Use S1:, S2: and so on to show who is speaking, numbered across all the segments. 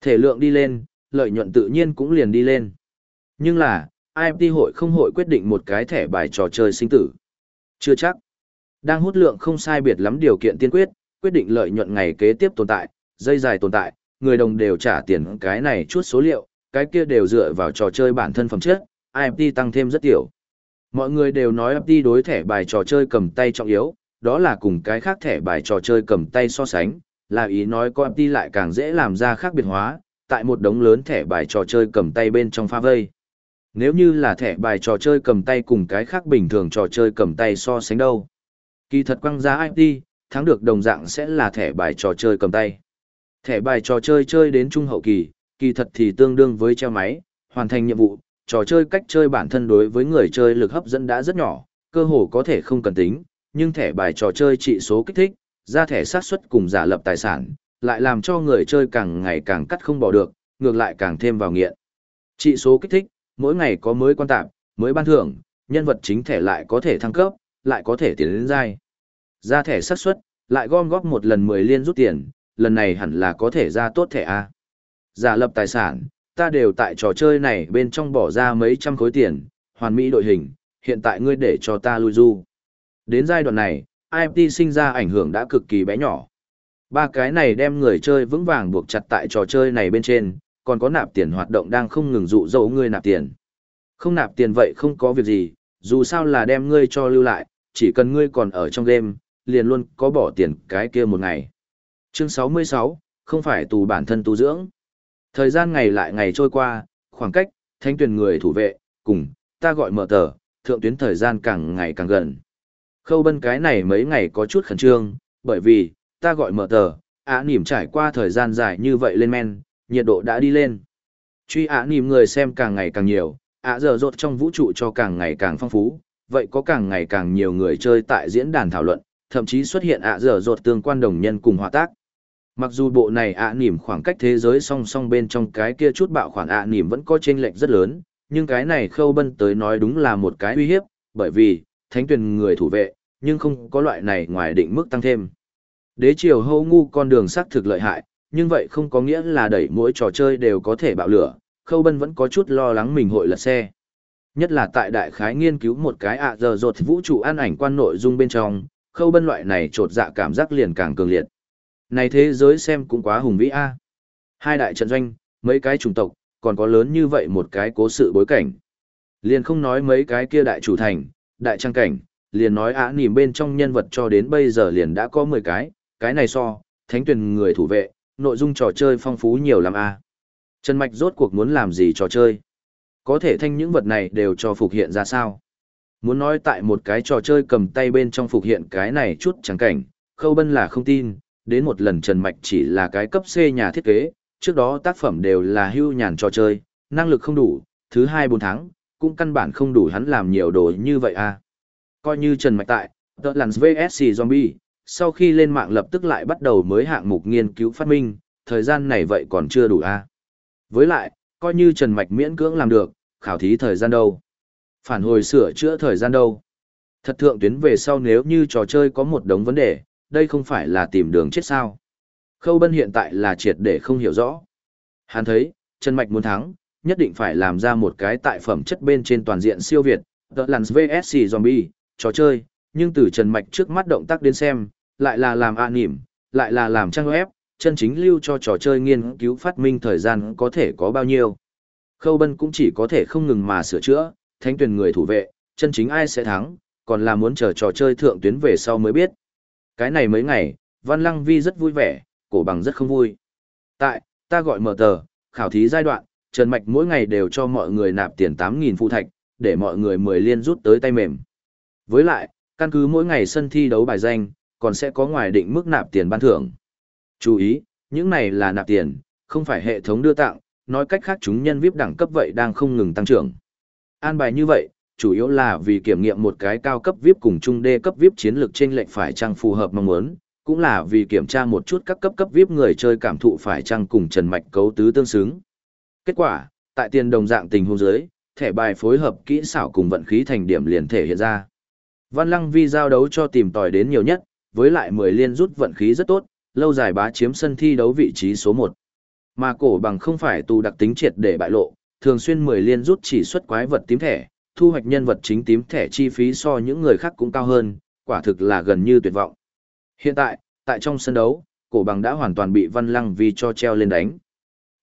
S1: Thể lượng đi lên, lợi nhuận tự nhiên cũng liền đi lên. Nhưng là, IMT hội không hội quyết định một cái thẻ bài trò chơi sinh tử. Chưa chắc. Đang hút lượng không sai biệt lắm điều kiện tiên quyết, quyết định lợi nhuận ngày kế tiếp tồn tại, dây dài tồn tại, người đồng đều trả tiền cái này chút số liệu, cái kia đều dựa vào trò chơi bản thân phẩm chất, IFT tăng thêm rất tiểu. Mọi người đều nói IMT đối thẻ bài trò chơi cầm tay trọng yếu, đó là cùng cái khác thẻ bài trò chơi cầm tay so sánh, là ý nói có empty lại càng dễ làm ra khác biệt hóa, tại một đống lớn thẻ bài trò chơi cầm tay bên trong pha vây. Nếu như là thẻ bài trò chơi cầm tay cùng cái khác bình thường trò chơi cầm tay so sánh đâu. Kỳ thật quăng giá IT, thắng được đồng dạng sẽ là thẻ bài trò chơi cầm tay. Thẻ bài trò chơi chơi đến trung hậu kỳ, kỳ thật thì tương đương với treo máy, hoàn thành nhiệm vụ, trò chơi cách chơi bản thân đối với người chơi lực hấp dẫn đã rất nhỏ, cơ hồ có thể không cần tính, nhưng thẻ bài trò chơi trị số kích thích, ra thẻ sát xuất cùng giả lập tài sản, lại làm cho người chơi càng ngày càng cắt không bỏ được, ngược lại càng thêm vào nghiện. Trị số kích thích, mỗi ngày có mới quan tạp, mới ban thưởng, nhân vật chính thẻ lại có thể thăng cấp, lại có thể tiến lên giai. Ra thẻ sát xuất, lại gom góp một lần 10 liên rút tiền, lần này hẳn là có thể ra tốt thẻ A. Giả lập tài sản, ta đều tại trò chơi này bên trong bỏ ra mấy trăm khối tiền, hoàn mỹ đội hình, hiện tại ngươi để cho ta lui du. Đến giai đoạn này, IMT sinh ra ảnh hưởng đã cực kỳ bé nhỏ. Ba cái này đem người chơi vững vàng buộc chặt tại trò chơi này bên trên, còn có nạp tiền hoạt động đang không ngừng dụ dỗ ngươi nạp tiền. Không nạp tiền vậy không có việc gì, dù sao là đem ngươi cho lưu lại, chỉ cần ngươi còn ở trong game, liền luôn có bỏ tiền cái kia một ngày. Chương 66, không phải tù bản thân tu dưỡng. Thời gian ngày lại ngày trôi qua, khoảng cách, thanh tuyển người thủ vệ, cùng, ta gọi mở tờ, thượng tuyến thời gian càng ngày càng gần. Khâu bân cái này mấy ngày có chút khẩn trương, bởi vì, ta gọi mở tờ, ả nỉm trải qua thời gian dài như vậy lên men, nhiệt độ đã đi lên. Truy ả nỉm người xem càng ngày càng nhiều, ả giờ rột trong vũ trụ cho càng ngày càng phong phú, vậy có càng ngày càng nhiều người chơi tại diễn đàn thảo luận, thậm chí xuất hiện ả giờ rột tương quan đồng nhân cùng hòa tác. Mặc dù bộ này ạ nỉm khoảng cách thế giới song song bên trong cái kia chút bạo khoản ạ nỉm vẫn có chênh lệch rất lớn, nhưng cái này khâu bân tới nói đúng là một cái uy hiếp, bởi vì, thánh tuyển người thủ vệ, nhưng không có loại này ngoài định mức tăng thêm. Đế triều hô ngu con đường xác thực lợi hại, nhưng vậy không có nghĩa là đẩy mỗi trò chơi đều có thể bạo lửa, khâu bân vẫn có chút lo lắng mình hội lật xe. Nhất là tại đại khái nghiên cứu một cái ạ giờ rột vũ trụ an ảnh quan nội dung bên trong, khâu bân loại này trột dạ cảm giác liền càng cường liệt. Này thế giới xem cũng quá hùng vĩ a. Hai đại trận doanh, mấy cái chủng tộc, còn có lớn như vậy một cái cố sự bối cảnh. Liền không nói mấy cái kia đại chủ thành, đại trang cảnh, liền nói ả nỉm bên trong nhân vật cho đến bây giờ liền đã có 10 cái, cái này so, thánh tuyển người thủ vệ, nội dung trò chơi phong phú nhiều lắm a. Trần Mạch rốt cuộc muốn làm gì trò chơi? Có thể thanh những vật này đều cho phục hiện ra sao? Muốn nói tại một cái trò chơi cầm tay bên trong phục hiện cái này chút chẳng cảnh, khâu bân là không tin, đến một lần Trần Mạch chỉ là cái cấp C nhà thiết kế, trước đó tác phẩm đều là hưu nhàn trò chơi, năng lực không đủ, thứ hai bốn tháng, cũng căn bản không đủ hắn làm nhiều đồ như vậy à. Coi như Trần Mạch tại, The Lands VSC Zombie, sau khi lên mạng lập tức lại bắt đầu mới hạng mục nghiên cứu phát minh, thời gian này vậy còn chưa đủ à. Với lại, coi như Trần Mạch miễn cưỡng làm được, khảo thí thời gian đâu. Phản hồi sửa chữa thời gian đâu. Thật thượng tuyến về sau nếu như trò chơi có một đống vấn đề, đây không phải là tìm đường chết sao. Khâu Bân hiện tại là triệt để không hiểu rõ. Hắn thấy, Trần Mạch muốn thắng, nhất định phải làm ra một cái tại phẩm chất bên trên toàn diện siêu Việt, The Lands VSC Zombie, trò chơi, nhưng từ Trần Mạch trước mắt động tác đến xem, lại là làm ạ nỉm, lại là làm trang web, chân chính lưu cho trò chơi nghiên cứu phát minh thời gian có thể có bao nhiêu. Khâu Bân cũng chỉ có thể không ngừng mà sửa chữa, thánh tuyển người thủ vệ, chân chính ai sẽ thắng, còn là muốn chờ trò chơi thượng tuyến về sau mới biết. Cái này mấy ngày, Văn Lăng Vi rất vui vẻ, cổ bằng rất không vui. Tại, ta gọi mở tờ, khảo thí giai đoạn, Trần Mạch mỗi ngày đều cho mọi người nạp tiền 8.000 phụ thạch, để mọi người mười liên rút tới tay mềm. Với lại, căn cứ mỗi ngày sân thi đấu bài danh, còn sẽ có ngoài định mức nạp tiền ban thưởng. Chú ý, những này là nạp tiền, không phải hệ thống đưa tặng, nói cách khác chúng nhân VIP đẳng cấp vậy đang không ngừng tăng trưởng. An bài như vậy, chủ yếu là vì kiểm nghiệm một cái cao cấp VIP cùng trung đê cấp VIP chiến lược trên lệnh phải trang phù hợp mong muốn, cũng là vì kiểm tra một chút các cấp cấp VIP người chơi cảm thụ phải trang cùng Trần Mạch cấu tứ tương xứng. Kết quả, tại tiền đồng dạng tình huống dưới, thẻ bài phối hợp kỹ xảo cùng vận khí thành điểm liền thể hiện ra. Văn Lăng Vi giao đấu cho tìm tòi đến nhiều nhất, với lại 10 liên rút vận khí rất tốt, lâu dài bá chiếm sân thi đấu vị trí số 1. Mà cổ bằng không phải tù đặc tính triệt để bại lộ, thường xuyên mười liên rút chỉ xuất quái vật tím thẻ, thu hoạch nhân vật chính tím thẻ chi phí so những người khác cũng cao hơn, quả thực là gần như tuyệt vọng. Hiện tại, tại trong sân đấu, cổ bằng đã hoàn toàn bị Văn Lăng Vi cho treo lên đánh.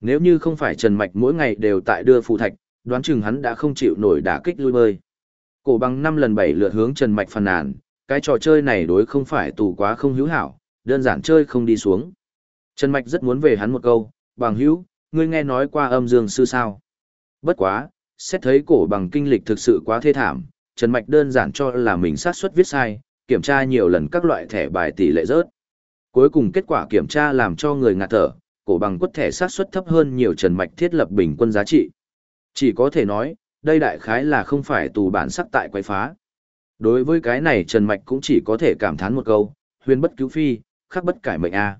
S1: Nếu như không phải Trần Mạch mỗi ngày đều tại đưa phù thạch, đoán chừng hắn đã không chịu nổi đả kích lui bơi. Cổ bằng năm lần bảy lượt hướng Trần Mạch phàn nàn, cái trò chơi này đối không phải tù quá không hữu hảo, đơn giản chơi không đi xuống. Trần Mạch rất muốn về hắn một câu, bằng hữu, ngươi nghe nói qua âm dương sư sao. Bất quá, xét thấy cổ bằng kinh lịch thực sự quá thê thảm, Trần Mạch đơn giản cho là mình sát suất viết sai, kiểm tra nhiều lần các loại thẻ bài tỷ lệ rớt. Cuối cùng kết quả kiểm tra làm cho người ngạt thở, cổ bằng quất thẻ sát suất thấp hơn nhiều Trần Mạch thiết lập bình quân giá trị. Chỉ có thể nói, đây đại khái là không phải tù bản sắc tại quái phá. Đối với cái này Trần Mạch cũng chỉ có thể cảm thán một câu, huyền bất cứu phi, khắc bất cải mệnh a.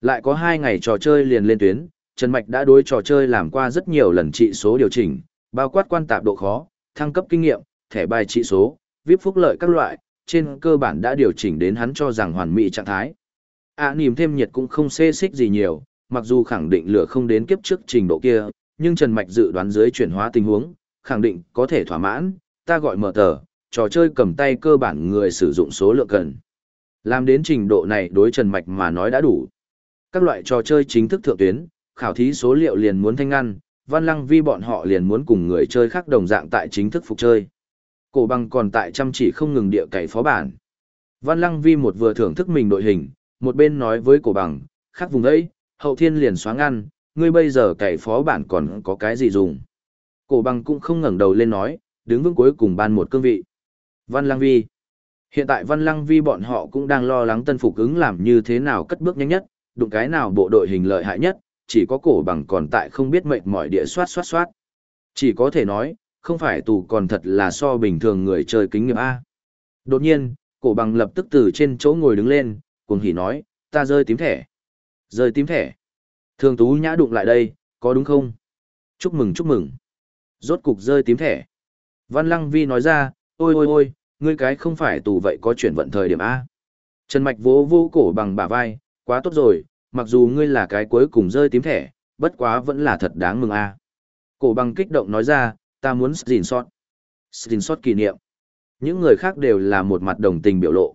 S1: Lại có hai ngày trò chơi liền lên tuyến, Trần Mạch đã đối trò chơi làm qua rất nhiều lần trị số điều chỉnh, bao quát quan tạp độ khó, thăng cấp kinh nghiệm, thẻ bài trị số, VIP phúc lợi các loại, trên cơ bản đã điều chỉnh đến hắn cho rằng hoàn mỹ trạng thái. À niềm thêm nhiệt cũng không xê xích gì nhiều, mặc dù khẳng định lửa không đến kiếp trước trình độ kia, nhưng Trần Mạch dự đoán dưới chuyển hóa tình huống, khẳng định có thể thỏa mãn, ta gọi mở tờ, trò chơi cầm tay cơ bản người sử dụng số lượng cần. Làm đến trình độ này đối Trần Mạch mà nói đã đủ. Các loại trò chơi chính thức thượng tuyến, khảo thí số liệu liền muốn thanh ngăn, văn lăng vi bọn họ liền muốn cùng người chơi khác đồng dạng tại chính thức phục chơi. Cổ băng còn tại chăm chỉ không ngừng địa cày phó bản. Văn lăng vi một vừa thưởng thức mình đội hình, một bên nói với cổ bằng, khác vùng đấy, hậu thiên liền xóa ngăn, ngươi bây giờ cày phó bản còn có cái gì dùng. Cổ bằng cũng không ngẩng đầu lên nói, đứng vững cuối cùng ban một cương vị. Văn Lăng Vi Hiện tại Văn Lăng Vi bọn họ cũng đang lo lắng tân phục ứng làm như thế nào cất bước nhanh nhất, đụng cái nào bộ đội hình lợi hại nhất, chỉ có cổ bằng còn tại không biết mệnh mọi địa soát soát soát. Chỉ có thể nói, không phải tù còn thật là so bình thường người chơi kính nghiệp A. Đột nhiên, cổ bằng lập tức từ trên chỗ ngồi đứng lên, cuồng hỉ nói, ta rơi tím thẻ. Rơi tím thẻ. Thường tú nhã đụng lại đây, có đúng không? Chúc mừng chúc mừng. Rốt cục rơi tím thẻ. Văn Lăng Vi nói ra, ôi ôi ôi, ngươi cái không phải tù vậy có chuyển vận thời điểm A. Trần Mạch vỗ vô cổ bằng bả vai, quá tốt rồi, mặc dù ngươi là cái cuối cùng rơi tím thẻ, bất quá vẫn là thật đáng mừng A. Cổ bằng kích động nói ra, ta muốn xin sót. Xin sót kỷ niệm. Những người khác đều là một mặt đồng tình biểu lộ.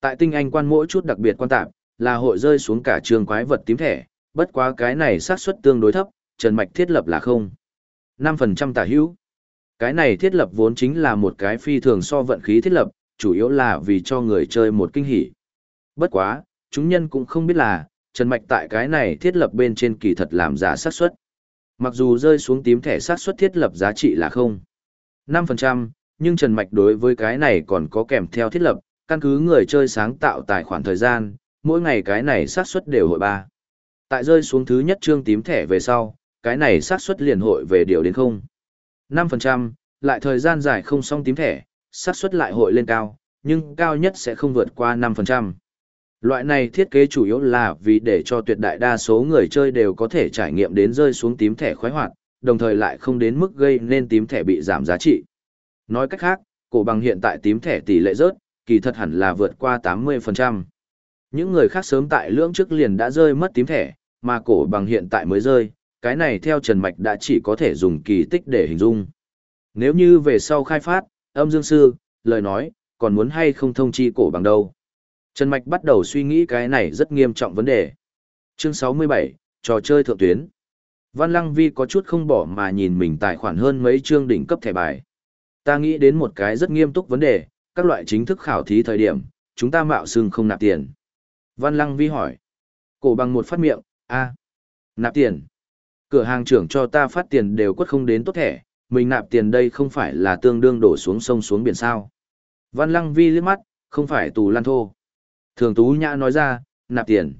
S1: Tại tinh anh quan mỗi chút đặc biệt quan tạp, là hội rơi xuống cả trường quái vật tím thẻ, bất quá cái này xác suất tương đối thấp, Trần Mạch thiết lập là không. 5% tả hữu. Cái này thiết lập vốn chính là một cái phi thường so vận khí thiết lập, chủ yếu là vì cho người chơi một kinh hỉ. Bất quá, chúng nhân cũng không biết là, Trần Mạch tại cái này thiết lập bên trên kỳ thật làm giả xác suất. Mặc dù rơi xuống tím thẻ xác suất thiết lập giá trị là không. 5%, nhưng Trần Mạch đối với cái này còn có kèm theo thiết lập, căn cứ người chơi sáng tạo tài khoản thời gian, mỗi ngày cái này xác suất đều hội ba. Tại rơi xuống thứ nhất chương tím thẻ về sau, cái này xác suất liền hội về điều đến không. 5%, lại thời gian dài không xong tím thẻ, xác suất lại hội lên cao, nhưng cao nhất sẽ không vượt qua 5%. Loại này thiết kế chủ yếu là vì để cho tuyệt đại đa số người chơi đều có thể trải nghiệm đến rơi xuống tím thẻ khoái hoạt, đồng thời lại không đến mức gây nên tím thẻ bị giảm giá trị. Nói cách khác, cổ bằng hiện tại tím thẻ tỷ lệ rớt, kỳ thật hẳn là vượt qua 80%. Những người khác sớm tại lưỡng trước liền đã rơi mất tím thẻ, mà cổ bằng hiện tại mới rơi, cái này theo Trần Mạch đã chỉ có thể dùng kỳ tích để hình dung. Nếu như về sau khai phát, âm dương sư, lời nói, còn muốn hay không thông chi cổ bằng đâu. Trần Mạch bắt đầu suy nghĩ cái này rất nghiêm trọng vấn đề. Chương 67, trò chơi thượng tuyến. Văn Lăng Vi có chút không bỏ mà nhìn mình tài khoản hơn mấy chương đỉnh cấp thẻ bài. Ta nghĩ đến một cái rất nghiêm túc vấn đề, các loại chính thức khảo thí thời điểm, chúng ta mạo xưng không nạp tiền. Văn Lăng Vi hỏi. Cổ bằng một phát miệng, a nạp tiền. Cửa hàng trưởng cho ta phát tiền đều quất không đến tốt thẻ, mình nạp tiền đây không phải là tương đương đổ xuống sông xuống biển sao. Văn Lăng Vi liếc mắt, không phải tù lan thô. Thường Tú Nhã nói ra, nạp tiền.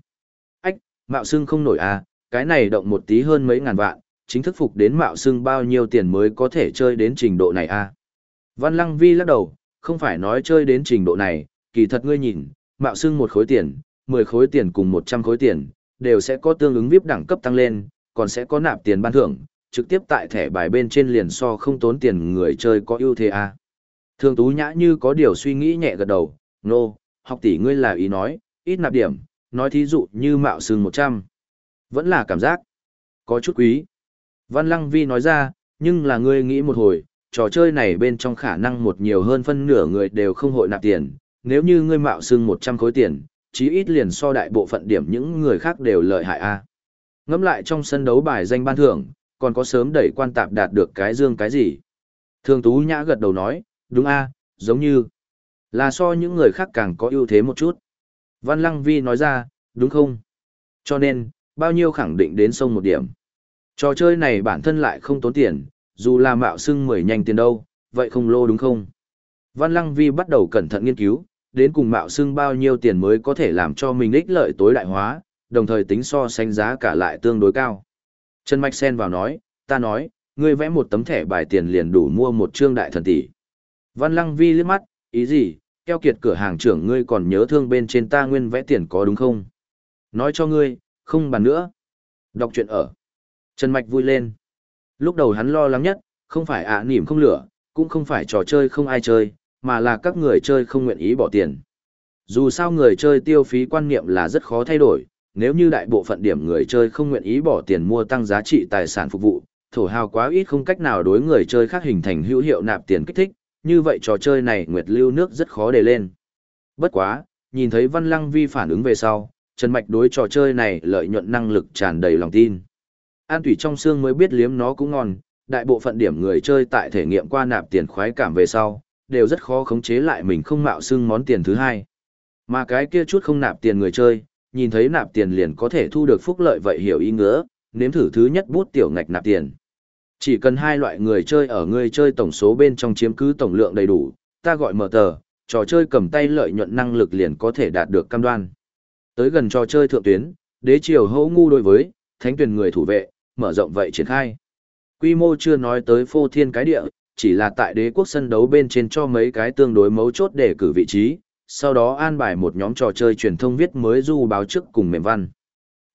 S1: Ách, mạo xưng không nổi à, cái này động một tí hơn mấy ngàn vạn, chính thức phục đến mạo xưng bao nhiêu tiền mới có thể chơi đến trình độ này à. Văn Lăng Vi lắc đầu, không phải nói chơi đến trình độ này, kỳ thật ngươi nhìn, mạo xưng một khối tiền, 10 khối tiền cùng 100 khối tiền, đều sẽ có tương ứng VIP đẳng cấp tăng lên, còn sẽ có nạp tiền ban thưởng, trực tiếp tại thẻ bài bên trên liền so không tốn tiền người chơi có ưu thế à. Thường Tú Nhã như có điều suy nghĩ nhẹ gật đầu, nô, no, học tỷ ngươi là ý nói, ít nạp điểm, nói thí dụ như mạo sừng 100. Vẫn là cảm giác. có chút quý. Văn Lăng Vi nói ra, nhưng là ngươi nghĩ một hồi, trò chơi này bên trong khả năng một nhiều hơn phân nửa người đều không hội nạp tiền, nếu như ngươi mạo sừng 100 khối tiền, chí ít liền so đại bộ phận điểm những người khác đều lợi hại a. Ngẫm lại trong sân đấu bài danh ban thưởng, còn có sớm đẩy quan tạp đạt được cái dương cái gì. Thường Tú Nhã gật đầu nói, đúng a, giống như là so những người khác càng có ưu thế một chút. Văn Lăng Vi nói ra, đúng không? Cho nên, bao nhiêu khẳng định đến sông một điểm. Trò chơi này bản thân lại không tốn tiền, dù là mạo xưng mười nhanh tiền đâu, vậy không lô đúng không? Văn Lăng Vi bắt đầu cẩn thận nghiên cứu, đến cùng mạo xưng bao nhiêu tiền mới có thể làm cho mình ích lợi tối đại hóa, đồng thời tính so sánh giá cả lại tương đối cao. Trần Mạch Sen vào nói, ta nói, ngươi vẽ một tấm thẻ bài tiền liền đủ mua một trương đại thần tỷ. Văn Lăng Vi liếc mắt, ý gì, keo kiệt cửa hàng trưởng ngươi còn nhớ thương bên trên ta nguyên vẽ tiền có đúng không? Nói cho ngươi, không bàn nữa. Đọc chuyện ở. Trần Mạch vui lên. Lúc đầu hắn lo lắng nhất, không phải ạ à nỉm không lửa, cũng không phải trò chơi không ai chơi, mà là các người chơi không nguyện ý bỏ tiền. Dù sao người chơi tiêu phí quan niệm là rất khó thay đổi, nếu như đại bộ phận điểm người chơi không nguyện ý bỏ tiền mua tăng giá trị tài sản phục vụ, thổ hào quá ít không cách nào đối người chơi khác hình thành hữu hiệu nạp tiền kích thích, như vậy trò chơi này nguyệt lưu nước rất khó để lên. Bất quá, nhìn thấy Văn Lăng Vi phản ứng về sau, Trần Mạch đối trò chơi này lợi nhuận năng lực tràn đầy lòng tin. An thủy trong xương mới biết liếm nó cũng ngon, đại bộ phận điểm người chơi tại thể nghiệm qua nạp tiền khoái cảm về sau, đều rất khó khống chế lại mình không mạo xưng món tiền thứ hai. Mà cái kia chút không nạp tiền người chơi, nhìn thấy nạp tiền liền có thể thu được phúc lợi vậy hiểu ý ngứa, nếm thử thứ nhất bút tiểu ngạch nạp tiền. Chỉ cần hai loại người chơi ở người chơi tổng số bên trong chiếm cứ tổng lượng đầy đủ, ta gọi mở tờ, trò chơi cầm tay lợi nhuận năng lực liền có thể đạt được cam đoan. Tới gần trò chơi thượng tuyến, đế triều hỗ ngu đối với, thánh tuyển người thủ vệ, mở rộng vậy triển khai. Quy mô chưa nói tới phô thiên cái địa, chỉ là tại đế quốc sân đấu bên trên cho mấy cái tương đối mấu chốt để cử vị trí, sau đó an bài một nhóm trò chơi truyền thông viết mới du báo trước cùng mềm văn.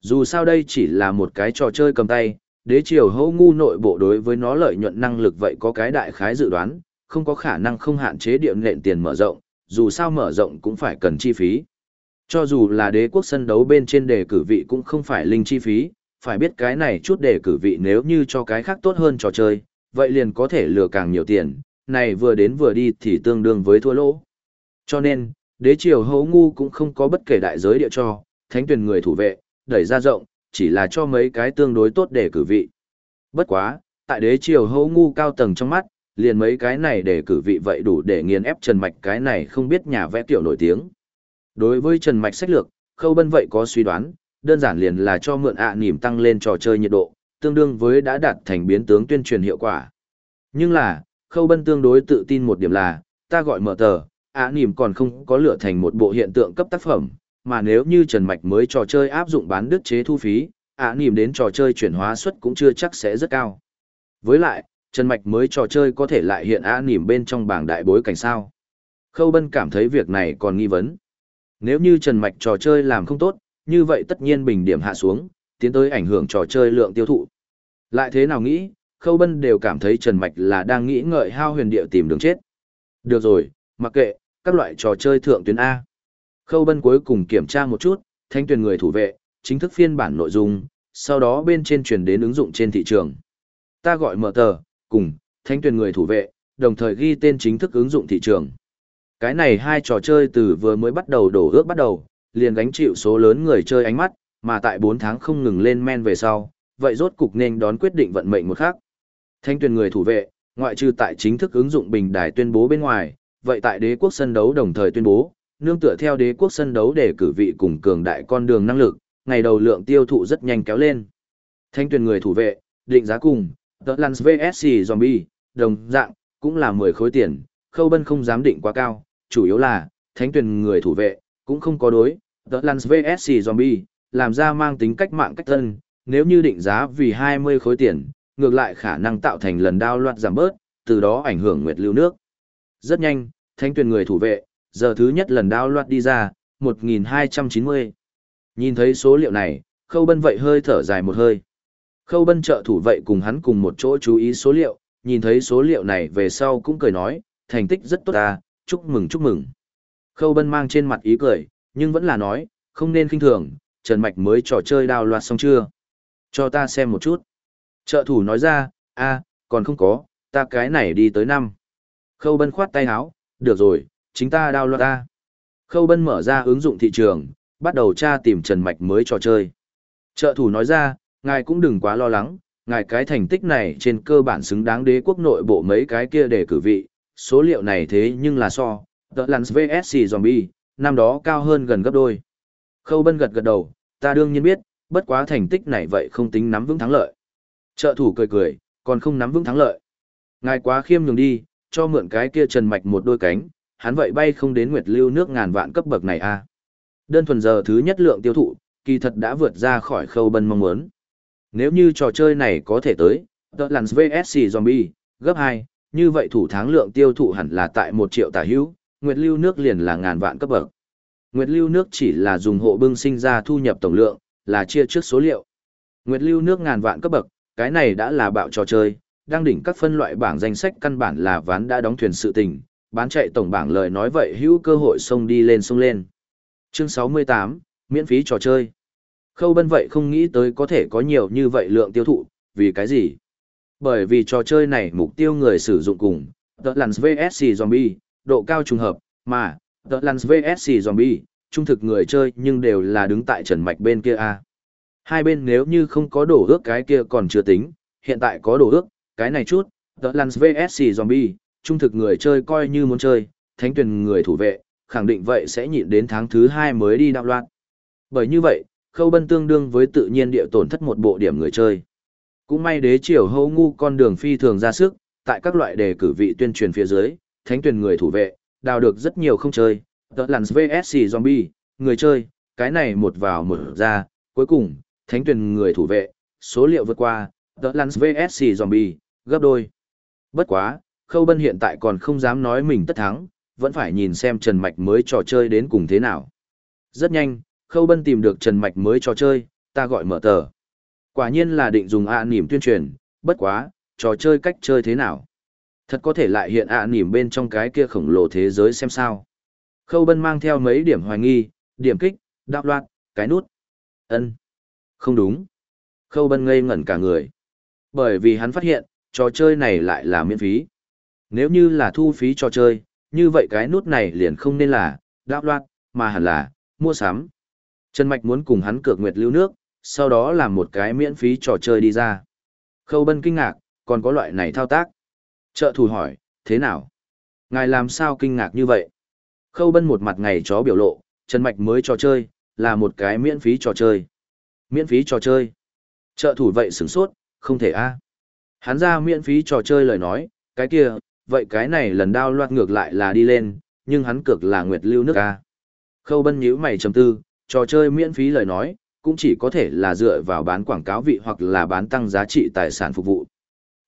S1: Dù sao đây chỉ là một cái trò chơi cầm tay, đế triều hô ngu nội bộ đối với nó lợi nhuận năng lực vậy có cái đại khái dự đoán, không có khả năng không hạn chế điểm nện tiền mở rộng, dù sao mở rộng cũng phải cần chi phí. Cho dù là đế quốc sân đấu bên trên đề cử vị cũng không phải linh chi phí, phải biết cái này chút đề cử vị nếu như cho cái khác tốt hơn trò chơi, vậy liền có thể lừa càng nhiều tiền, này vừa đến vừa đi thì tương đương với thua lỗ. Cho nên, đế triều hấu ngu cũng không có bất kể đại giới địa cho, thánh tuyển người thủ vệ, đẩy ra rộng, chỉ là cho mấy cái tương đối tốt để cử vị. Bất quá, tại đế triều hấu ngu cao tầng trong mắt, liền mấy cái này để cử vị vậy đủ để nghiền ép Trần Mạch cái này không biết nhà vẽ tiểu nổi tiếng. Đối với Trần Mạch sách lược, Khâu Bân vậy có suy đoán, đơn giản liền là cho mượn ạ à nỉm tăng lên trò chơi nhiệt độ, tương đương với đã đạt thành biến tướng tuyên truyền hiệu quả. Nhưng là, Khâu Bân tương đối tự tin một điểm là, ta gọi mở tờ, ạ à nỉm còn không có lựa thành một bộ hiện tượng cấp tác phẩm, mà nếu như Trần Mạch mới trò chơi áp dụng bán đứt chế thu phí, ạ à nỉm đến trò chơi chuyển hóa suất cũng chưa chắc sẽ rất cao. Với lại, Trần Mạch mới trò chơi có thể lại hiện ạ nỉm bên trong bảng đại bối cảnh sao. Khâu Bân cảm thấy việc này còn nghi vấn. Nếu như Trần Mạch trò chơi làm không tốt, như vậy tất nhiên bình điểm hạ xuống, tiến tới ảnh hưởng trò chơi lượng tiêu thụ. Lại thế nào nghĩ, Khâu Bân đều cảm thấy Trần Mạch là đang nghĩ ngợi hao huyền địa tìm đường chết. Được rồi, mặc kệ, các loại trò chơi thượng tuyến A. Khâu Bân cuối cùng kiểm tra một chút, thanh tuyển người thủ vệ, chính thức phiên bản nội dung, sau đó bên trên truyền đến ứng dụng trên thị trường. Ta gọi mở tờ, cùng, thanh tuyển người thủ vệ, đồng thời ghi tên chính thức ứng dụng thị trường. Cái này hai trò chơi từ vừa mới bắt đầu đổ ước bắt đầu, liền gánh chịu số lớn người chơi ánh mắt, mà tại 4 tháng không ngừng lên men về sau, vậy rốt cục nên đón quyết định vận mệnh một khác. Thanh tuyển người thủ vệ, ngoại trừ tại chính thức ứng dụng bình đài tuyên bố bên ngoài, vậy tại đế quốc sân đấu đồng thời tuyên bố, nương tựa theo đế quốc sân đấu để cử vị cùng cường đại con đường năng lực, ngày đầu lượng tiêu thụ rất nhanh kéo lên. Thanh tuyển người thủ vệ, định giá cùng, The Lance VSC Zombie, đồng dạng, cũng là 10 khối tiền, khâu bân không dám định quá cao, chủ yếu là, thánh tuyển người thủ vệ, cũng không có đối, The Lance VSC Zombie, làm ra mang tính cách mạng cách thân, nếu như định giá vì 20 khối tiền, ngược lại khả năng tạo thành lần đao loạt giảm bớt, từ đó ảnh hưởng nguyệt lưu nước. Rất nhanh, thánh tuyển người thủ vệ, giờ thứ nhất lần đao loạt đi ra, 1290. Nhìn thấy số liệu này, khâu bân vậy hơi thở dài một hơi. Khâu bân trợ thủ vậy cùng hắn cùng một chỗ chú ý số liệu, nhìn thấy số liệu này về sau cũng cười nói, thành tích rất tốt ta, chúc mừng chúc mừng. Khâu bân mang trên mặt ý cười, nhưng vẫn là nói, không nên kinh thường, Trần Mạch mới trò chơi đào loạt xong chưa. Cho ta xem một chút. Trợ thủ nói ra, a, còn không có, ta cái này đi tới năm. Khâu Bân khoát tay áo, được rồi, chính ta đao loạt ta. Khâu Bân mở ra ứng dụng thị trường, bắt đầu tra tìm trần mạch mới trò chơi. Trợ thủ nói ra, ngài cũng đừng quá lo lắng, ngài cái thành tích này trên cơ bản xứng đáng đế quốc nội bộ mấy cái kia để cử vị, số liệu này thế nhưng là so, The Lance VSC Zombie, năm đó cao hơn gần gấp đôi. Khâu Bân gật gật đầu, ta đương nhiên biết, bất quá thành tích này vậy không tính nắm vững thắng lợi. Trợ thủ cười cười, còn không nắm vững thắng lợi. Ngài quá khiêm nhường đi, cho mượn cái kia trần mạch một đôi cánh, hắn vậy bay không đến nguyệt lưu nước ngàn vạn cấp bậc này a. À. Đơn thuần giờ thứ nhất lượng tiêu thụ, kỳ thật đã vượt ra khỏi khâu bân mong muốn. Nếu như trò chơi này có thể tới, tợ lằn VSC Zombie, gấp 2, như vậy thủ tháng lượng tiêu thụ hẳn là tại 1 triệu tả hữu, nguyệt lưu nước liền là ngàn vạn cấp bậc. Nguyệt lưu nước chỉ là dùng hộ bưng sinh ra thu nhập tổng lượng, là chia trước số liệu. Nguyệt lưu nước ngàn vạn cấp bậc, cái này đã là bạo trò chơi, đang đỉnh các phân loại bảng danh sách căn bản là ván đã đóng thuyền sự tình, bán chạy tổng bảng lời nói vậy hữu cơ hội xông đi lên xông lên. Chương 68, miễn phí trò chơi. Khâu bân vậy không nghĩ tới có thể có nhiều như vậy lượng tiêu thụ, vì cái gì? Bởi vì trò chơi này mục tiêu người sử dụng cùng, The Lands VSC Zombie, độ cao trùng hợp, mà, The Lands VSC Zombie, trung thực người chơi nhưng đều là đứng tại trần mạch bên kia a Hai bên nếu như không có đổ ước cái kia còn chưa tính, hiện tại có đổ ước, cái này chút, The Lance VSC Zombie, trung thực người chơi coi như muốn chơi, thánh tuyển người thủ vệ, khẳng định vậy sẽ nhịn đến tháng thứ hai mới đi đạo loạn. Bởi như vậy, khâu bân tương đương với tự nhiên địa tổn thất một bộ điểm người chơi. Cũng may đế triều hâu ngu con đường phi thường ra sức, tại các loại đề cử vị tuyên truyền phía dưới, thánh tuyển người thủ vệ, đào được rất nhiều không chơi, The Lance VSC Zombie, người chơi, cái này một vào một ra, cuối cùng, thánh tuyển người thủ vệ, số liệu vượt qua, The Lance VSC Zombie, gấp đôi. Bất quá, Khâu Bân hiện tại còn không dám nói mình tất thắng, vẫn phải nhìn xem Trần Mạch mới trò chơi đến cùng thế nào. Rất nhanh, Khâu Bân tìm được Trần Mạch mới trò chơi, ta gọi mở tờ. Quả nhiên là định dùng ạ à nỉm tuyên truyền, bất quá, trò chơi cách chơi thế nào. Thật có thể lại hiện ạ à nỉm bên trong cái kia khổng lồ thế giới xem sao. Khâu Bân mang theo mấy điểm hoài nghi, điểm kích, đạp loạt, cái nút. ân Không đúng. Khâu Bân ngây ngẩn cả người. Bởi vì hắn phát hiện, trò chơi này lại là miễn phí. Nếu như là thu phí trò chơi, như vậy cái nút này liền không nên là, đáp loạt, mà hẳn là, mua sắm. Trần Mạch muốn cùng hắn cược nguyệt lưu nước, sau đó làm một cái miễn phí trò chơi đi ra. Khâu Bân kinh ngạc, còn có loại này thao tác. Trợ thủ hỏi, thế nào? Ngài làm sao kinh ngạc như vậy? Khâu Bân một mặt ngày chó biểu lộ, Trần Mạch mới trò chơi, là một cái miễn phí trò chơi. Miễn phí trò chơi. Trợ thủ vậy sửng sốt, không thể a Hắn ra miễn phí trò chơi lời nói, cái kia, vậy cái này lần đao loạt ngược lại là đi lên, nhưng hắn cược là nguyệt lưu nước a Khâu Bân nhíu mày trầm tư, trò chơi miễn phí lời nói, cũng chỉ có thể là dựa vào bán quảng cáo vị hoặc là bán tăng giá trị tài sản phục vụ.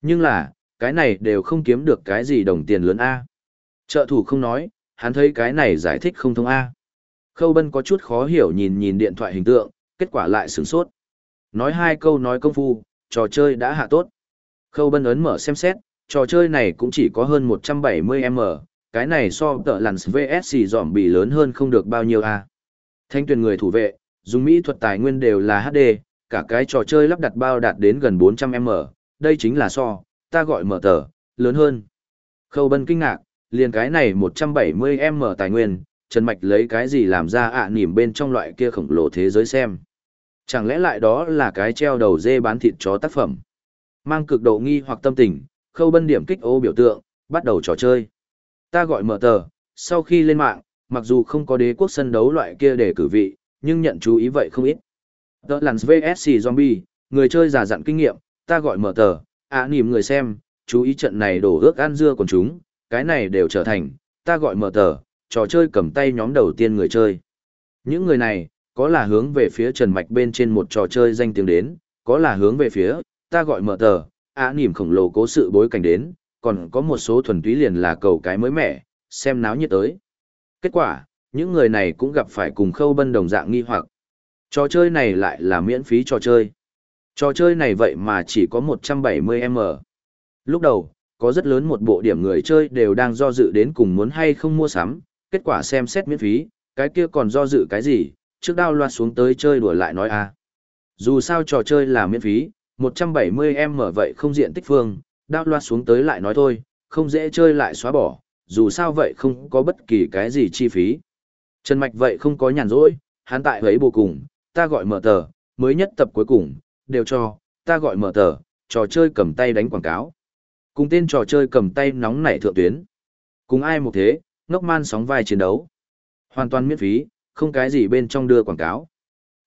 S1: Nhưng là, cái này đều không kiếm được cái gì đồng tiền lớn A. Trợ thủ không nói, hắn thấy cái này giải thích không thông A. Khâu Bân có chút khó hiểu nhìn nhìn điện thoại hình tượng, kết quả lại sửng sốt. Nói hai câu nói công phu, trò chơi đã hạ tốt. Khâu Bân ấn mở xem xét, trò chơi này cũng chỉ có hơn 170M, cái này so tợ lằn VSC dòm bị lớn hơn không được bao nhiêu A. Thanh tuyển người thủ vệ, dùng mỹ thuật tài nguyên đều là HD, cả cái trò chơi lắp đặt bao đạt đến gần 400M, đây chính là so, ta gọi mở tờ, lớn hơn. Khâu bân kinh ngạc, liền cái này 170M tài nguyên, Trần Mạch lấy cái gì làm ra ạ à nỉm bên trong loại kia khổng lồ thế giới xem. Chẳng lẽ lại đó là cái treo đầu dê bán thịt chó tác phẩm. Mang cực độ nghi hoặc tâm tình, khâu bân điểm kích ô biểu tượng, bắt đầu trò chơi. Ta gọi mở tờ, sau khi lên mạng, mặc dù không có đế quốc sân đấu loại kia để cử vị, nhưng nhận chú ý vậy không ít. The lằn VSC Zombie, người chơi giả dặn kinh nghiệm, ta gọi mở tờ, ạ à, nìm người xem, chú ý trận này đổ ước ăn dưa của chúng, cái này đều trở thành, ta gọi mở tờ, trò chơi cầm tay nhóm đầu tiên người chơi. Những người này, có là hướng về phía Trần Mạch bên trên một trò chơi danh tiếng đến, có là hướng về phía, ta gọi mở tờ, ạ nỉm khổng lồ cố sự bối cảnh đến, còn có một số thuần túy liền là cầu cái mới mẻ, xem náo nhiệt tới. Kết quả, những người này cũng gặp phải cùng khâu bân đồng dạng nghi hoặc. Trò chơi này lại là miễn phí trò chơi. Trò chơi này vậy mà chỉ có 170M. Lúc đầu, có rất lớn một bộ điểm người chơi đều đang do dự đến cùng muốn hay không mua sắm, kết quả xem xét miễn phí, cái kia còn do dự cái gì, trước đao loạt xuống tới chơi đùa lại nói a Dù sao trò chơi là miễn phí, 170 mở vậy không diện tích phương, đao loa xuống tới lại nói thôi, không dễ chơi lại xóa bỏ, dù sao vậy không có bất kỳ cái gì chi phí. Trần Mạch vậy không có nhàn rỗi, hắn tại ấy bù cùng, ta gọi mở tờ, mới nhất tập cuối cùng, đều cho, ta gọi mở tờ, trò chơi cầm tay đánh quảng cáo. Cùng tên trò chơi cầm tay nóng nảy thượng tuyến. Cùng ai một thế, ngốc man sóng vai chiến đấu. Hoàn toàn miễn phí, không cái gì bên trong đưa quảng cáo.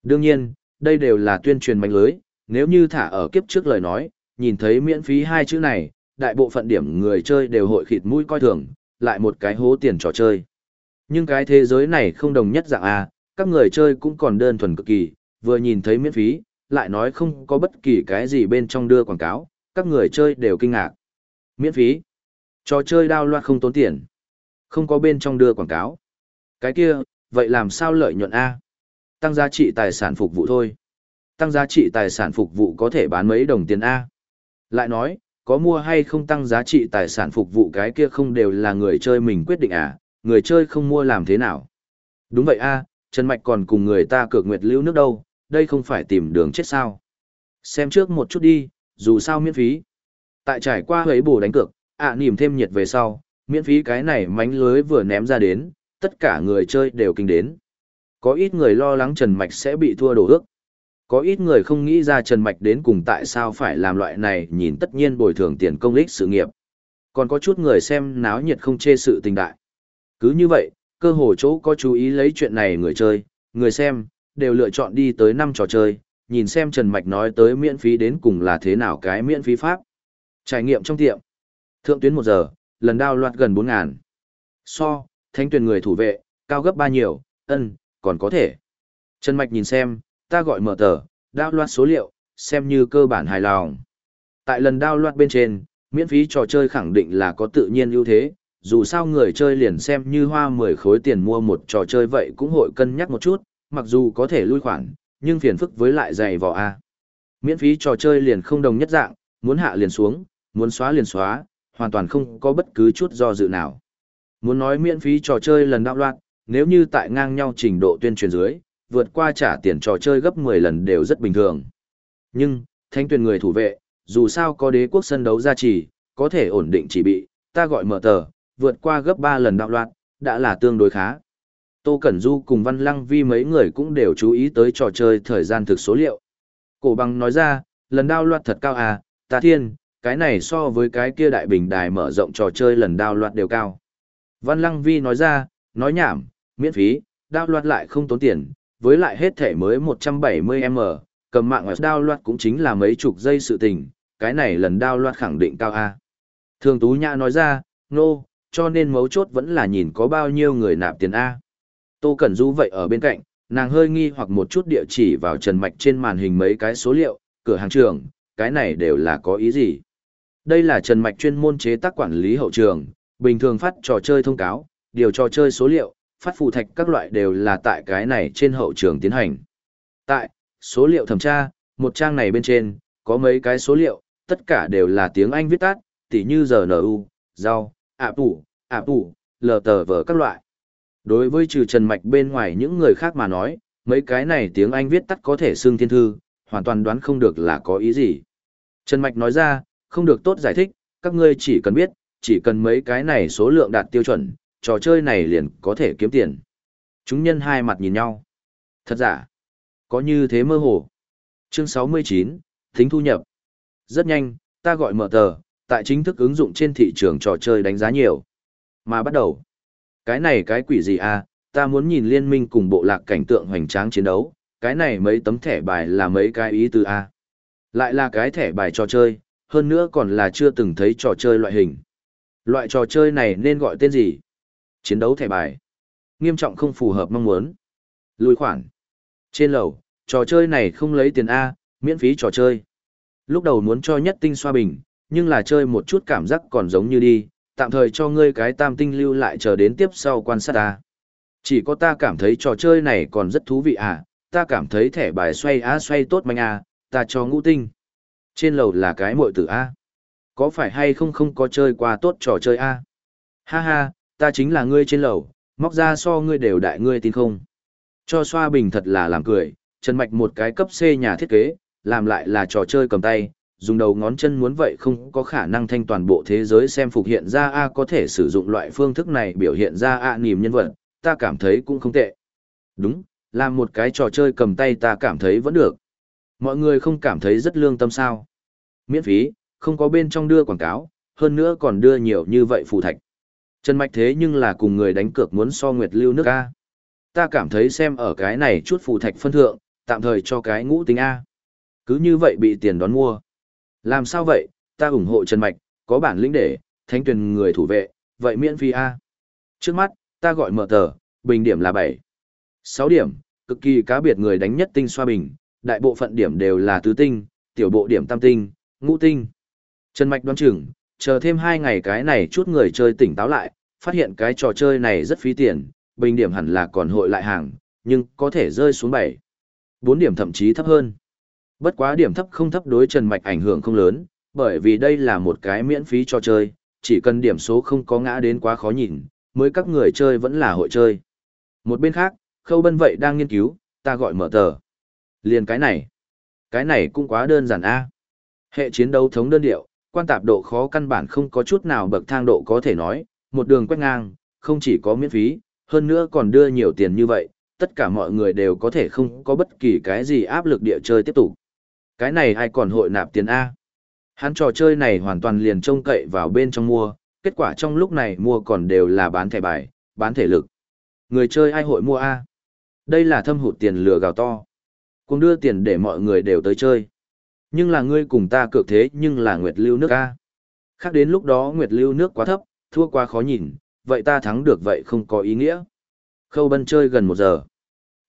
S1: Đương nhiên, đây đều là tuyên truyền mạnh lưới, nếu như thả ở kiếp trước lời nói, nhìn thấy miễn phí hai chữ này, đại bộ phận điểm người chơi đều hội khịt mũi coi thường, lại một cái hố tiền trò chơi. Nhưng cái thế giới này không đồng nhất dạng A, các người chơi cũng còn đơn thuần cực kỳ, vừa nhìn thấy miễn phí, lại nói không có bất kỳ cái gì bên trong đưa quảng cáo, các người chơi đều kinh ngạc. Miễn phí. Trò chơi đao loạt không tốn tiền. Không có bên trong đưa quảng cáo. Cái kia, vậy làm sao lợi nhuận A? Tăng giá trị tài sản phục vụ thôi. Tăng giá trị tài sản phục vụ có thể bán mấy đồng tiền A. Lại nói, có mua hay không tăng giá trị tài sản phục vụ cái kia không đều là người chơi mình quyết định à, người chơi không mua làm thế nào. Đúng vậy a Trần Mạch còn cùng người ta cược nguyệt lưu nước đâu, đây không phải tìm đường chết sao. Xem trước một chút đi, dù sao miễn phí. Tại trải qua ấy bù đánh cược, ạ à, nìm thêm nhiệt về sau, miễn phí cái này mánh lưới vừa ném ra đến, tất cả người chơi đều kinh đến. Có ít người lo lắng Trần Mạch sẽ bị thua đổ ước. Có ít người không nghĩ ra Trần Mạch đến cùng tại sao phải làm loại này nhìn tất nhiên bồi thường tiền công lích sự nghiệp. Còn có chút người xem náo nhiệt không chê sự tình đại. Cứ như vậy, cơ hồ chỗ có chú ý lấy chuyện này người chơi, người xem, đều lựa chọn đi tới năm trò chơi, nhìn xem Trần Mạch nói tới miễn phí đến cùng là thế nào cái miễn phí pháp. Trải nghiệm trong tiệm. Thượng tuyến 1 giờ, lần đao loạt gần 4 ngàn. So, thanh tuyển người thủ vệ, cao gấp 3 nhiều, ân, còn có thể. Trần Mạch nhìn xem, ta gọi mở tờ, đao loạt số liệu, xem như cơ bản hài lòng. Tại lần đao loạt bên trên, miễn phí trò chơi khẳng định là có tự nhiên ưu thế, dù sao người chơi liền xem như hoa 10 khối tiền mua một trò chơi vậy cũng hội cân nhắc một chút, mặc dù có thể lui khoản, nhưng phiền phức với lại dày vò A. Miễn phí trò chơi liền không đồng nhất dạng, muốn hạ liền xuống, muốn xóa liền xóa, hoàn toàn không có bất cứ chút do dự nào. Muốn nói miễn phí trò chơi lần đạo loạn, nếu như tại ngang nhau trình độ tuyên truyền dưới, vượt qua trả tiền trò chơi gấp 10 lần đều rất bình thường. Nhưng, thanh tuyển người thủ vệ, dù sao có đế quốc sân đấu gia trì, có thể ổn định chỉ bị, ta gọi mở tờ, vượt qua gấp 3 lần đạo loạn, đã là tương đối khá. Tô Cẩn Du cùng Văn Lăng Vi mấy người cũng đều chú ý tới trò chơi thời gian thực số liệu. Cổ bằng nói ra, lần đao loạt thật cao à, ta thiên, cái này so với cái kia đại bình đài mở rộng trò chơi lần đao loạt đều cao. Văn Lăng Vi nói ra, nói nhảm, miễn phí, đao loạt lại không tốn tiền, với lại hết thể mới 170M, cầm mạng ở đao loạt cũng chính là mấy chục giây sự tình, cái này lần đao loạt khẳng định cao A. Thường Tú Nhã nói ra, nô, no, cho nên mấu chốt vẫn là nhìn có bao nhiêu người nạp tiền A. Tô Cẩn Du vậy ở bên cạnh, nàng hơi nghi hoặc một chút địa chỉ vào trần mạch trên màn hình mấy cái số liệu, cửa hàng trường, cái này đều là có ý gì. Đây là trần mạch chuyên môn chế tác quản lý hậu trường, bình thường phát trò chơi thông cáo, điều trò chơi số liệu, phát phù thạch các loại đều là tại cái này trên hậu trường tiến hành. Tại, số liệu thẩm tra, một trang này bên trên, có mấy cái số liệu, tất cả đều là tiếng Anh viết tắt, tỉ như GNU, rau, ạ tủ, ạ tủ, lờ tờ vở các loại. Đối với trừ Trần Mạch bên ngoài những người khác mà nói, mấy cái này tiếng Anh viết tắt có thể xưng thiên thư, hoàn toàn đoán không được là có ý gì. Trần Mạch nói ra, không được tốt giải thích, các ngươi chỉ cần biết, chỉ cần mấy cái này số lượng đạt tiêu chuẩn, trò chơi này liền có thể kiếm tiền. Chúng nhân hai mặt nhìn nhau. Thật giả, có như thế mơ hồ. Chương 69, tính thu nhập. Rất nhanh, ta gọi mở tờ, tại chính thức ứng dụng trên thị trường trò chơi đánh giá nhiều. Mà bắt đầu, cái này cái quỷ gì à, ta muốn nhìn liên minh cùng bộ lạc cảnh tượng hoành tráng chiến đấu, cái này mấy tấm thẻ bài là mấy cái ý từ A. Lại là cái thẻ bài trò chơi, hơn nữa còn là chưa từng thấy trò chơi loại hình. Loại trò chơi này nên gọi tên gì? Chiến đấu thẻ bài. Nghiêm trọng không phù hợp mong muốn. Lùi khoản. Trên lầu, trò chơi này không lấy tiền A, miễn phí trò chơi. Lúc đầu muốn cho nhất tinh xoa bình, nhưng là chơi một chút cảm giác còn giống như đi, tạm thời cho ngươi cái tam tinh lưu lại chờ đến tiếp sau quan sát ta. Chỉ có ta cảm thấy trò chơi này còn rất thú vị à, ta cảm thấy thẻ bài xoay á xoay tốt mạnh à, ta cho ngũ tinh. Trên lầu là cái muội tử a. Có phải hay không không có chơi qua tốt trò chơi a? Ha ha, ta chính là ngươi trên lầu, móc ra so ngươi đều đại ngươi tin không? Cho xoa bình thật là làm cười, Trần Mạch một cái cấp C nhà thiết kế, làm lại là trò chơi cầm tay, dùng đầu ngón chân muốn vậy không có khả năng thanh toàn bộ thế giới xem phục hiện ra A có thể sử dụng loại phương thức này biểu hiện ra A niềm nhân vật, ta cảm thấy cũng không tệ. Đúng, làm một cái trò chơi cầm tay ta cảm thấy vẫn được. Mọi người không cảm thấy rất lương tâm sao. Miễn phí, không có bên trong đưa quảng cáo, hơn nữa còn đưa nhiều như vậy phù thạch. Trần Mạch thế nhưng là cùng người đánh cược muốn so Nguyệt Lưu nước A. Ta cảm thấy xem ở cái này chút phù thạch phân thượng, tạm thời cho cái ngũ tính A. Cứ như vậy bị tiền đón mua. Làm sao vậy, ta ủng hộ Trần Mạch, có bản lĩnh để, thánh tuyển người thủ vệ, vậy miễn phí A. Trước mắt, ta gọi mở tờ, bình điểm là 7. 6 điểm, cực kỳ cá biệt người đánh nhất tinh xoa bình, đại bộ phận điểm đều là tứ tinh, tiểu bộ điểm tam tinh, ngũ tinh. Trần Mạch đoán chừng, chờ thêm hai ngày cái này chút người chơi tỉnh táo lại, phát hiện cái trò chơi này rất phí tiền, bình điểm hẳn là còn hội lại hàng, nhưng có thể rơi xuống 7. 4 điểm thậm chí thấp hơn. Bất quá điểm thấp không thấp đối Trần Mạch ảnh hưởng không lớn, bởi vì đây là một cái miễn phí trò chơi, chỉ cần điểm số không có ngã đến quá khó nhìn, mới các người chơi vẫn là hội chơi. Một bên khác, Khâu Bân vậy đang nghiên cứu, ta gọi mở tờ. Liền cái này. Cái này cũng quá đơn giản a. Hệ chiến đấu thống đơn điệu, quan tạp độ khó căn bản không có chút nào bậc thang độ có thể nói, một đường quét ngang, không chỉ có miễn phí, hơn nữa còn đưa nhiều tiền như vậy, tất cả mọi người đều có thể không có bất kỳ cái gì áp lực địa chơi tiếp tục. Cái này ai còn hội nạp tiền A. Hắn trò chơi này hoàn toàn liền trông cậy vào bên trong mua, kết quả trong lúc này mua còn đều là bán thẻ bài, bán thể lực. Người chơi ai hội mua A. Đây là thâm hụt tiền lừa gào to. Cùng đưa tiền để mọi người đều tới chơi. Nhưng là ngươi cùng ta cược thế nhưng là Nguyệt Lưu nước A. Khác đến lúc đó Nguyệt Lưu nước quá thấp, thua quá khó nhìn, vậy ta thắng được vậy không có ý nghĩa. Khâu bân chơi gần một giờ.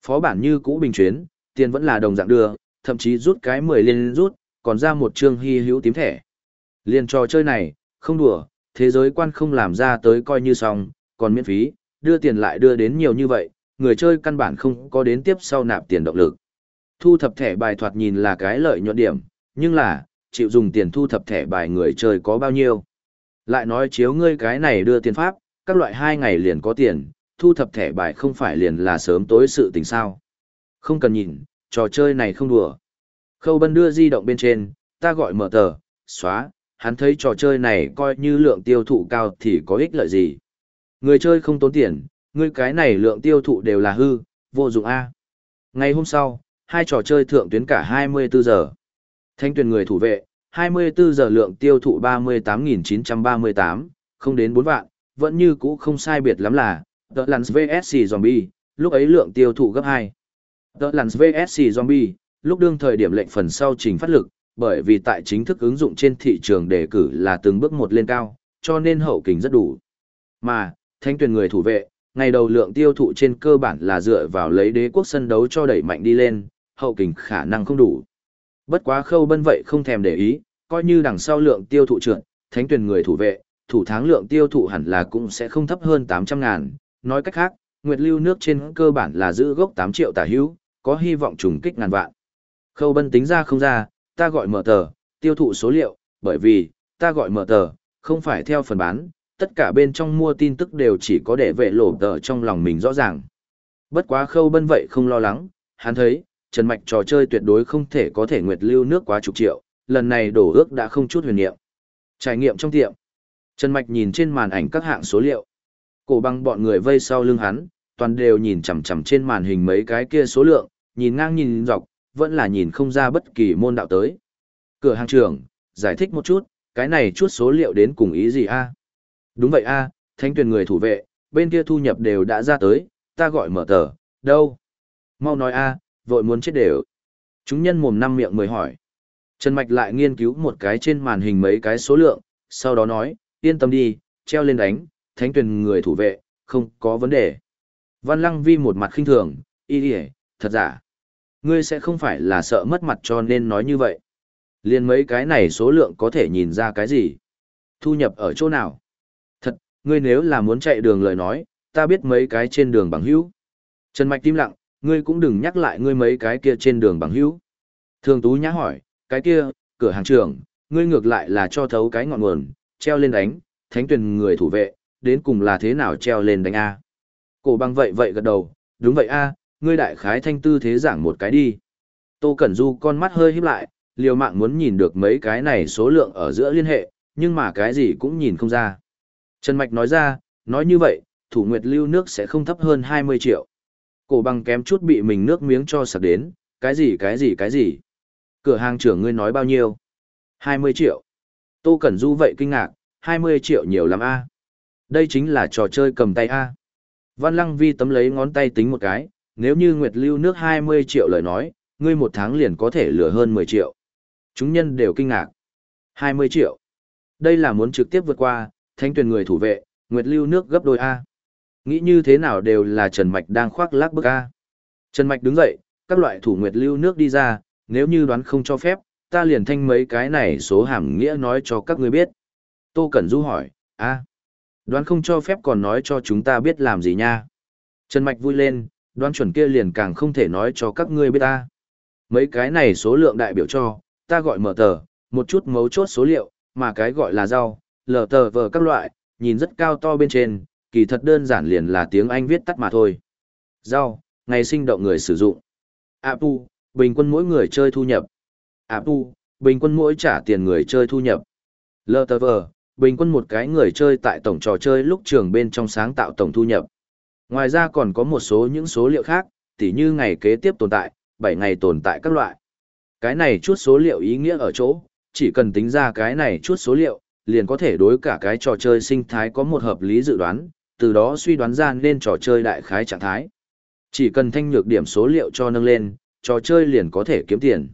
S1: Phó bản như cũ bình chuyến, tiền vẫn là đồng dạng đưa, thậm chí rút cái 10 liên rút, còn ra một chương hy hữu tím thẻ. Liên trò chơi này, không đùa, thế giới quan không làm ra tới coi như xong, còn miễn phí, đưa tiền lại đưa đến nhiều như vậy, người chơi căn bản không có đến tiếp sau nạp tiền động lực. Thu thập thẻ bài thoạt nhìn là cái lợi nhuận điểm, nhưng là, chịu dùng tiền thu thập thẻ bài người chơi có bao nhiêu. Lại nói chiếu ngươi cái này đưa tiền pháp, các loại hai ngày liền có tiền, thu thập thẻ bài không phải liền là sớm tối sự tình sao. Không cần nhìn, trò chơi này không đùa. Khâu bân đưa di động bên trên, ta gọi mở tờ, xóa, hắn thấy trò chơi này coi như lượng tiêu thụ cao thì có ích lợi gì. Người chơi không tốn tiền, ngươi cái này lượng tiêu thụ đều là hư, vô dụng A. Ngày hôm sau, hai trò chơi thượng tuyến cả 24 giờ. Thanh tuyển người thủ vệ, 24 giờ lượng tiêu thụ 38.938, không đến 4 vạn, vẫn như cũ không sai biệt lắm là, The Lance VSC Zombie, lúc ấy lượng tiêu thụ gấp 2. The Lance VSC Zombie, lúc đương thời điểm lệnh phần sau trình phát lực, bởi vì tại chính thức ứng dụng trên thị trường đề cử là từng bước một lên cao, cho nên hậu kính rất đủ. Mà, thanh tuyển người thủ vệ, ngày đầu lượng tiêu thụ trên cơ bản là dựa vào lấy đế quốc sân đấu cho đẩy mạnh đi lên, hậu kình khả năng không đủ. Bất quá khâu bân vậy không thèm để ý, coi như đằng sau lượng tiêu thụ trượt, thánh tuyển người thủ vệ, thủ tháng lượng tiêu thụ hẳn là cũng sẽ không thấp hơn 800 ngàn. Nói cách khác, Nguyệt Lưu nước trên cơ bản là giữ gốc 8 triệu tả hữu, có hy vọng trùng kích ngàn vạn. Khâu bân tính ra không ra, ta gọi mở tờ, tiêu thụ số liệu, bởi vì, ta gọi mở tờ, không phải theo phần bán, tất cả bên trong mua tin tức đều chỉ có để vệ lộ tờ trong lòng mình rõ ràng. Bất quá khâu bân vậy không lo lắng, hắn thấy, Trần Mạch trò chơi tuyệt đối không thể có thể nguyệt lưu nước quá chục triệu, lần này đổ ước đã không chút huyền niệm. Trải nghiệm trong tiệm. Trần Mạch nhìn trên màn ảnh các hạng số liệu. Cổ băng bọn người vây sau lưng hắn, toàn đều nhìn chằm chằm trên màn hình mấy cái kia số lượng, nhìn ngang nhìn dọc, vẫn là nhìn không ra bất kỳ môn đạo tới. Cửa hàng trưởng, giải thích một chút, cái này chút số liệu đến cùng ý gì a? Đúng vậy a, thanh tuyển người thủ vệ, bên kia thu nhập đều đã ra tới, ta gọi mở tờ, đâu? Mau nói a, vội muốn chết đều. Chúng nhân mồm năm miệng mười hỏi. Trần Mạch lại nghiên cứu một cái trên màn hình mấy cái số lượng, sau đó nói, yên tâm đi, treo lên đánh, thánh tuyển người thủ vệ, không có vấn đề. Văn Lăng Vi một mặt khinh thường, y đi thật giả. Ngươi sẽ không phải là sợ mất mặt cho nên nói như vậy. Liên mấy cái này số lượng có thể nhìn ra cái gì? Thu nhập ở chỗ nào? Thật, ngươi nếu là muốn chạy đường lời nói, ta biết mấy cái trên đường bằng hữu. Trần Mạch tim lặng, ngươi cũng đừng nhắc lại ngươi mấy cái kia trên đường bằng hữu. Thường Tú nhã hỏi, cái kia, cửa hàng trưởng, ngươi ngược lại là cho thấu cái ngọn nguồn, treo lên đánh, thánh tuyển người thủ vệ, đến cùng là thế nào treo lên đánh A. Cổ băng vậy vậy gật đầu, đúng vậy A, ngươi đại khái thanh tư thế giảng một cái đi. Tô Cẩn Du con mắt hơi híp lại, liều mạng muốn nhìn được mấy cái này số lượng ở giữa liên hệ, nhưng mà cái gì cũng nhìn không ra. Trần Mạch nói ra, nói như vậy, thủ nguyệt lưu nước sẽ không thấp hơn 20 triệu. Cổ bằng kém chút bị mình nước miếng cho sạc đến, cái gì cái gì cái gì. Cửa hàng trưởng ngươi nói bao nhiêu? 20 triệu. Tô Cẩn Du vậy kinh ngạc, 20 triệu nhiều lắm a Đây chính là trò chơi cầm tay a Văn Lăng Vi tấm lấy ngón tay tính một cái, nếu như Nguyệt Lưu nước 20 triệu lời nói, ngươi một tháng liền có thể lừa hơn 10 triệu. Chúng nhân đều kinh ngạc. 20 triệu. Đây là muốn trực tiếp vượt qua, thanh tuyển người thủ vệ, Nguyệt Lưu nước gấp đôi A. Nghĩ như thế nào đều là Trần Mạch đang khoác lác bức A. Trần Mạch đứng dậy, các loại thủ Nguyệt Lưu nước đi ra, nếu như đoán không cho phép, ta liền thanh mấy cái này số hàm nghĩa nói cho các ngươi biết. Tô Cẩn Du hỏi, a đoán không cho phép còn nói cho chúng ta biết làm gì nha. Trần Mạch vui lên, đoán chuẩn kia liền càng không thể nói cho các ngươi biết ta. Mấy cái này số lượng đại biểu cho, ta gọi mở tờ, một chút mấu chốt số liệu, mà cái gọi là rau, lờ tờ vờ các loại, nhìn rất cao to bên trên, kỳ thật đơn giản liền là tiếng Anh viết tắt mà thôi. Rau, ngày sinh động người sử dụng. Apu, bình quân mỗi người chơi thu nhập. Apu, bình quân mỗi trả tiền người chơi thu nhập. LTV, bình quân một cái người chơi tại tổng trò chơi lúc trường bên trong sáng tạo tổng thu nhập. Ngoài ra còn có một số những số liệu khác, tỉ như ngày kế tiếp tồn tại, 7 ngày tồn tại các loại. Cái này chút số liệu ý nghĩa ở chỗ, chỉ cần tính ra cái này chút số liệu, liền có thể đối cả cái trò chơi sinh thái có một hợp lý dự đoán, từ đó suy đoán ra nên trò chơi đại khái trạng thái. Chỉ cần thanh nhược điểm số liệu cho nâng lên, trò chơi liền có thể kiếm tiền.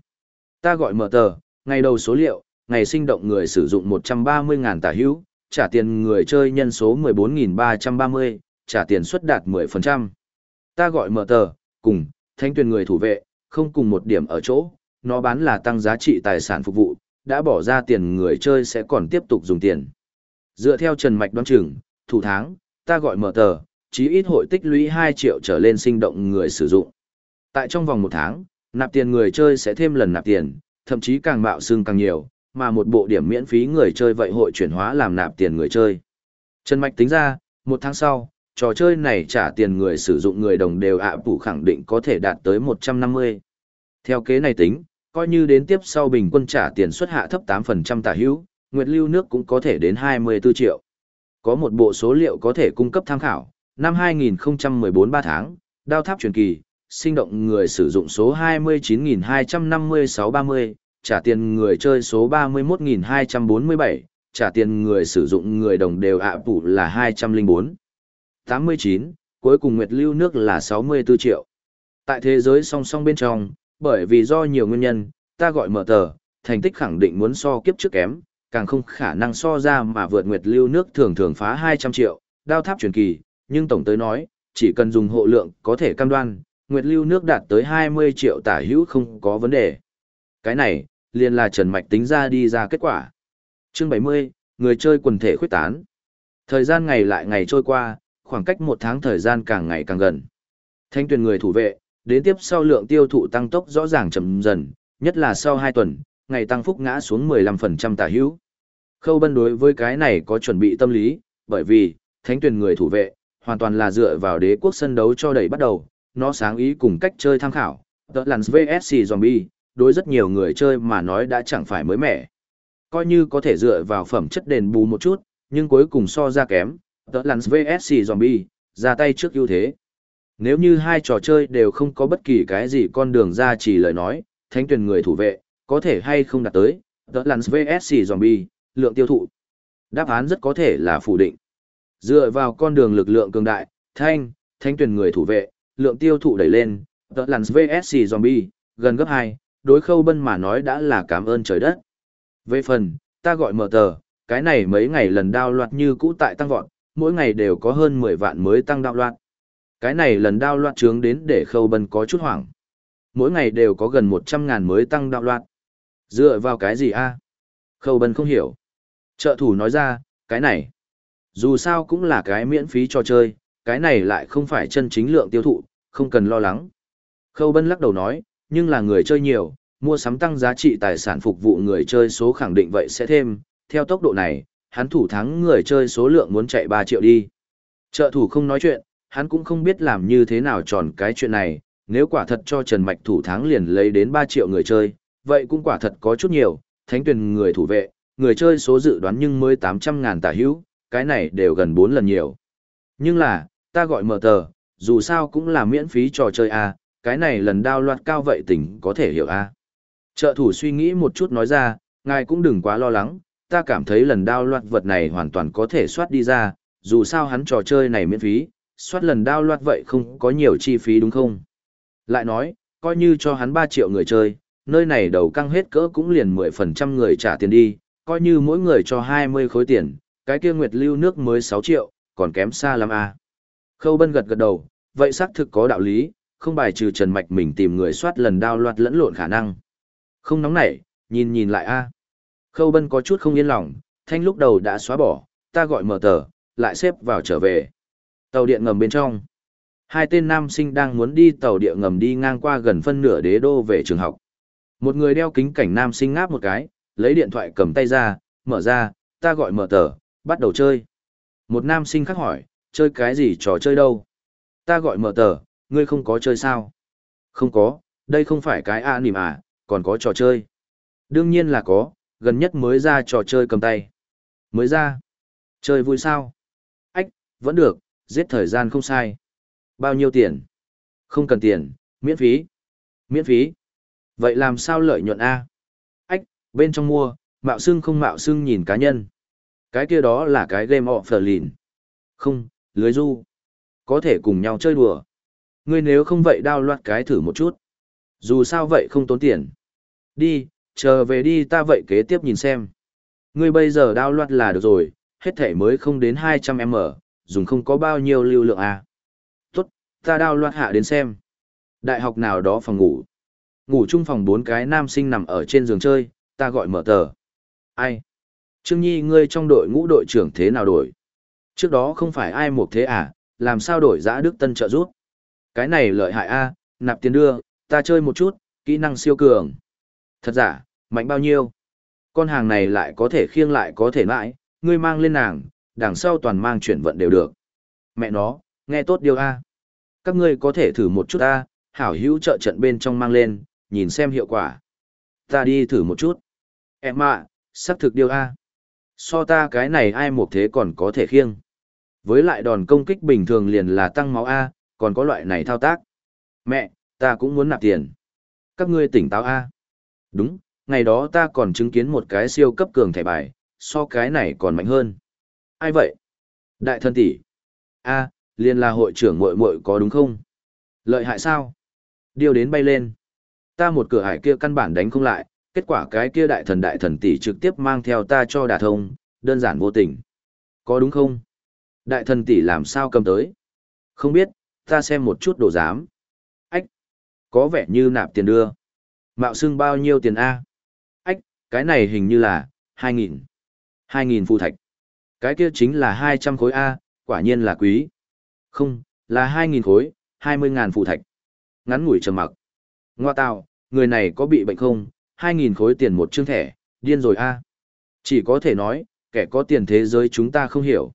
S1: Ta gọi mở tờ, ngày đầu số liệu, ngày sinh động người sử dụng 130.000 tả hữu, trả tiền người chơi nhân số 14.330, trả tiền suất đạt 10%. Ta gọi mở tờ, cùng, thanh tuyển người thủ vệ, không cùng một điểm ở chỗ, nó bán là tăng giá trị tài sản phục vụ, đã bỏ ra tiền người chơi sẽ còn tiếp tục dùng tiền. Dựa theo Trần Mạch đoán chừng, thủ tháng, ta gọi mở tờ, chí ít hội tích lũy 2 triệu trở lên sinh động người sử dụng. Tại trong vòng một tháng, nạp tiền người chơi sẽ thêm lần nạp tiền, thậm chí càng mạo xương càng nhiều, mà một bộ điểm miễn phí người chơi vậy hội chuyển hóa làm nạp tiền người chơi. Trần Mạch tính ra, một tháng sau, trò chơi này trả tiền người sử dụng người đồng đều ạ phủ khẳng định có thể đạt tới 150. Theo kế này tính, coi như đến tiếp sau bình quân trả tiền xuất hạ thấp 8% tả hữu, Nguyệt Lưu nước cũng có thể đến 24 triệu. Có một bộ số liệu có thể cung cấp tham khảo, năm 2014 3 tháng, đao tháp truyền kỳ, sinh động người sử dụng số 29.256-30, trả tiền người chơi số 31.247, trả tiền người sử dụng người đồng đều ạ à là 204. 89, cuối cùng Nguyệt Lưu nước là 64 triệu. Tại thế giới song song bên trong, bởi vì do nhiều nguyên nhân, ta gọi mở tờ, thành tích khẳng định muốn so kiếp trước kém, càng không khả năng so ra mà vượt Nguyệt Lưu nước thường thường phá 200 triệu, đao tháp truyền kỳ, nhưng tổng tới nói, chỉ cần dùng hộ lượng có thể cam đoan, Nguyệt Lưu nước đạt tới 20 triệu tả hữu không có vấn đề. Cái này, liền là Trần Mạch tính ra đi ra kết quả. Chương 70, người chơi quần thể khuyết tán. Thời gian ngày lại ngày trôi qua, khoảng cách một tháng thời gian càng ngày càng gần. Thanh tuyển người thủ vệ, đến tiếp sau lượng tiêu thụ tăng tốc rõ ràng chậm dần, nhất là sau 2 tuần, ngày tăng phúc ngã xuống 15% tả hữu. Khâu bân đối với cái này có chuẩn bị tâm lý, bởi vì, thánh tuyển người thủ vệ, hoàn toàn là dựa vào đế quốc sân đấu cho đẩy bắt đầu, nó sáng ý cùng cách chơi tham khảo, tợ lằn VSC Zombie, đối rất nhiều người chơi mà nói đã chẳng phải mới mẻ. Coi như có thể dựa vào phẩm chất đền bù một chút, nhưng cuối cùng so ra kém, tợ lằn VSC Zombie, ra tay trước ưu thế. Nếu như hai trò chơi đều không có bất kỳ cái gì con đường ra chỉ lời nói, thánh tuyển người thủ vệ, có thể hay không đạt tới, tợ lằn VSC Zombie, lượng tiêu thụ. Đáp án rất có thể là phủ định. Dựa vào con đường lực lượng cường đại, thanh, thánh tuyển người thủ vệ, lượng tiêu thụ đẩy lên, The Lands VSC Zombie, gần gấp 2, đối khâu bân mà nói đã là cảm ơn trời đất. Về phần, ta gọi mở tờ, cái này mấy ngày lần đao loạt như cũ tại tăng vọt, mỗi ngày đều có hơn 10 vạn mới tăng đao loạt. Cái này lần đao loạt trướng đến để khâu bân có chút hoảng. Mỗi ngày đều có gần 100 ngàn mới tăng đao loạt. Dựa vào cái gì a? Khâu bân không hiểu. Trợ thủ nói ra, cái này. Dù sao cũng là cái miễn phí cho chơi, cái này lại không phải chân chính lượng tiêu thụ, không cần lo lắng. Khâu bân lắc đầu nói, nhưng là người chơi nhiều, mua sắm tăng giá trị tài sản phục vụ người chơi số khẳng định vậy sẽ thêm, theo tốc độ này, hắn thủ thắng người chơi số lượng muốn chạy 3 triệu đi. Trợ thủ không nói chuyện, hắn cũng không biết làm như thế nào tròn cái chuyện này, nếu quả thật cho Trần Mạch thủ tháng liền lấy đến 3 triệu người chơi, vậy cũng quả thật có chút nhiều, thánh tuyển người thủ vệ, người chơi số dự đoán nhưng mới 800 ngàn tả hữu, cái này đều gần 4 lần nhiều. Nhưng là, ta gọi mở tờ, dù sao cũng là miễn phí trò chơi A, cái này lần đao loạt cao vậy tỉnh có thể hiểu A. Trợ thủ suy nghĩ một chút nói ra, ngài cũng đừng quá lo lắng, ta cảm thấy lần đao loạt vật này hoàn toàn có thể soát đi ra, dù sao hắn trò chơi này miễn phí, soát lần đao loạt vậy không có nhiều chi phí đúng không? Lại nói, coi như cho hắn 3 triệu người chơi, nơi này đầu căng hết cỡ cũng liền 10% người trả tiền đi, coi như mỗi người cho 20 khối tiền, cái kia nguyệt lưu nước mới 6 triệu, còn kém xa lắm à. Khâu Bân gật gật đầu, vậy xác thực có đạo lý, không bài trừ Trần Mạch mình tìm người soát lần đao loạt lẫn lộn khả năng. Không nóng nảy, nhìn nhìn lại a. Khâu Bân có chút không yên lòng, thanh lúc đầu đã xóa bỏ, ta gọi mở tờ, lại xếp vào trở về. Tàu điện ngầm bên trong. Hai tên nam sinh đang muốn đi tàu điện ngầm đi ngang qua gần phân nửa đế đô về trường học. Một người đeo kính cảnh nam sinh ngáp một cái, lấy điện thoại cầm tay ra, mở ra, ta gọi mở tờ, bắt đầu chơi. Một nam sinh khác hỏi, chơi cái gì trò chơi đâu? Ta gọi mở tờ, ngươi không có chơi sao? Không có, đây không phải cái a nỉm à, còn có trò chơi. Đương nhiên là có, gần nhất mới ra trò chơi cầm tay. Mới ra. Chơi vui sao? Ách, vẫn được, giết thời gian không sai. Bao nhiêu tiền? Không cần tiền, miễn phí. Miễn phí. Vậy làm sao lợi nhuận A? Bên trong mua, mạo xưng không mạo xưng nhìn cá nhân. Cái kia đó là cái game offline. Không, lưới du. Có thể cùng nhau chơi đùa. Ngươi nếu không vậy đao loạt cái thử một chút. Dù sao vậy không tốn tiền. Đi, chờ về đi ta vậy kế tiếp nhìn xem. Ngươi bây giờ đao loạt là được rồi, hết thể mới không đến 200m, dùng không có bao nhiêu lưu lượng à. Tốt, ta đao loạt hạ đến xem. Đại học nào đó phòng ngủ. Ngủ chung phòng bốn cái nam sinh nằm ở trên giường chơi, ta gọi mở tờ. Ai? Trương Nhi ngươi trong đội ngũ đội trưởng thế nào đổi? Trước đó không phải ai một thế à, làm sao đổi giã Đức Tân trợ rút? Cái này lợi hại a, nạp tiền đưa, ta chơi một chút, kỹ năng siêu cường. Thật giả, mạnh bao nhiêu? Con hàng này lại có thể khiêng lại có thể mãi, ngươi mang lên nàng, đằng sau toàn mang chuyển vận đều được. Mẹ nó, nghe tốt điều a. Các ngươi có thể thử một chút a, hảo hữu trợ trận bên trong mang lên, nhìn xem hiệu quả. Ta đi thử một chút. Em ạ, à, xác thực điều a. So ta cái này ai một thế còn có thể khiêng. Với lại đòn công kích bình thường liền là tăng máu A, còn có loại này thao tác. Mẹ, ta cũng muốn nạp tiền. Các ngươi tỉnh táo A. Đúng, ngày đó ta còn chứng kiến một cái siêu cấp cường thẻ bài, so cái này còn mạnh hơn. Ai vậy? Đại thân tỷ. A, liền là hội trưởng muội muội có đúng không? Lợi hại sao? Điều đến bay lên. Ta một cửa hải kia căn bản đánh không lại, kết quả cái kia đại thần đại thần tỷ trực tiếp mang theo ta cho đà thông, đơn giản vô tình. Có đúng không? Đại thần tỷ làm sao cầm tới? Không biết, ta xem một chút đồ giám. Ách, có vẻ như nạp tiền đưa. Mạo xưng bao nhiêu tiền A? Ách, cái này hình như là, 2.000. 2.000 phù thạch. Cái kia chính là 200 khối A, quả nhiên là quý. Không, là 2.000 khối, 20.000 phù thạch. Ngắn ngủi trầm mặc. Ngoa tạo, người này có bị bệnh không? 2.000 khối tiền một chương thẻ, điên rồi A. Chỉ có thể nói, kẻ có tiền thế giới chúng ta không hiểu.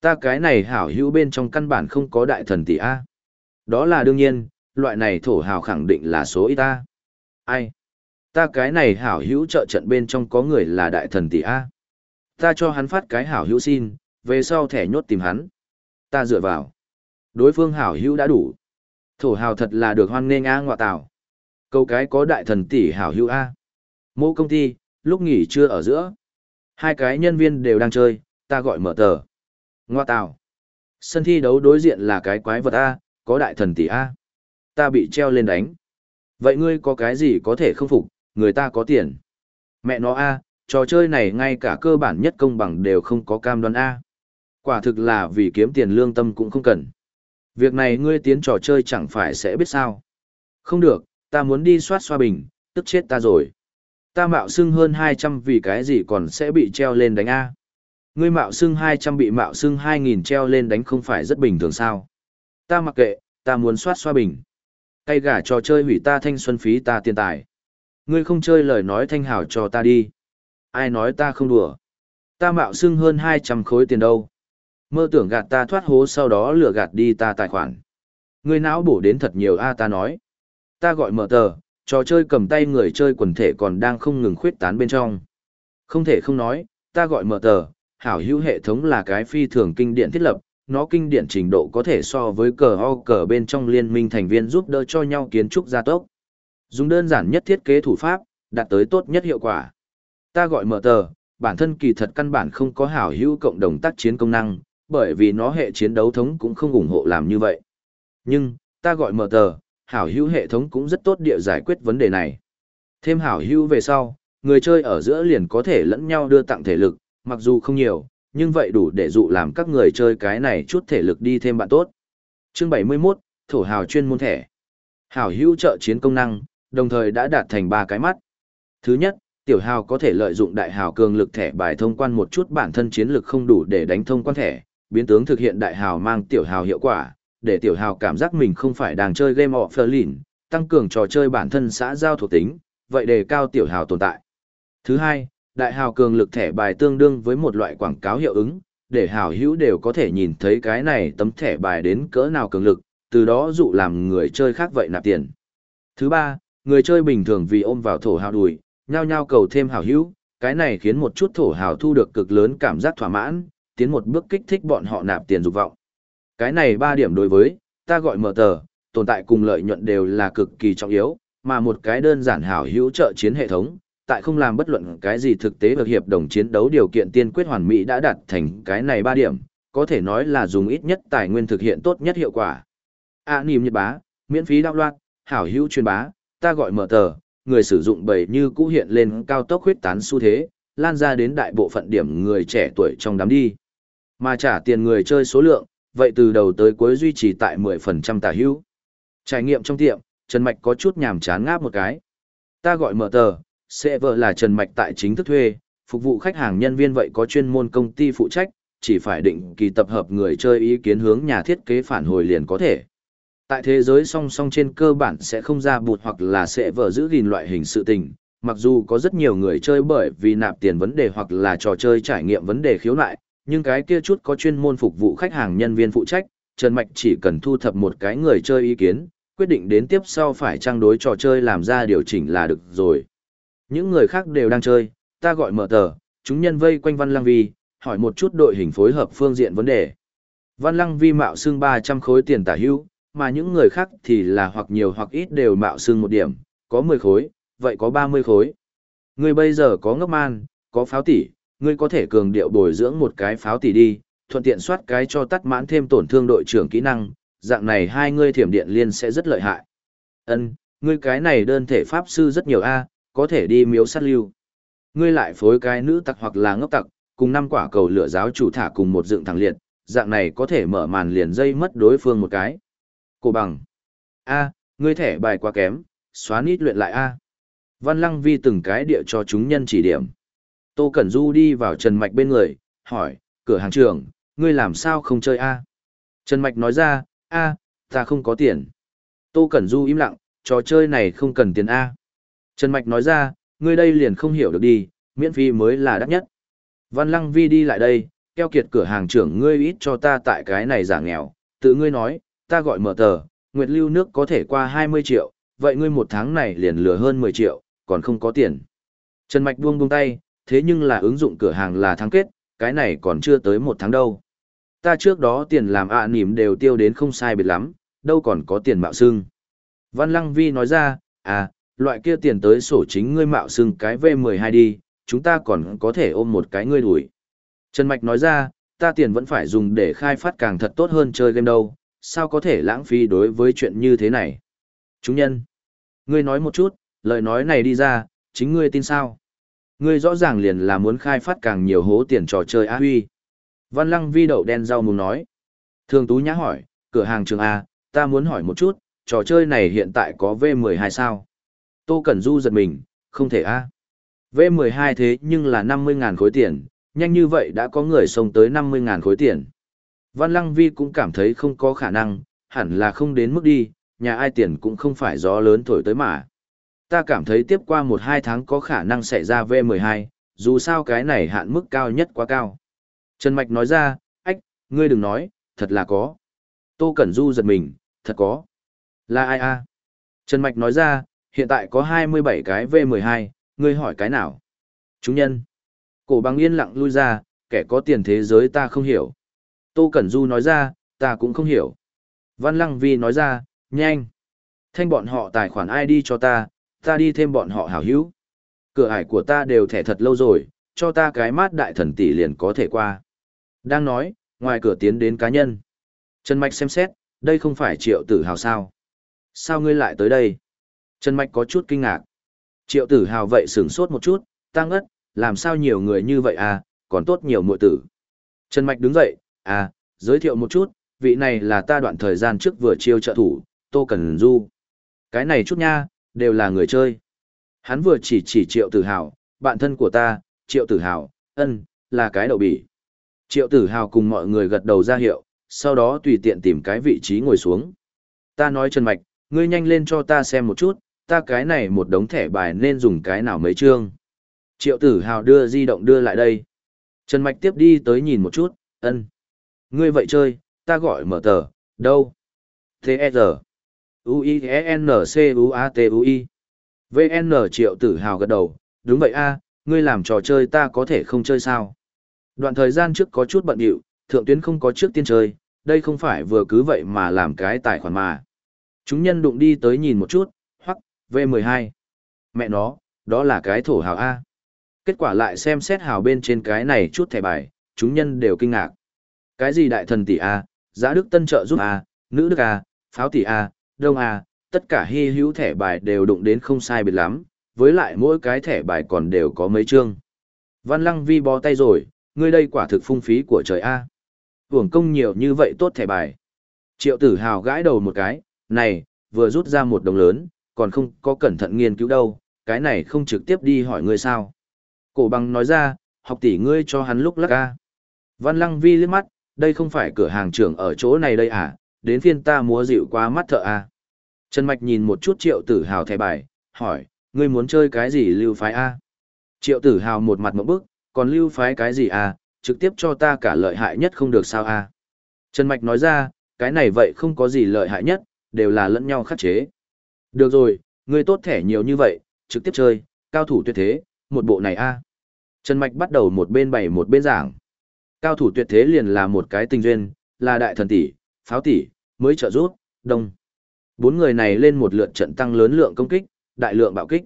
S1: Ta cái này hảo hữu bên trong căn bản không có đại thần tỷ A. Đó là đương nhiên, loại này thổ hào khẳng định là số ít ta. Ai? Ta cái này hảo hữu trợ trận bên trong có người là đại thần tỷ A. Ta cho hắn phát cái hảo hữu xin, về sau thẻ nhốt tìm hắn. Ta dựa vào. Đối phương hảo hữu đã đủ. Thổ hào thật là được hoan nghênh A ngọa tạo. Câu cái có đại thần tỷ hảo hữu A. Mô công ty, lúc nghỉ trưa ở giữa. Hai cái nhân viên đều đang chơi, ta gọi mở tờ. Ngoa tạo. Sân thi đấu đối diện là cái quái vật A, có đại thần tỷ A. Ta bị treo lên đánh. Vậy ngươi có cái gì có thể không phục, người ta có tiền. Mẹ nó A, trò chơi này ngay cả cơ bản nhất công bằng đều không có cam đoan A. Quả thực là vì kiếm tiền lương tâm cũng không cần. Việc này ngươi tiến trò chơi chẳng phải sẽ biết sao. Không được, ta muốn đi soát xoa bình, tức chết ta rồi. Ta mạo xưng hơn 200 vì cái gì còn sẽ bị treo lên đánh A. Ngươi mạo xưng 200 bị mạo xưng 2000 treo lên đánh không phải rất bình thường sao. Ta mặc kệ, ta muốn soát xoa bình. Cây gà trò chơi hủy ta thanh xuân phí ta tiền tài. Ngươi không chơi lời nói thanh hảo cho ta đi. Ai nói ta không đùa. Ta mạo xưng hơn 200 khối tiền đâu. Mơ tưởng gạt ta thoát hố sau đó lừa gạt đi ta tài khoản. Ngươi não bổ đến thật nhiều a ta nói. Ta gọi mở tờ, trò chơi cầm tay người chơi quần thể còn đang không ngừng khuyết tán bên trong. Không thể không nói, ta gọi mở tờ, hảo hữu hệ thống là cái phi thường kinh điển thiết lập, nó kinh điển trình độ có thể so với cờ ho cờ bên trong liên minh thành viên giúp đỡ cho nhau kiến trúc gia tốc. Dùng đơn giản nhất thiết kế thủ pháp, đạt tới tốt nhất hiệu quả. Ta gọi mở tờ, bản thân kỳ thật căn bản không có hảo hữu cộng đồng tác chiến công năng, bởi vì nó hệ chiến đấu thống cũng không ủng hộ làm như vậy. Nhưng, ta gọi mở tờ, hảo hữu hệ thống cũng rất tốt địa giải quyết vấn đề này. Thêm hảo hữu về sau, người chơi ở giữa liền có thể lẫn nhau đưa tặng thể lực, mặc dù không nhiều, nhưng vậy đủ để dụ làm các người chơi cái này chút thể lực đi thêm bạn tốt. Chương 71, Thổ hào chuyên môn thẻ. Hảo hữu trợ chiến công năng, đồng thời đã đạt thành ba cái mắt. Thứ nhất, tiểu hào có thể lợi dụng đại hào cường lực thẻ bài thông quan một chút bản thân chiến lực không đủ để đánh thông quan thẻ, biến tướng thực hiện đại hào mang tiểu hào hiệu quả, để tiểu hào cảm giác mình không phải đang chơi game offline, tăng cường trò chơi bản thân xã giao thuộc tính, vậy đề cao tiểu hào tồn tại. Thứ hai, đại hào cường lực thẻ bài tương đương với một loại quảng cáo hiệu ứng, để hào hữu đều có thể nhìn thấy cái này tấm thẻ bài đến cỡ nào cường lực, từ đó dụ làm người chơi khác vậy nạp tiền. Thứ ba, người chơi bình thường vì ôm vào thổ hào đùi, nhao nhao cầu thêm hào hữu, cái này khiến một chút thổ hào thu được cực lớn cảm giác thỏa mãn, tiến một bước kích thích bọn họ nạp tiền dục vọng. Cái này ba điểm đối với, ta gọi mở tờ, tồn tại cùng lợi nhuận đều là cực kỳ trọng yếu, mà một cái đơn giản hảo hữu trợ chiến hệ thống, tại không làm bất luận cái gì thực tế được hiệp đồng chiến đấu điều kiện tiên quyết hoàn mỹ đã đạt thành cái này ba điểm, có thể nói là dùng ít nhất tài nguyên thực hiện tốt nhất hiệu quả. A niềm nhật bá, miễn phí đạo loạt, hảo hữu truyền bá, ta gọi mở tờ, người sử dụng bầy như cũ hiện lên cao tốc huyết tán xu thế, lan ra đến đại bộ phận điểm người trẻ tuổi trong đám đi. Mà trả tiền người chơi số lượng, vậy từ đầu tới cuối duy trì tại 10% tả hữu. Trải nghiệm trong tiệm, Trần Mạch có chút nhàm chán ngáp một cái. Ta gọi mở tờ, sẽ vợ là Trần Mạch tại chính thức thuê, phục vụ khách hàng nhân viên vậy có chuyên môn công ty phụ trách, chỉ phải định kỳ tập hợp người chơi ý kiến hướng nhà thiết kế phản hồi liền có thể. Tại thế giới song song trên cơ bản sẽ không ra bụt hoặc là sẽ vợ giữ gìn loại hình sự tình, mặc dù có rất nhiều người chơi bởi vì nạp tiền vấn đề hoặc là trò chơi trải nghiệm vấn đề khiếu nại, nhưng cái kia chút có chuyên môn phục vụ khách hàng nhân viên phụ trách, Trần Mạch chỉ cần thu thập một cái người chơi ý kiến, quyết định đến tiếp sau phải trang đối trò chơi làm ra điều chỉnh là được rồi. Những người khác đều đang chơi, ta gọi mở tờ, chúng nhân vây quanh Văn Lăng Vi, hỏi một chút đội hình phối hợp phương diện vấn đề. Văn Lăng Vi mạo xương 300 khối tiền tả hữu, mà những người khác thì là hoặc nhiều hoặc ít đều mạo xương một điểm, có 10 khối, vậy có 30 khối. Người bây giờ có ngốc man, có pháo tỷ, ngươi có thể cường điệu bồi dưỡng một cái pháo tỷ đi, thuận tiện soát cái cho tắt mãn thêm tổn thương đội trưởng kỹ năng, dạng này hai ngươi thiểm điện liên sẽ rất lợi hại. Ân, ngươi cái này đơn thể pháp sư rất nhiều a, có thể đi miếu sát lưu. Ngươi lại phối cái nữ tặc hoặc là ngốc tặc, cùng năm quả cầu lửa giáo chủ thả cùng một dựng thẳng liệt, dạng này có thể mở màn liền dây mất đối phương một cái. Cổ bằng. A, ngươi thẻ bài quá kém, xóa nít luyện lại A. Văn Lăng Vi từng cái địa cho chúng nhân chỉ điểm. Tô Cẩn Du đi vào Trần Mạch bên người, hỏi, cửa hàng trưởng, ngươi làm sao không chơi A? Trần Mạch nói ra, A, ta không có tiền. Tô Cẩn Du im lặng, trò chơi này không cần tiền A. Trần Mạch nói ra, ngươi đây liền không hiểu được đi, miễn phí mới là đắt nhất. Văn Lăng Vi đi lại đây, keo kiệt cửa hàng trưởng ngươi ít cho ta tại cái này giả nghèo, tự ngươi nói, ta gọi mở tờ, nguyệt lưu nước có thể qua 20 triệu, vậy ngươi một tháng này liền lừa hơn 10 triệu, còn không có tiền. Trần Mạch buông buông tay, thế nhưng là ứng dụng cửa hàng là thắng kết, cái này còn chưa tới một tháng đâu. Ta trước đó tiền làm ạ à nỉm đều tiêu đến không sai biệt lắm, đâu còn có tiền mạo xưng. Văn Lăng Vi nói ra, à, loại kia tiền tới sổ chính ngươi mạo xưng cái V12 đi, chúng ta còn có thể ôm một cái ngươi đuổi. Trần Mạch nói ra, ta tiền vẫn phải dùng để khai phát càng thật tốt hơn chơi game đâu, sao có thể lãng phí đối với chuyện như thế này. Chúng nhân, ngươi nói một chút, lời nói này đi ra, chính ngươi tin sao? Ngươi rõ ràng liền là muốn khai phát càng nhiều hố tiền trò chơi á huy. Văn lăng vi đậu đen rau mùng nói. Thường tú nhã hỏi, cửa hàng trường A, ta muốn hỏi một chút, trò chơi này hiện tại có V12 sao? Tô Cẩn Du giật mình, không thể A. V12 thế nhưng là 50.000 khối tiền, nhanh như vậy đã có người xông tới 50.000 khối tiền. Văn Lăng Vi cũng cảm thấy không có khả năng, hẳn là không đến mức đi, nhà ai tiền cũng không phải gió lớn thổi tới mà ta cảm thấy tiếp qua một hai tháng có khả năng xảy ra V12, dù sao cái này hạn mức cao nhất quá cao. Trần Mạch nói ra, ách, ngươi đừng nói, thật là có. Tô Cẩn Du giật mình, thật có. Là ai a? Trần Mạch nói ra, hiện tại có 27 cái V12, ngươi hỏi cái nào? Chúng nhân. Cổ bằng yên lặng lui ra, kẻ có tiền thế giới ta không hiểu. Tô Cẩn Du nói ra, ta cũng không hiểu. Văn Lăng Vi nói ra, nhanh. Thanh bọn họ tài khoản ID cho ta, ta đi thêm bọn họ hảo hữu. Cửa ải của ta đều thẻ thật lâu rồi, cho ta cái mát đại thần tỷ liền có thể qua. Đang nói, ngoài cửa tiến đến cá nhân. Trần Mạch xem xét, đây không phải triệu tử hào sao. Sao ngươi lại tới đây? Trần Mạch có chút kinh ngạc. Triệu tử hào vậy sửng sốt một chút, tăng ất, làm sao nhiều người như vậy à, còn tốt nhiều muội tử. Trần Mạch đứng dậy, à, giới thiệu một chút, vị này là ta đoạn thời gian trước vừa chiêu trợ thủ, Tô Cần Du. Cái này chút nha, đều là người chơi. Hắn vừa chỉ chỉ triệu tử hào, bạn thân của ta, triệu tử hào, ân, là cái đậu bỉ. Triệu tử hào cùng mọi người gật đầu ra hiệu, sau đó tùy tiện tìm cái vị trí ngồi xuống. Ta nói Trần Mạch, ngươi nhanh lên cho ta xem một chút, ta cái này một đống thẻ bài nên dùng cái nào mấy chương. Triệu tử hào đưa di động đưa lại đây. Trần Mạch tiếp đi tới nhìn một chút, ân. Ngươi vậy chơi, ta gọi mở tờ, đâu? Thế e giờ. U-I-E-N-C-U-A-T-U-I. VN triệu tử hào gật đầu, đúng vậy a ngươi làm trò chơi ta có thể không chơi sao? Đoạn thời gian trước có chút bận điệu, thượng tuyến không có trước tiên chơi, đây không phải vừa cứ vậy mà làm cái tài khoản mà. Chúng nhân đụng đi tới nhìn một chút, hoặc, V12. Mẹ nó, đó là cái thổ hào A. Kết quả lại xem xét hào bên trên cái này chút thẻ bài, chúng nhân đều kinh ngạc. Cái gì đại thần tỷ A, giá đức tân trợ giúp A, nữ đức A, pháo tỷ A, đông A, tất cả hy hữu thẻ bài đều đụng đến không sai biệt lắm, với lại mỗi cái thẻ bài còn đều có mấy chương. Văn lăng vi bó tay rồi, ngươi đây quả thực phung phí của trời A. Hưởng công nhiều như vậy tốt thẻ bài. Triệu tử hào gãi đầu một cái, này, vừa rút ra một đồng lớn, còn không có cẩn thận nghiên cứu đâu, cái này không trực tiếp đi hỏi ngươi sao. Cổ bằng nói ra, học tỷ ngươi cho hắn lúc lắc A. Văn lăng vi liếc mắt, đây không phải cửa hàng trưởng ở chỗ này đây à, đến phiên ta múa dịu quá mắt thợ A. Trần Mạch nhìn một chút triệu tử hào thẻ bài, hỏi, ngươi muốn chơi cái gì lưu phái A? Triệu tử hào một mặt một bức, còn lưu phái cái gì A, trực tiếp cho ta cả lợi hại nhất không được sao A. Trần Mạch nói ra, cái này vậy không có gì lợi hại nhất, đều là lẫn nhau khắc chế. Được rồi, ngươi tốt thẻ nhiều như vậy, trực tiếp chơi, cao thủ tuyệt thế, một bộ này A. Trần Mạch bắt đầu một bên bày một bên giảng. Cao thủ tuyệt thế liền là một cái tình duyên, là đại thần tỷ, pháo tỷ, mới trợ rút, đông. Bốn người này lên một lượt trận tăng lớn lượng công kích, đại lượng bạo kích.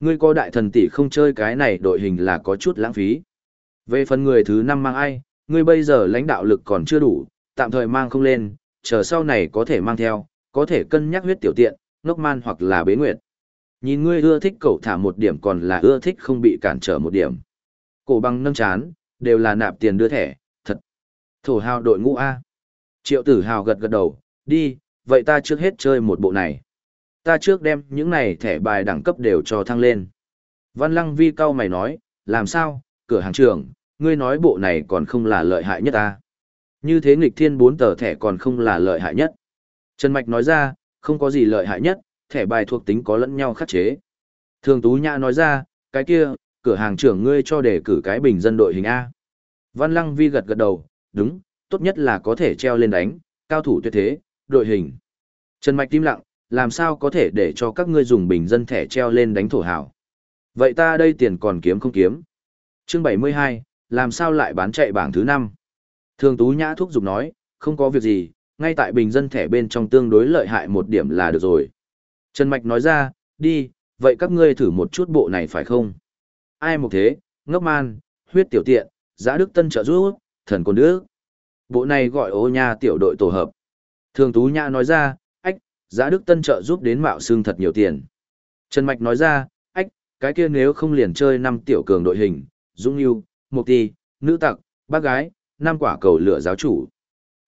S1: Ngươi có đại thần tỷ không chơi cái này đội hình là có chút lãng phí. Về phần người thứ năm mang ai, ngươi bây giờ lãnh đạo lực còn chưa đủ, tạm thời mang không lên, chờ sau này có thể mang theo, có thể cân nhắc huyết tiểu tiện, ngốc man hoặc là bế nguyệt. Nhìn ngươi ưa thích cậu thả một điểm còn là ưa thích không bị cản trở một điểm. Cổ băng nâng chán, đều là nạp tiền đưa thẻ, thật. Thổ hào đội ngũ A. Triệu tử hào gật gật đầu, đi, vậy ta trước hết chơi một bộ này. Ta trước đem những này thẻ bài đẳng cấp đều cho thăng lên. Văn lăng vi cao mày nói, làm sao, cửa hàng trưởng, ngươi nói bộ này còn không là lợi hại nhất ta. Như thế nghịch thiên bốn tờ thẻ còn không là lợi hại nhất. Trần Mạch nói ra, không có gì lợi hại nhất, thẻ bài thuộc tính có lẫn nhau khắc chế. Thường Tú Nhã nói ra, cái kia, cửa hàng trưởng ngươi cho để cử cái bình dân đội hình A. Văn Lăng Vi gật gật đầu, đúng, tốt nhất là có thể treo lên đánh, cao thủ tuyệt thế, đội hình. Trần Mạch tim lặng, làm sao có thể để cho các ngươi dùng bình dân thẻ treo lên đánh thổ hảo. Vậy ta đây tiền còn kiếm không kiếm. Chương 72, làm sao lại bán chạy bảng thứ 5? Thường Tú Nhã thúc giục nói, không có việc gì, ngay tại bình dân thẻ bên trong tương đối lợi hại một điểm là được rồi. Trần Mạch nói ra, đi, vậy các ngươi thử một chút bộ này phải không? Ai một thế, ngốc man, huyết tiểu tiện, giã đức tân trợ rút, thần con đức. Bộ này gọi ô nha tiểu đội tổ hợp. Thường Tú Nhã nói ra, ách, giã đức tân trợ giúp đến mạo xương thật nhiều tiền. Trần Mạch nói ra, ách, cái kia nếu không liền chơi năm tiểu cường đội hình, Dũng Yêu, Mục Ti, Nữ Tặc, Bác Gái, năm quả cầu lửa giáo chủ.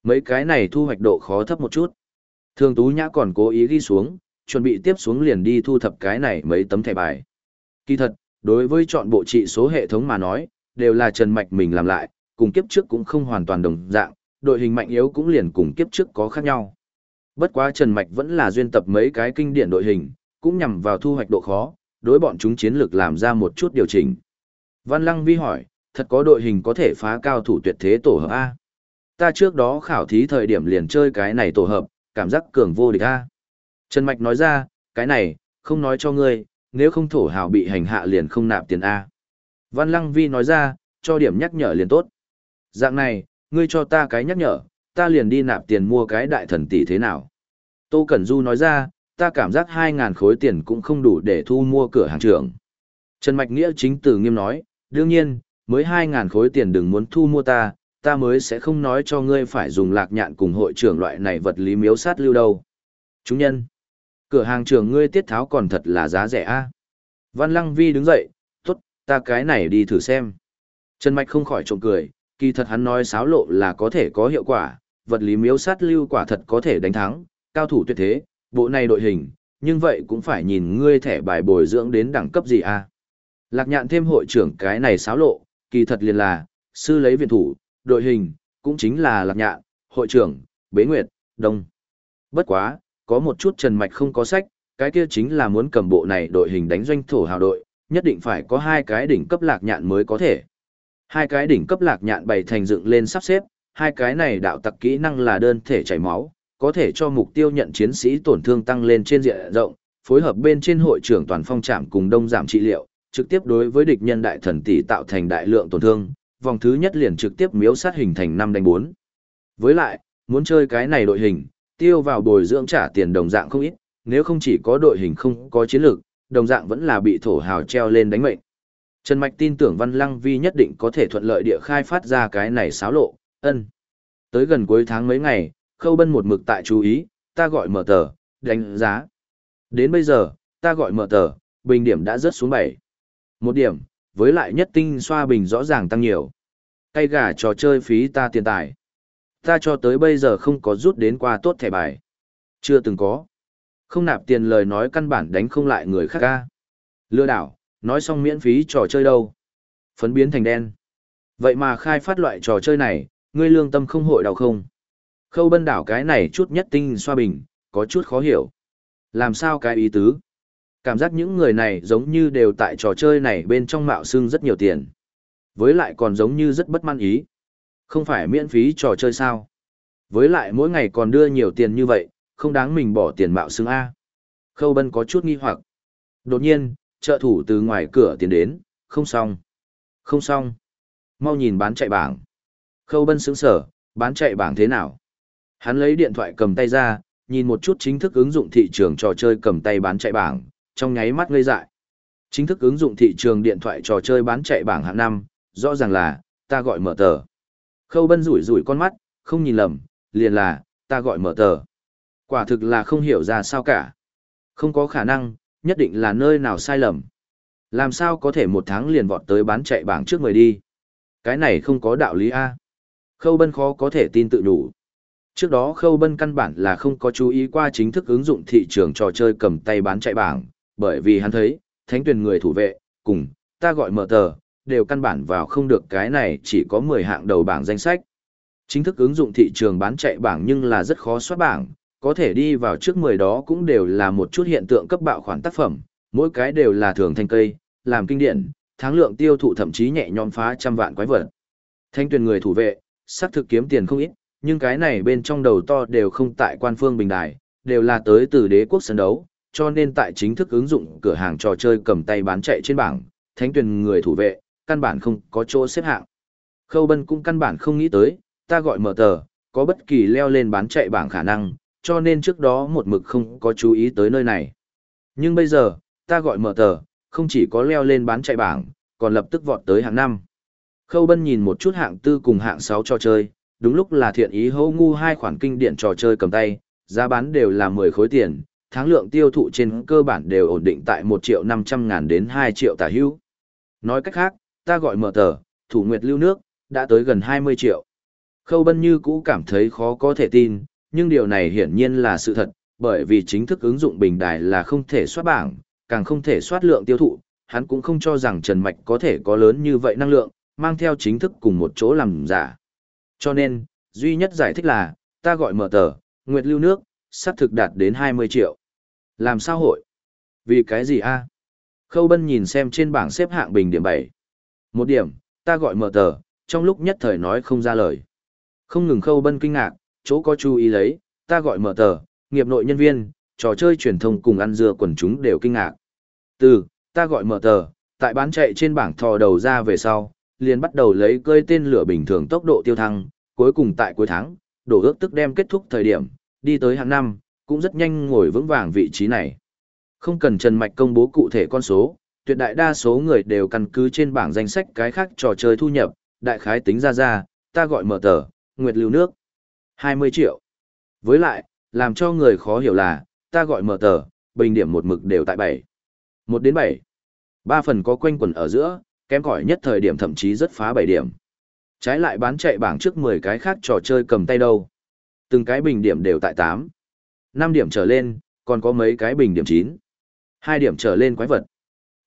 S1: Mấy cái này thu hoạch độ khó thấp một chút. Thường Tú Nhã còn cố ý ghi xuống, chuẩn bị tiếp xuống liền đi thu thập cái này mấy tấm thẻ bài. Kỳ thật, đối với chọn bộ trị số hệ thống mà nói, đều là Trần Mạch mình làm lại, cùng kiếp trước cũng không hoàn toàn đồng dạng, đội hình mạnh yếu cũng liền cùng kiếp trước có khác nhau. Bất quá Trần Mạch vẫn là duyên tập mấy cái kinh điển đội hình, cũng nhằm vào thu hoạch độ khó, đối bọn chúng chiến lược làm ra một chút điều chỉnh. Văn Lăng Vi hỏi, thật có đội hình có thể phá cao thủ tuyệt thế tổ hợp A. Ta trước đó khảo thí thời điểm liền chơi cái này tổ hợp, cảm giác cường vô địch A. Trần Mạch nói ra, cái này, không nói cho ngươi, nếu không thổ hào bị hành hạ liền không nạp tiền A. Văn Lăng Vi nói ra, cho điểm nhắc nhở liền tốt. Dạng này, ngươi cho ta cái nhắc nhở, ta liền đi nạp tiền mua cái đại thần tỷ thế nào. Tô Cẩn Du nói ra, ta cảm giác 2.000 khối tiền cũng không đủ để thu mua cửa hàng trưởng. Trần Mạch Nghĩa chính từ nghiêm nói, đương nhiên, mới 2.000 khối tiền đừng muốn thu mua ta, ta mới sẽ không nói cho ngươi phải dùng lạc nhạn cùng hội trưởng loại này vật lý miếu sát lưu đâu. Chúng nhân, cửa hàng trưởng ngươi tiết tháo còn thật là giá rẻ a Văn Lăng Vi đứng dậy, tốt, ta cái này đi thử xem. Trần Mạch không khỏi trộm cười, kỳ thật hắn nói sáo lộ là có thể có hiệu quả, vật lý miếu sát lưu quả thật có thể đánh thắng, cao thủ tuyệt thế, bộ này đội hình, nhưng vậy cũng phải nhìn ngươi thẻ bài bồi dưỡng đến đẳng cấp gì a Lạc nhạn thêm hội trưởng cái này sáo lộ, kỳ thật liền là, sư lấy viện thủ, đội hình, cũng chính là lạc nhạn, hội trưởng, bế nguyệt, đông. Bất quá, có một chút trần mạch không có sách, cái kia chính là muốn cầm bộ này đội hình đánh doanh thổ hào đội, nhất định phải có hai cái đỉnh cấp lạc nhạn mới có thể. Hai cái đỉnh cấp lạc nhạn bày thành dựng lên sắp xếp, hai cái này đạo tặc kỹ năng là đơn thể chảy máu, có thể cho mục tiêu nhận chiến sĩ tổn thương tăng lên trên diện rộng, phối hợp bên trên hội trưởng toàn phong trạm cùng đông giảm trị liệu, trực tiếp đối với địch nhân đại thần tỷ tạo thành đại lượng tổn thương, vòng thứ nhất liền trực tiếp miếu sát hình thành năm đánh bốn. Với lại, muốn chơi cái này đội hình, tiêu vào bồi dưỡng trả tiền đồng dạng không ít, nếu không chỉ có đội hình không có chiến lược, đồng dạng vẫn là bị thổ hào treo lên đánh mệnh. Trần Mạch tin tưởng Văn Lăng Vi nhất định có thể thuận lợi địa khai phát ra cái này xáo lộ, ân. Tới gần cuối tháng mấy ngày, Khâu Bân một mực tại chú ý, ta gọi mở tờ, đánh giá. Đến bây giờ, ta gọi mở tờ, bình điểm đã rớt xuống 7. Một điểm, với lại nhất tinh xoa bình rõ ràng tăng nhiều. Cây gà trò chơi phí ta tiền tài. Ta cho tới bây giờ không có rút đến qua tốt thẻ bài. Chưa từng có. Không nạp tiền lời nói căn bản đánh không lại người khác ca. Lừa đảo, nói xong miễn phí trò chơi đâu. Phấn biến thành đen. Vậy mà khai phát loại trò chơi này, ngươi lương tâm không hội đau không? Khâu bân đảo cái này chút nhất tinh xoa bình, có chút khó hiểu. Làm sao cái ý tứ? Cảm giác những người này giống như đều tại trò chơi này bên trong mạo xương rất nhiều tiền. Với lại còn giống như rất bất mãn ý. Không phải miễn phí trò chơi sao? Với lại mỗi ngày còn đưa nhiều tiền như vậy, không đáng mình bỏ tiền mạo xương A. Khâu bân có chút nghi hoặc. Đột nhiên, trợ thủ từ ngoài cửa tiến đến, không xong. Không xong. Mau nhìn bán chạy bảng. Khâu bân sững sở, bán chạy bảng thế nào? Hắn lấy điện thoại cầm tay ra, nhìn một chút chính thức ứng dụng thị trường trò chơi cầm tay bán chạy bảng, trong nháy mắt ngây dại. Chính thức ứng dụng thị trường điện thoại trò chơi bán chạy bảng hạng năm, rõ ràng là, ta gọi mở tờ. Khâu bân rủi rủi con mắt, không nhìn lầm, liền là, ta gọi mở tờ. Quả thực là không hiểu ra sao cả. Không có khả năng, nhất định là nơi nào sai lầm. Làm sao có thể một tháng liền vọt tới bán chạy bảng trước người đi. Cái này không có đạo lý A. Khâu bân khó có thể tin tự đủ. Trước đó Khâu Bân căn bản là không có chú ý qua chính thức ứng dụng thị trường trò chơi cầm tay bán chạy bảng, bởi vì hắn thấy, thánh tuyển người thủ vệ, cùng, ta gọi mở tờ, đều căn bản vào không được cái này chỉ có 10 hạng đầu bảng danh sách. Chính thức ứng dụng thị trường bán chạy bảng nhưng là rất khó soát bảng, có thể đi vào trước 10 đó cũng đều là một chút hiện tượng cấp bạo khoản tác phẩm, mỗi cái đều là thường thành cây, làm kinh điển, tháng lượng tiêu thụ thậm chí nhẹ nhõm phá trăm vạn quái vật. Thanh tuyển người thủ vệ, sắc thực kiếm tiền không ít, nhưng cái này bên trong đầu to đều không tại quan phương bình đài, đều là tới từ đế quốc sân đấu, cho nên tại chính thức ứng dụng cửa hàng trò chơi cầm tay bán chạy trên bảng, thánh tuyển người thủ vệ, căn bản không có chỗ xếp hạng. Khâu Bân cũng căn bản không nghĩ tới, ta gọi mở tờ, có bất kỳ leo lên bán chạy bảng khả năng, cho nên trước đó một mực không có chú ý tới nơi này. Nhưng bây giờ, ta gọi mở tờ, không chỉ có leo lên bán chạy bảng, còn lập tức vọt tới hạng 5. Khâu Bân nhìn một chút hạng tư cùng hạng 6 trò chơi, đúng lúc là thiện ý hô ngu hai khoản kinh điển trò chơi cầm tay, giá bán đều là 10 khối tiền, tháng lượng tiêu thụ trên cơ bản đều ổn định tại 1 triệu 500 ngàn đến 2 triệu tả hữu. Nói cách khác, ta gọi mở tờ, thủ nguyệt lưu nước, đã tới gần 20 triệu. Khâu Bân Như cũ cảm thấy khó có thể tin, nhưng điều này hiển nhiên là sự thật, bởi vì chính thức ứng dụng bình đài là không thể soát bảng, càng không thể soát lượng tiêu thụ, hắn cũng không cho rằng Trần Mạch có thể có lớn như vậy năng lượng, mang theo chính thức cùng một chỗ làm giả. Cho nên, duy nhất giải thích là, ta gọi mở tờ, nguyệt lưu nước, sắp thực đạt đến 20 triệu. Làm sao hội? Vì cái gì a? Khâu Bân nhìn xem trên bảng xếp hạng bình điểm 7. Một điểm, ta gọi mở tờ, trong lúc nhất thời nói không ra lời. Không ngừng Khâu Bân kinh ngạc, chỗ có chú ý lấy, ta gọi mở tờ, nghiệp nội nhân viên, trò chơi truyền thông cùng ăn dưa quần chúng đều kinh ngạc. Từ, ta gọi mở tờ, tại bán chạy trên bảng thò đầu ra về sau, liền bắt đầu lấy cơi tên lửa bình thường tốc độ tiêu thăng, cuối cùng tại cuối tháng, đổ ước tức đem kết thúc thời điểm, đi tới hàng năm, cũng rất nhanh ngồi vững vàng vị trí này. Không cần Trần Mạch công bố cụ thể con số, tuyệt đại đa số người đều căn cứ trên bảng danh sách cái khác trò chơi thu nhập, đại khái tính ra ra, ta gọi mở tờ, nguyệt lưu nước. 20 triệu. Với lại, làm cho người khó hiểu là, ta gọi mở tờ, bình điểm một mực đều tại 7. 1 đến 7. Ba phần có quanh quẩn ở giữa, kém cỏi nhất thời điểm thậm chí rất phá 7 điểm. Trái lại bán chạy bảng trước 10 cái khác trò chơi cầm tay đâu. Từng cái bình điểm đều tại 8. 5 điểm trở lên, còn có mấy cái bình điểm 9. 2 điểm trở lên quái vật.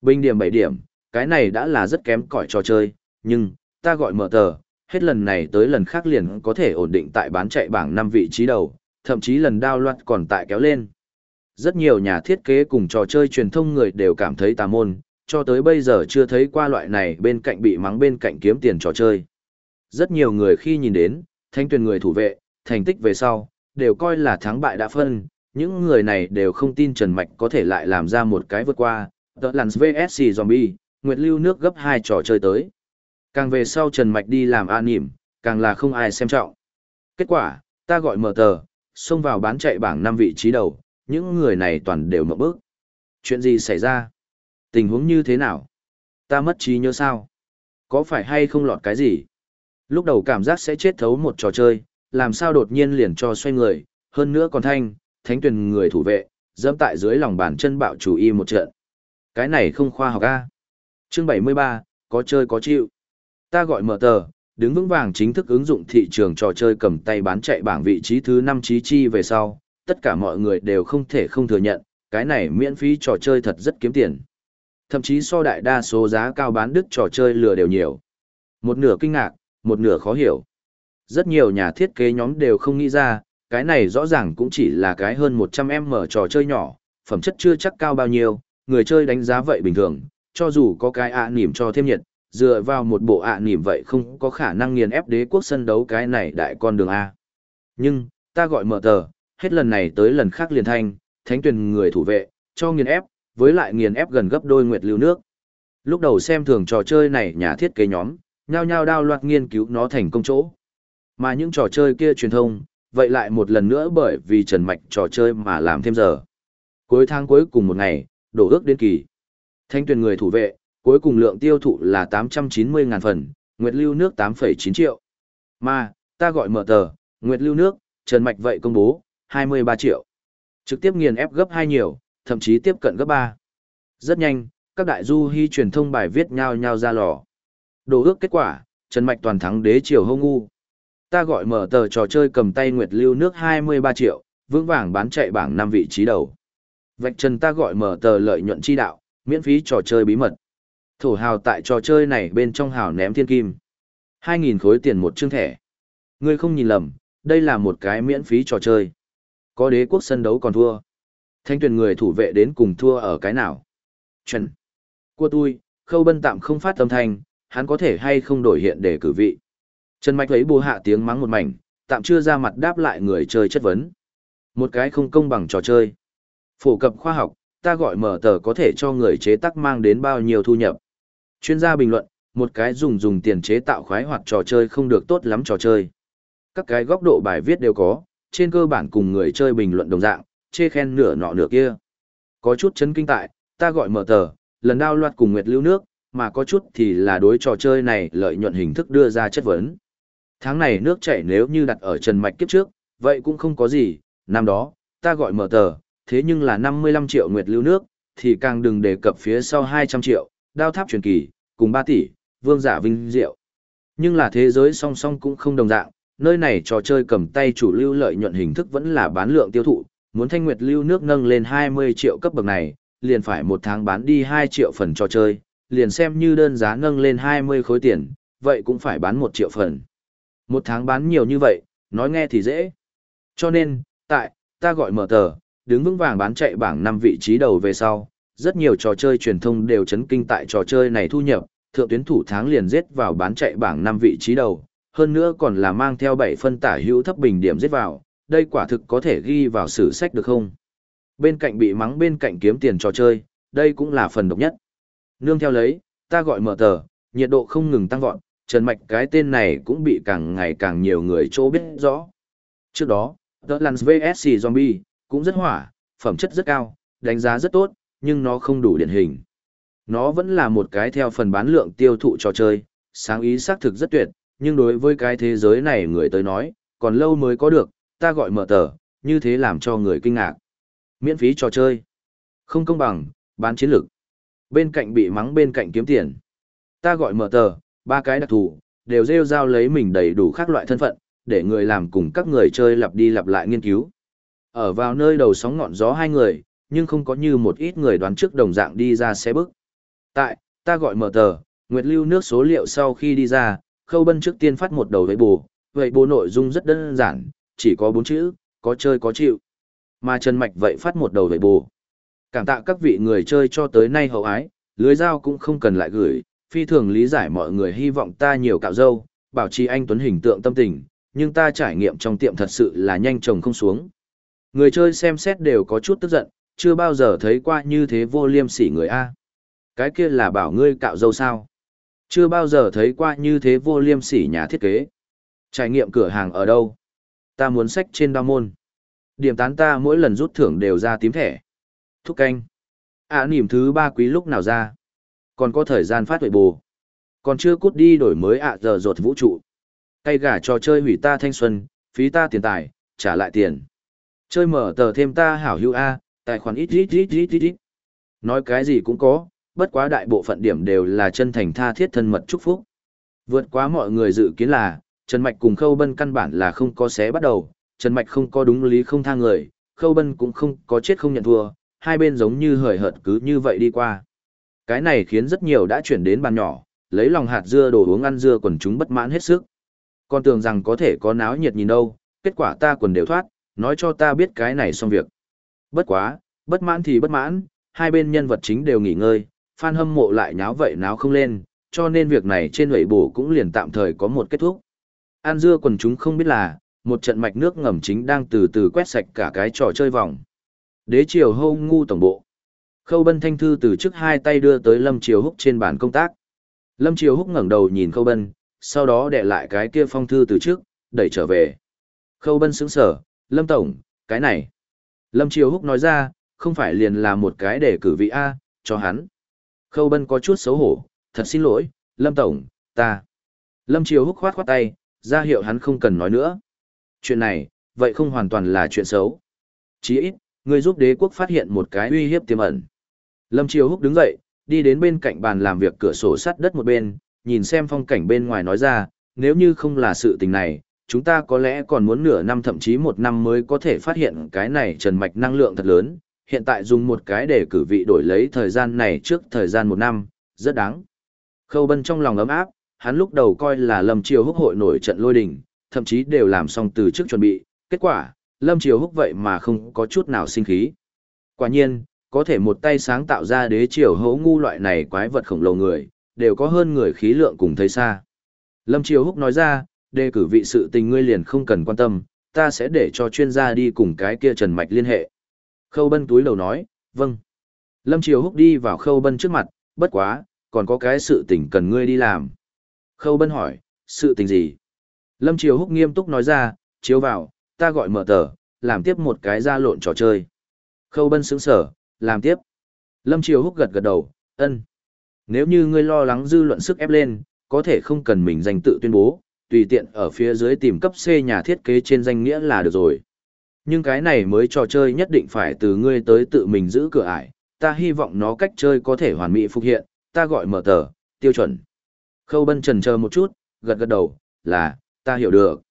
S1: Bình điểm 7 điểm, cái này đã là rất kém cỏi trò chơi, nhưng, ta gọi mở tờ, hết lần này tới lần khác liền có thể ổn định tại bán chạy bảng 5 vị trí đầu, thậm chí lần đao loạt còn tại kéo lên. Rất nhiều nhà thiết kế cùng trò chơi truyền thông người đều cảm thấy tà môn, cho tới bây giờ chưa thấy qua loại này bên cạnh bị mắng bên cạnh kiếm tiền trò chơi. Rất nhiều người khi nhìn đến, thanh tuyển người thủ vệ, thành tích về sau, đều coi là thắng bại đã phân, những người này đều không tin Trần Mạch có thể lại làm ra một cái vượt qua, tớ làn VSC Zombie, Nguyệt Lưu nước gấp hai trò chơi tới. Càng về sau Trần Mạch đi làm an nỉm, càng là không ai xem trọng. Kết quả, ta gọi mở tờ, xông vào bán chạy bảng năm vị trí đầu, những người này toàn đều mộng bước. Chuyện gì xảy ra? Tình huống như thế nào? Ta mất trí nhớ sao? Có phải hay không lọt cái gì? Lúc đầu cảm giác sẽ chết thấu một trò chơi, làm sao đột nhiên liền cho xoay người, hơn nữa còn thanh, thánh tuyển người thủ vệ, dẫm tại dưới lòng bàn chân bạo chủ y một trận. Cái này không khoa học a. Chương 73, có chơi có chịu. Ta gọi mở tờ, đứng vững vàng chính thức ứng dụng thị trường trò chơi cầm tay bán chạy bảng vị trí thứ 5 trí chi về sau, tất cả mọi người đều không thể không thừa nhận, cái này miễn phí trò chơi thật rất kiếm tiền. Thậm chí so đại đa số giá cao bán đứt trò chơi lừa đều nhiều. Một nửa kinh ngạc, một nửa khó hiểu. Rất nhiều nhà thiết kế nhóm đều không nghĩ ra, cái này rõ ràng cũng chỉ là cái hơn 100M trò chơi nhỏ, phẩm chất chưa chắc cao bao nhiêu, người chơi đánh giá vậy bình thường, cho dù có cái ạ à cho thêm nhiệt, dựa vào một bộ ạ à vậy không có khả năng nghiền ép đế quốc sân đấu cái này đại con đường A. Nhưng, ta gọi mở tờ, hết lần này tới lần khác liền thanh, thánh tuyển người thủ vệ, cho nghiền ép, với lại nghiền ép gần gấp đôi nguyệt lưu nước. Lúc đầu xem thường trò chơi này nhà thiết kế nhóm, nhao nhao đao loạt nghiên cứu nó thành công chỗ. Mà những trò chơi kia truyền thông, vậy lại một lần nữa bởi vì trần mạch trò chơi mà làm thêm giờ. Cuối tháng cuối cùng một ngày, đổ ước đến kỳ. Thanh tuyển người thủ vệ, cuối cùng lượng tiêu thụ là 890.000 phần, Nguyệt Lưu nước 8,9 triệu. Mà, ta gọi mở tờ, Nguyệt Lưu nước, Trần Mạch vậy công bố, 23 triệu. Trực tiếp nghiền ép gấp 2 nhiều, thậm chí tiếp cận gấp 3. Rất nhanh, các đại du hy truyền thông bài viết nhau nhau ra lò. Đồ ước kết quả, Trần Mạch toàn thắng đế triều hô ngu. Ta gọi mở tờ trò chơi cầm tay Nguyệt Lưu nước 23 triệu, vững vàng bán chạy bảng 5 vị trí đầu. Vạch trần ta gọi mở tờ lợi nhuận chi đạo, miễn phí trò chơi bí mật. Thổ hào tại trò chơi này bên trong hào ném thiên kim. 2.000 khối tiền một chương thẻ. Ngươi không nhìn lầm, đây là một cái miễn phí trò chơi. Có đế quốc sân đấu còn thua. Thanh tuyển người thủ vệ đến cùng thua ở cái nào? trần Của tôi, khâu bân tạm không phát âm thanh, hắn có thể hay không đổi hiện để cử vị. Trần Mạch lấy bù hạ tiếng mắng một mảnh, tạm chưa ra mặt đáp lại người chơi chất vấn. Một cái không công bằng trò chơi. Phổ cập khoa học, ta gọi mở tờ có thể cho người chế tác mang đến bao nhiêu thu nhập. Chuyên gia bình luận, một cái dùng dùng tiền chế tạo khoái hoạt trò chơi không được tốt lắm trò chơi. Các cái góc độ bài viết đều có, trên cơ bản cùng người chơi bình luận đồng dạng, chê khen nửa nọ nửa kia. Có chút chấn kinh tại, ta gọi mở tờ, lần đao loạt cùng Nguyệt Lưu Nước, mà có chút thì là đối trò chơi này lợi nhuận hình thức đưa ra chất vấn. Tháng này nước chảy nếu như đặt ở trần mạch kiếp trước, vậy cũng không có gì, năm đó, ta gọi mở tờ, thế nhưng là 55 triệu Nguyệt Lưu Nước, thì càng đừng đề cập phía sau 200 triệu, đao tháp truyền kỳ, cùng ba tỷ, vương giả vinh diệu. Nhưng là thế giới song song cũng không đồng dạng, nơi này trò chơi cầm tay chủ lưu lợi nhuận hình thức vẫn là bán lượng tiêu thụ, muốn thanh nguyệt lưu nước nâng lên 20 triệu cấp bậc này, liền phải một tháng bán đi 2 triệu phần trò chơi, liền xem như đơn giá nâng lên 20 khối tiền, vậy cũng phải bán 1 triệu phần. Một tháng bán nhiều như vậy, nói nghe thì dễ. Cho nên, tại, ta gọi mở tờ, đứng vững vàng bán chạy bảng 5 vị trí đầu về sau, rất nhiều trò chơi truyền thông đều chấn kinh tại trò chơi này thu nhập, thượng tuyến thủ tháng liền giết vào bán chạy bảng 5 vị trí đầu, hơn nữa còn là mang theo 7 phân tả hữu thấp bình điểm giết vào, đây quả thực có thể ghi vào sử sách được không? Bên cạnh bị mắng bên cạnh kiếm tiền trò chơi, đây cũng là phần độc nhất. Nương theo lấy, ta gọi mở tờ, nhiệt độ không ngừng tăng vọt, Trần Mạch cái tên này cũng bị càng ngày càng nhiều người chỗ biết rõ. Trước đó, The Lance VSC Zombie cũng rất hỏa, phẩm chất rất cao, đánh giá rất tốt, nhưng nó không đủ điển hình. Nó vẫn là một cái theo phần bán lượng tiêu thụ trò chơi, sáng ý xác thực rất tuyệt, nhưng đối với cái thế giới này người tới nói, còn lâu mới có được, ta gọi mở tờ, như thế làm cho người kinh ngạc. Miễn phí trò chơi. Không công bằng, bán chiến lược. Bên cạnh bị mắng bên cạnh kiếm tiền. Ta gọi mở tờ, ba cái đặc thù, đều rêu rao lấy mình đầy đủ các loại thân phận, để người làm cùng các người chơi lặp đi lặp lại nghiên cứu. Ở vào nơi đầu sóng ngọn gió hai người, nhưng không có như một ít người đoán trước đồng dạng đi ra xe bức. Tại, ta gọi mở tờ, Nguyệt Lưu nước số liệu sau khi đi ra, Khâu Bân trước tiên phát một đầu với bù, vậy bù nội dung rất đơn giản, chỉ có bốn chữ, có chơi có chịu. Mà Trần Mạch vậy phát một đầu với bù. Cảm tạ các vị người chơi cho tới nay hậu ái, lưới dao cũng không cần lại gửi, phi thường lý giải mọi người hy vọng ta nhiều cạo dâu, bảo trì anh Tuấn hình tượng tâm tình, nhưng ta trải nghiệm trong tiệm thật sự là nhanh chồng không xuống. Người chơi xem xét đều có chút tức giận, chưa bao giờ thấy qua như thế vô liêm sỉ người A. Cái kia là bảo ngươi cạo dâu sao? Chưa bao giờ thấy qua như thế vô liêm sỉ nhà thiết kế. Trải nghiệm cửa hàng ở đâu? Ta muốn sách trên đao môn. Điểm tán ta mỗi lần rút thưởng đều ra tím thẻ. Thúc canh. À nỉm thứ ba quý lúc nào ra? Còn có thời gian phát huệ bù. Còn chưa cút đi đổi mới ạ giờ rột vũ trụ. Cây gà trò chơi hủy ta thanh xuân, phí ta tiền tài, trả lại tiền. Chơi mở tờ thêm ta hảo hữu A, tài khoản ít ít ít ít ít ít. Nói cái gì cũng có, bất quá đại bộ phận điểm đều là chân thành tha thiết thân mật chúc phúc. Vượt quá mọi người dự kiến là, Trần Mạch cùng Khâu Bân căn bản là không có xé bắt đầu, Trần Mạch không có đúng lý không tha người, Khâu Bân cũng không có chết không nhận thua, hai bên giống như hời hợt cứ như vậy đi qua. Cái này khiến rất nhiều đã chuyển đến bàn nhỏ, lấy lòng hạt dưa đồ uống ăn dưa quần chúng bất mãn hết sức. Con tưởng rằng có thể có náo nhiệt nhìn đâu, kết quả ta quần đều thoát, nói cho ta biết cái này xong việc. Bất quá, bất mãn thì bất mãn, hai bên nhân vật chính đều nghỉ ngơi, fan hâm mộ lại nháo vậy náo không lên, cho nên việc này trên lưỡi bổ cũng liền tạm thời có một kết thúc. An dưa quần chúng không biết là, một trận mạch nước ngầm chính đang từ từ quét sạch cả cái trò chơi vòng. Đế triều hô ngu tổng bộ. Khâu Bân thanh thư từ trước hai tay đưa tới Lâm Triều Húc trên bàn công tác. Lâm Triều Húc ngẩng đầu nhìn Khâu Bân, sau đó đệ lại cái kia phong thư từ trước, đẩy trở về. Khâu Bân sững sở, Lâm Tổng, cái này. Lâm Triều Húc nói ra, không phải liền là một cái để cử vị A, cho hắn. Khâu Bân có chút xấu hổ, thật xin lỗi, Lâm Tổng, ta. Lâm Triều Húc khoát khoát tay, ra hiệu hắn không cần nói nữa. Chuyện này, vậy không hoàn toàn là chuyện xấu. Chỉ ít, người giúp đế quốc phát hiện một cái uy hiếp tiềm ẩn. Lâm Triều Húc đứng dậy, đi đến bên cạnh bàn làm việc cửa sổ sắt đất một bên, nhìn xem phong cảnh bên ngoài nói ra, nếu như không là sự tình này, chúng ta có lẽ còn muốn nửa năm thậm chí một năm mới có thể phát hiện cái này trần mạch năng lượng thật lớn, hiện tại dùng một cái để cử vị đổi lấy thời gian này trước thời gian một năm, rất đáng. Khâu Bân trong lòng ấm áp, hắn lúc đầu coi là Lâm Triều Húc hội nổi trận lôi đình, thậm chí đều làm xong từ trước chuẩn bị, kết quả, Lâm Triều Húc vậy mà không có chút nào sinh khí. Quả nhiên, có thể một tay sáng tạo ra đế triều hấu ngu loại này quái vật khổng lồ người, đều có hơn người khí lượng cùng thấy xa. Lâm Triều Húc nói ra, đề cử vị sự tình ngươi liền không cần quan tâm, ta sẽ để cho chuyên gia đi cùng cái kia Trần Mạch liên hệ. Khâu Bân túi đầu nói, vâng. Lâm Triều Húc đi vào Khâu Bân trước mặt, bất quá, còn có cái sự tình cần ngươi đi làm. Khâu Bân hỏi, sự tình gì? Lâm Triều Húc nghiêm túc nói ra, chiếu vào, ta gọi mở tờ, làm tiếp một cái ra lộn trò chơi. Khâu Bân sững sở, làm tiếp. Lâm Triều Húc gật gật đầu, ân. Nếu như ngươi lo lắng dư luận sức ép lên, có thể không cần mình danh tự tuyên bố, tùy tiện ở phía dưới tìm cấp C nhà thiết kế trên danh nghĩa là được rồi. Nhưng cái này mới trò chơi nhất định phải từ ngươi tới tự mình giữ cửa ải, ta hy vọng nó cách chơi có thể hoàn mỹ phục hiện, ta gọi mở tờ, tiêu chuẩn. Khâu Bân trần chờ một chút, gật gật đầu, là, ta hiểu được.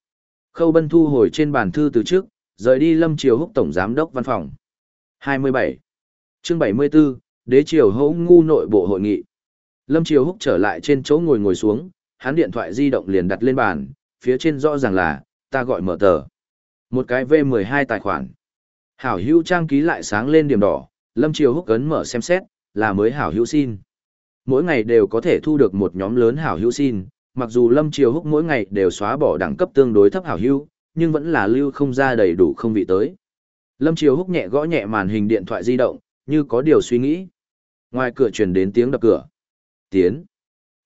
S1: Khâu Bân thu hồi trên bàn thư từ trước, rời đi Lâm Triều Húc Tổng Giám đốc Văn phòng. 27. chương 74, Đế Triều Hỗ Ngu nội bộ hội nghị. Lâm Triều Húc trở lại trên chỗ ngồi ngồi xuống, hắn điện thoại di động liền đặt lên bàn, phía trên rõ ràng là, ta gọi mở tờ. Một cái V12 tài khoản. Hảo hữu trang ký lại sáng lên điểm đỏ, Lâm Triều Húc ấn mở xem xét, là mới hảo hữu xin. Mỗi ngày đều có thể thu được một nhóm lớn hảo hữu xin, mặc dù Lâm Triều Húc mỗi ngày đều xóa bỏ đẳng cấp tương đối thấp hảo hữu, nhưng vẫn là lưu không ra đầy đủ không vị tới. Lâm Triều Húc nhẹ gõ nhẹ màn hình điện thoại di động, như có điều suy nghĩ. Ngoài cửa truyền đến tiếng đập cửa. Tiến.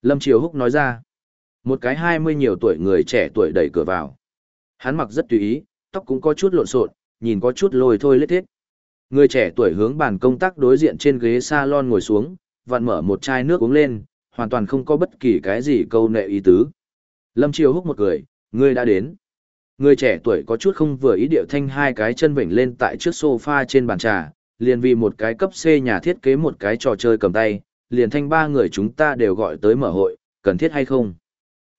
S1: Lâm Triều Húc nói ra. Một cái hai mươi nhiều tuổi người trẻ tuổi đẩy cửa vào. Hắn mặc rất tùy ý, tóc cũng có chút lộn xộn, nhìn có chút lồi thôi lết thiết. Người trẻ tuổi hướng bàn công tác đối diện trên ghế salon ngồi xuống, vặn mở một chai nước uống lên, hoàn toàn không có bất kỳ cái gì câu nệ ý tứ. Lâm Triều húc một cười, ngươi đã đến. Người trẻ tuổi có chút không vừa ý điệu thanh hai cái chân vểnh lên tại trước sofa trên bàn trà, liền vì một cái cấp C nhà thiết kế một cái trò chơi cầm tay, liền thanh ba người chúng ta đều gọi tới mở hội, cần thiết hay không?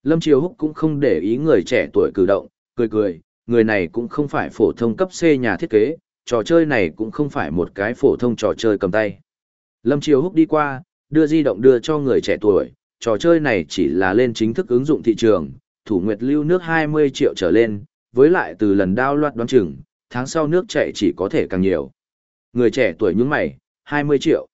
S1: Lâm Triều Húc cũng không để ý người trẻ tuổi cử động, cười cười, người này cũng không phải phổ thông cấp C nhà thiết kế, trò chơi này cũng không phải một cái phổ thông trò chơi cầm tay. Lâm Triều Húc đi qua, đưa di động đưa cho người trẻ tuổi, trò chơi này chỉ là lên chính thức ứng dụng thị trường, thủ nguyệt lưu nước 20 triệu trở lên, với lại từ lần đao loạt đoán chừng, tháng sau nước chạy chỉ có thể càng nhiều. Người trẻ tuổi nhúng mày, 20 triệu.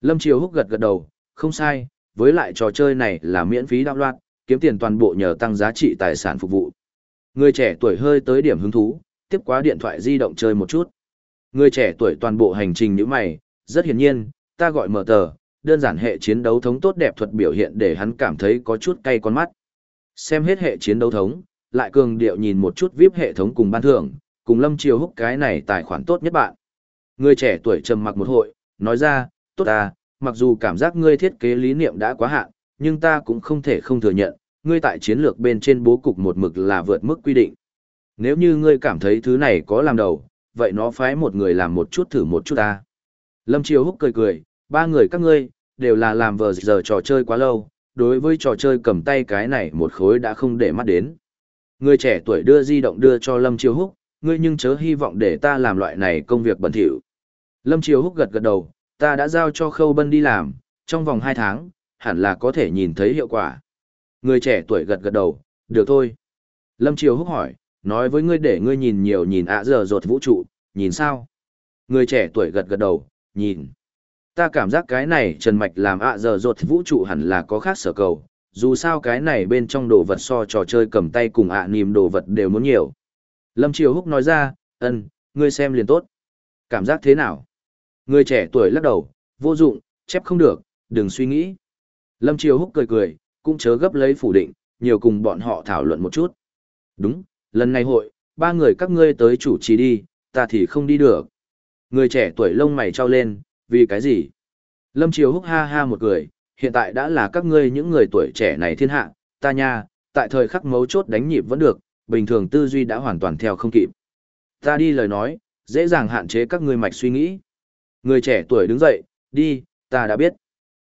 S1: Lâm Triều Húc gật gật đầu, không sai, với lại trò chơi này là miễn phí đao loạt, kiếm tiền toàn bộ nhờ tăng giá trị tài sản phục vụ. Người trẻ tuổi hơi tới điểm hứng thú, tiếp quá điện thoại di động chơi một chút. Người trẻ tuổi toàn bộ hành trình như mày, rất hiển nhiên, ta gọi mở tờ, đơn giản hệ chiến đấu thống tốt đẹp thuật biểu hiện để hắn cảm thấy có chút cay con mắt. Xem hết hệ chiến đấu thống, lại cường điệu nhìn một chút VIP hệ thống cùng ban thưởng, cùng Lâm Triều Húc cái này tài khoản tốt nhất bạn. Người trẻ tuổi trầm mặc một hội, nói ra, tốt à, mặc dù cảm giác ngươi thiết kế lý niệm đã quá hạn, nhưng ta cũng không thể không thừa nhận, ngươi tại chiến lược bên trên bố cục một mực là vượt mức quy định. Nếu như ngươi cảm thấy thứ này có làm đầu, vậy nó phái một người làm một chút thử một chút ta. Lâm Triều Húc cười cười, ba người các ngươi, đều là làm vờ giờ trò chơi quá lâu, đối với trò chơi cầm tay cái này một khối đã không để mắt đến. Người trẻ tuổi đưa di động đưa cho Lâm Triều Húc, ngươi nhưng chớ hy vọng để ta làm loại này công việc bẩn thỉu. Lâm Triều Húc gật gật đầu, ta đã giao cho Khâu Bân đi làm, trong vòng 2 tháng, hẳn là có thể nhìn thấy hiệu quả. Người trẻ tuổi gật gật đầu, được thôi. Lâm Triều Húc hỏi, nói với ngươi để ngươi nhìn nhiều nhìn ạ giờ rột vũ trụ, nhìn sao? Người trẻ tuổi gật gật đầu, nhìn. Ta cảm giác cái này Trần Mạch làm ạ giờ rột vũ trụ hẳn là có khác sở cầu, dù sao cái này bên trong đồ vật so trò chơi cầm tay cùng ạ à đồ vật đều muốn nhiều. Lâm Triều Húc nói ra, ân, ngươi xem liền tốt. Cảm giác thế nào? Người trẻ tuổi lắc đầu, vô dụng, chép không được, đừng suy nghĩ. Lâm Triều Húc cười cười, cũng chớ gấp lấy phủ định, nhiều cùng bọn họ thảo luận một chút. Đúng, lần này hội, ba người các ngươi tới chủ trì đi, ta thì không đi được. Người trẻ tuổi lông mày trao lên, vì cái gì? Lâm Triều Húc ha ha một cười, hiện tại đã là các ngươi những người tuổi trẻ này thiên hạ, ta nha, tại thời khắc mấu chốt đánh nhịp vẫn được, bình thường tư duy đã hoàn toàn theo không kịp. Ta đi lời nói, dễ dàng hạn chế các ngươi mạch suy nghĩ. Người trẻ tuổi đứng dậy, đi, ta đã biết.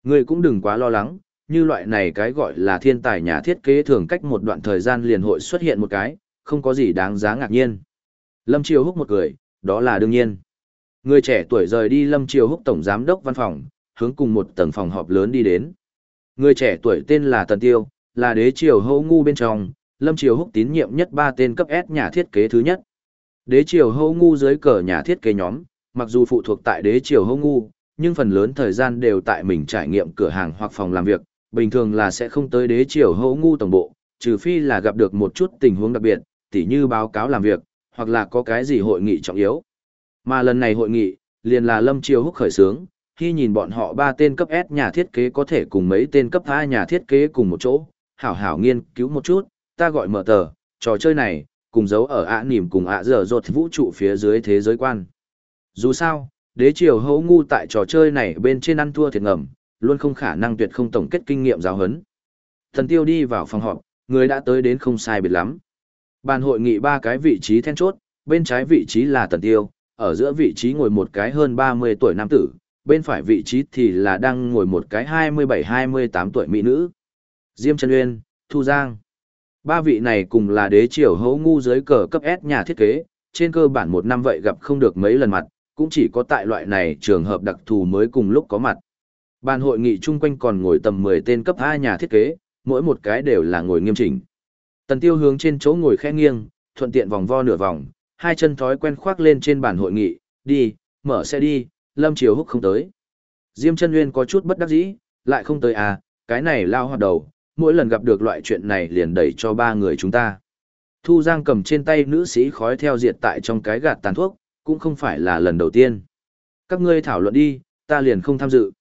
S1: Ngươi cũng đừng quá lo lắng, như loại này cái gọi là thiên tài nhà thiết kế thường cách một đoạn thời gian liền hội xuất hiện một cái, không có gì đáng giá ngạc nhiên. Lâm Triều Húc một cười, đó là đương nhiên. Người trẻ tuổi rời đi Lâm Triều Húc tổng giám đốc văn phòng, hướng cùng một tầng phòng họp lớn đi đến. Người trẻ tuổi tên là Tần Tiêu, là đế triều hô ngu bên trong, Lâm Triều Húc tín nhiệm nhất ba tên cấp S nhà thiết kế thứ nhất. Đế triều hô ngu dưới cờ nhà thiết kế nhóm, mặc dù phụ thuộc tại đế triều hô ngu, nhưng phần lớn thời gian đều tại mình trải nghiệm cửa hàng hoặc phòng làm việc, bình thường là sẽ không tới đế triều hô ngu tổng bộ, trừ phi là gặp được một chút tình huống đặc biệt, tỉ như báo cáo làm việc, hoặc là có cái gì hội nghị trọng yếu. Mà lần này hội nghị, liền là Lâm Triều Húc khởi xướng, khi nhìn bọn họ ba tên cấp S nhà thiết kế có thể cùng mấy tên cấp A nhà thiết kế cùng một chỗ, hảo hảo nghiên cứu một chút, ta gọi mở tờ, trò chơi này, cùng giấu ở ạ nỉm cùng ạ dở dột vũ trụ phía dưới thế giới quan. Dù sao, đế triều hấu ngu tại trò chơi này bên trên ăn thua thiệt ngầm, luôn không khả năng tuyệt không tổng kết kinh nghiệm giáo huấn. Thần tiêu đi vào phòng họp, người đã tới đến không sai biệt lắm. Bàn hội nghị ba cái vị trí then chốt, bên trái vị trí là tần tiêu, ở giữa vị trí ngồi một cái hơn 30 tuổi nam tử, bên phải vị trí thì là đang ngồi một cái 27-28 tuổi mỹ nữ. Diêm Trần Uyên, Thu Giang. Ba vị này cùng là đế triều hấu ngu dưới cờ cấp S nhà thiết kế, trên cơ bản một năm vậy gặp không được mấy lần mặt, cũng chỉ có tại loại này trường hợp đặc thù mới cùng lúc có mặt. Bàn hội nghị chung quanh còn ngồi tầm 10 tên cấp A nhà thiết kế, mỗi một cái đều là ngồi nghiêm chỉnh. Tần Tiêu hướng trên chỗ ngồi khẽ nghiêng, thuận tiện vòng vo nửa vòng, hai chân thói quen khoác lên trên bàn hội nghị, đi, mở xe đi, Lâm Triều Húc không tới. Diêm chân Nguyên có chút bất đắc dĩ, lại không tới à, cái này lao hoạt đầu, mỗi lần gặp được loại chuyện này liền đẩy cho ba người chúng ta. Thu Giang cầm trên tay nữ sĩ khói theo diệt tại trong cái gạt tàn thuốc, cũng không phải là lần đầu tiên. Các ngươi thảo luận đi, ta liền không tham dự.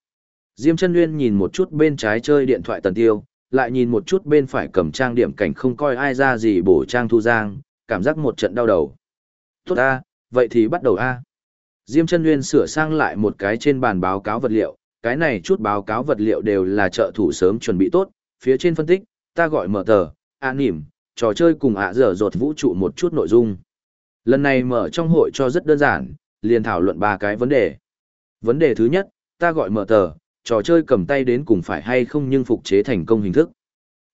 S1: Diêm chân Nguyên nhìn một chút bên trái chơi điện thoại tần tiêu, lại nhìn một chút bên phải cầm trang điểm cảnh không coi ai ra gì bổ trang thu giang, cảm giác một trận đau đầu. Tốt a, vậy thì bắt đầu a. Diêm chân Nguyên sửa sang lại một cái trên bàn báo cáo vật liệu, cái này chút báo cáo vật liệu đều là trợ thủ sớm chuẩn bị tốt, phía trên phân tích, ta gọi mở tờ, an nỉm, trò chơi cùng ạ dở dột vũ trụ một chút nội dung. Lần này mở trong hội cho rất đơn giản, liền thảo luận ba cái vấn đề. Vấn đề thứ nhất, ta gọi mở tờ, trò chơi cầm tay đến cùng phải hay không nhưng phục chế thành công hình thức.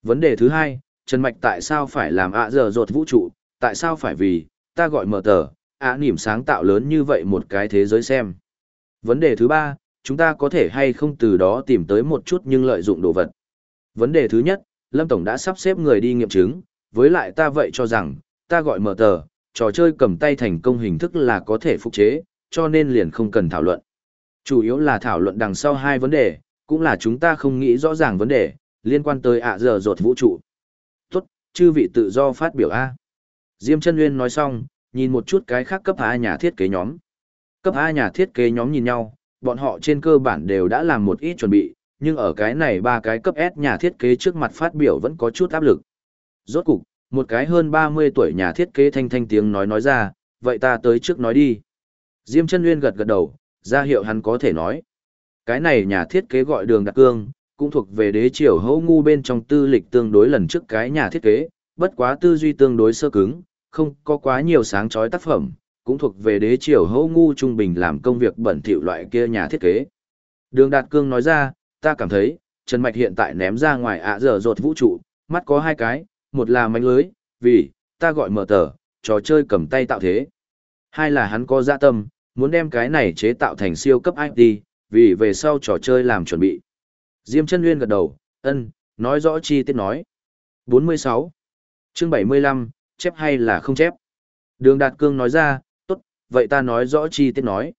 S1: Vấn đề thứ hai, Trần Mạch tại sao phải làm ạ dở dột vũ trụ, tại sao phải vì, ta gọi mở tờ, ạ niềm sáng tạo lớn như vậy một cái thế giới xem. Vấn đề thứ ba, chúng ta có thể hay không từ đó tìm tới một chút nhưng lợi dụng đồ vật. Vấn đề thứ nhất, Lâm Tổng đã sắp xếp người đi nghiệm chứng, với lại ta vậy cho rằng, ta gọi mở tờ, trò chơi cầm tay thành công hình thức là có thể phục chế, cho nên liền không cần thảo luận. Chủ yếu là thảo luận đằng sau hai vấn đề, cũng là chúng ta không nghĩ rõ ràng vấn đề, liên quan tới ạ giờ rột vũ trụ. Tốt, chư vị tự do phát biểu A. Diêm chân Nguyên nói xong, nhìn một chút cái khác cấp A nhà thiết kế nhóm. Cấp A nhà thiết kế nhóm nhìn nhau, bọn họ trên cơ bản đều đã làm một ít chuẩn bị, nhưng ở cái này ba cái cấp S nhà thiết kế trước mặt phát biểu vẫn có chút áp lực. Rốt cục, một cái hơn 30 tuổi nhà thiết kế thanh thanh tiếng nói nói ra, vậy ta tới trước nói đi. Diêm chân Nguyên gật gật đầu, ra hiệu hắn có thể nói. Cái này nhà thiết kế gọi đường đặc cương, cũng thuộc về đế triều hấu ngu bên trong tư lịch tương đối lần trước cái nhà thiết kế, bất quá tư duy tương đối sơ cứng, không có quá nhiều sáng chói tác phẩm, cũng thuộc về đế triều hấu ngu trung bình làm công việc bẩn thỉu loại kia nhà thiết kế. Đường Đạt Cương nói ra, ta cảm thấy, Trần Mạch hiện tại ném ra ngoài ạ dở rột vũ trụ, mắt có hai cái, một là mánh lưới, vì, ta gọi mở tờ, trò chơi cầm tay tạo thế. Hai là hắn có dạ tâm, muốn đem cái này chế tạo thành siêu cấp IT, vì về sau trò chơi làm chuẩn bị. Diêm chân Nguyên gật đầu, ân, nói rõ chi tiết nói. 46. chương 75, chép hay là không chép? Đường Đạt Cương nói ra, tốt, vậy ta nói rõ chi tiết nói.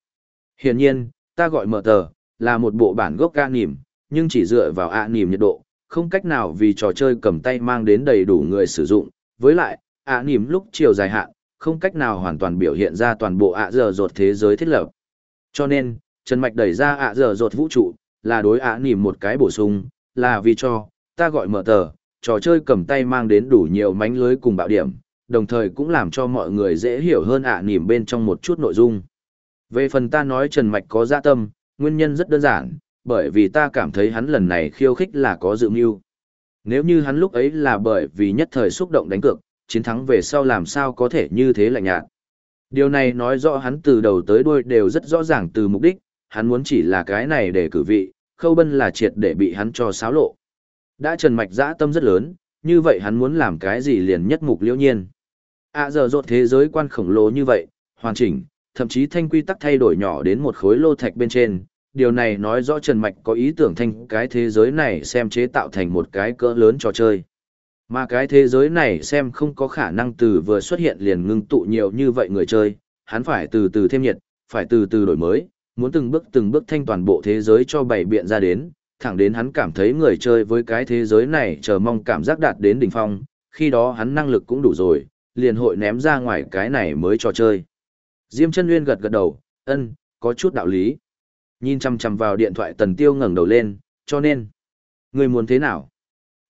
S1: Hiển nhiên, ta gọi mở tờ, là một bộ bản gốc ca nìm, nhưng chỉ dựa vào ạ nìm nhiệt độ, không cách nào vì trò chơi cầm tay mang đến đầy đủ người sử dụng. Với lại, ạ nìm lúc chiều dài hạn, không cách nào hoàn toàn biểu hiện ra toàn bộ ạ giờ rột thế giới thiết lập. Cho nên, Trần Mạch đẩy ra ạ giờ rột vũ trụ, là đối ạ nìm một cái bổ sung, là vì cho, ta gọi mở tờ, trò chơi cầm tay mang đến đủ nhiều mánh lưới cùng bạo điểm, đồng thời cũng làm cho mọi người dễ hiểu hơn ạ nìm bên trong một chút nội dung. Về phần ta nói Trần Mạch có dạ tâm, nguyên nhân rất đơn giản, bởi vì ta cảm thấy hắn lần này khiêu khích là có dự mưu. Nếu như hắn lúc ấy là bởi vì nhất thời xúc động đánh cược, chiến thắng về sau làm sao có thể như thế lạnh nhạt. Điều này nói rõ hắn từ đầu tới đuôi đều rất rõ ràng từ mục đích, hắn muốn chỉ là cái này để cử vị, khâu bân là triệt để bị hắn cho xáo lộ. Đã trần mạch dã tâm rất lớn, như vậy hắn muốn làm cái gì liền nhất mục liễu nhiên. À giờ rột thế giới quan khổng lồ như vậy, hoàn chỉnh, thậm chí thanh quy tắc thay đổi nhỏ đến một khối lô thạch bên trên. Điều này nói rõ Trần Mạch có ý tưởng thành cái thế giới này xem chế tạo thành một cái cỡ lớn trò chơi. Mà cái thế giới này xem không có khả năng từ vừa xuất hiện liền ngưng tụ nhiều như vậy người chơi, hắn phải từ từ thêm nhiệt, phải từ từ đổi mới, muốn từng bước từng bước thanh toàn bộ thế giới cho bảy biện ra đến, thẳng đến hắn cảm thấy người chơi với cái thế giới này chờ mong cảm giác đạt đến đỉnh phong, khi đó hắn năng lực cũng đủ rồi, liền hội ném ra ngoài cái này mới trò chơi. Diêm chân Nguyên gật gật đầu, ân, có chút đạo lý. Nhìn chăm chăm vào điện thoại tần tiêu ngẩng đầu lên, cho nên, người muốn thế nào?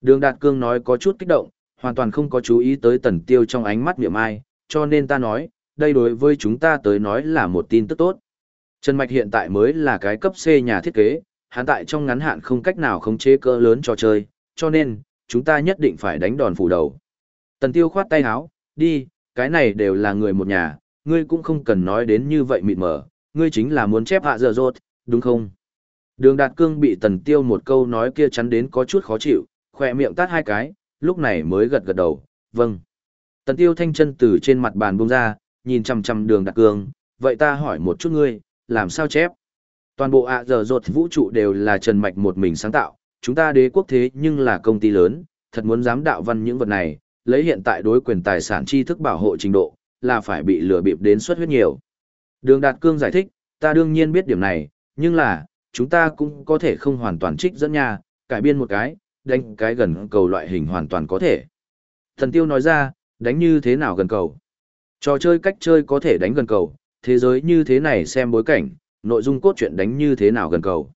S1: Đường Đạt Cương nói có chút kích động, hoàn toàn không có chú ý tới tần tiêu trong ánh mắt miệng ai, cho nên ta nói, đây đối với chúng ta tới nói là một tin tức tốt. Trần Mạch hiện tại mới là cái cấp C nhà thiết kế, hắn tại trong ngắn hạn không cách nào khống chế cỡ lớn trò chơi, cho nên, chúng ta nhất định phải đánh đòn phủ đầu. Tần Tiêu khoát tay áo, đi, cái này đều là người một nhà, ngươi cũng không cần nói đến như vậy mịt mờ, ngươi chính là muốn chép hạ giờ rốt, đúng không? Đường Đạt Cương bị Tần Tiêu một câu nói kia chắn đến có chút khó chịu, khỏe miệng tát hai cái, lúc này mới gật gật đầu, vâng. Tần Tiêu thanh chân từ trên mặt bàn buông ra, nhìn chằm chằm Đường Đạt Cương, vậy ta hỏi một chút ngươi, làm sao chép? Toàn bộ ạ giờ rột vũ trụ đều là Trần Mạch một mình sáng tạo, chúng ta đế quốc thế nhưng là công ty lớn, thật muốn dám đạo văn những vật này, lấy hiện tại đối quyền tài sản tri thức bảo hộ trình độ, là phải bị lừa bịp đến suất huyết nhiều. Đường Đạt Cương giải thích, ta đương nhiên biết điểm này, nhưng là, chúng ta cũng có thể không hoàn toàn trích dẫn nha, cải biên một cái, đánh cái gần cầu loại hình hoàn toàn có thể. Thần Tiêu nói ra, đánh như thế nào gần cầu? Trò chơi cách chơi có thể đánh gần cầu, Thế giới như thế này xem bối cảnh, nội dung cốt truyện đánh như thế nào gần cầu.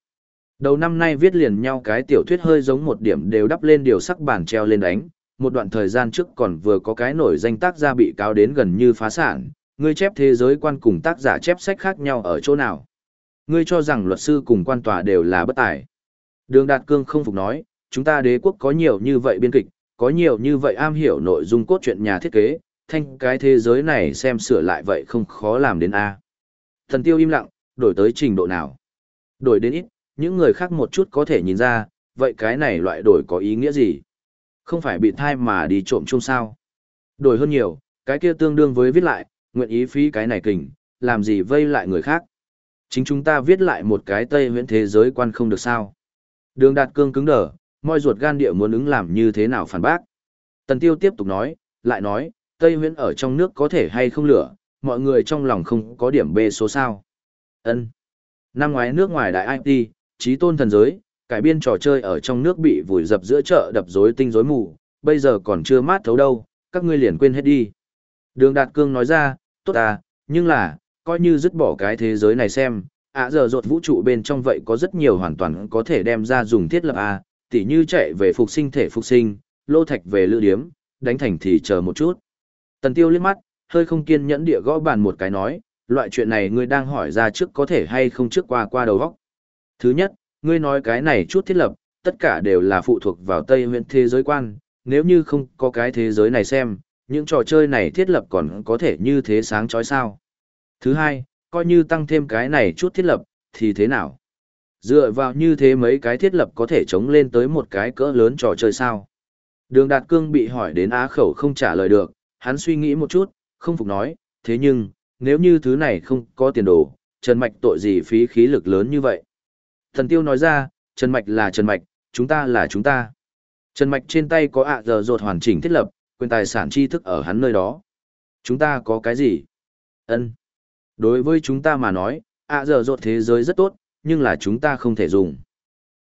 S1: Đầu năm nay viết liền nhau cái tiểu thuyết hơi giống một điểm đều đắp lên điều sắc bản treo lên đánh, một đoạn thời gian trước còn vừa có cái nổi danh tác gia bị cáo đến gần như phá sản, người chép thế giới quan cùng tác giả chép sách khác nhau ở chỗ nào. Ngươi cho rằng luật sư cùng quan tòa đều là bất tài. Đường Đạt Cương không phục nói, chúng ta đế quốc có nhiều như vậy biên kịch, có nhiều như vậy am hiểu nội dung cốt truyện nhà thiết kế, thanh cái thế giới này xem sửa lại vậy không khó làm đến A. Thần tiêu im lặng, đổi tới trình độ nào? Đổi đến ít, những người khác một chút có thể nhìn ra, vậy cái này loại đổi có ý nghĩa gì? Không phải bị thai mà đi trộm chung sao? Đổi hơn nhiều, cái kia tương đương với viết lại, nguyện ý phí cái này kình, làm gì vây lại người khác? Chính chúng ta viết lại một cái Tây huyễn thế giới quan không được sao? Đường đạt cương cứng đờ, moi ruột gan địa muốn ứng làm như thế nào phản bác. Tần tiêu tiếp tục nói, lại nói, Tây huyễn ở trong nước có thể hay không lửa, mọi người trong lòng không có điểm B số sao. ân Năm ngoái nước ngoài đại IT, trí tôn thần giới, cải biên trò chơi ở trong nước bị vùi dập giữa chợ đập rối tinh rối mù, bây giờ còn chưa mát thấu đâu, các ngươi liền quên hết đi. Đường Đạt Cương nói ra, tốt à, nhưng là, coi như dứt bỏ cái thế giới này xem, ạ giờ rột vũ trụ bên trong vậy có rất nhiều hoàn toàn có thể đem ra dùng thiết lập A, tỉ như chạy về phục sinh thể phục sinh, lô thạch về lữ điếm, đánh thành thì chờ một chút. Tần tiêu liếc mắt, hơi không kiên nhẫn địa gõ bàn một cái nói, loại chuyện này ngươi đang hỏi ra trước có thể hay không trước qua qua đầu góc. Thứ nhất, ngươi nói cái này chút thiết lập, tất cả đều là phụ thuộc vào Tây huyện thế giới quan, nếu như không có cái thế giới này xem, những trò chơi này thiết lập còn có thể như thế sáng chói sao. Thứ hai, coi như tăng thêm cái này chút thiết lập, thì thế nào? Dựa vào như thế mấy cái thiết lập có thể chống lên tới một cái cỡ lớn trò chơi sao? Đường Đạt Cương bị hỏi đến á khẩu không trả lời được, hắn suy nghĩ một chút, không phục nói, thế nhưng, nếu như thứ này không có tiền đồ, Trần Mạch tội gì phí khí lực lớn như vậy? Thần Tiêu nói ra, Trần Mạch là Trần Mạch, chúng ta là chúng ta. Trần Mạch trên tay có ạ giờ rột hoàn chỉnh thiết lập, quyền tài sản tri thức ở hắn nơi đó. Chúng ta có cái gì? ân Đối với chúng ta mà nói, ạ giờ rột thế giới rất tốt, nhưng là chúng ta không thể dùng.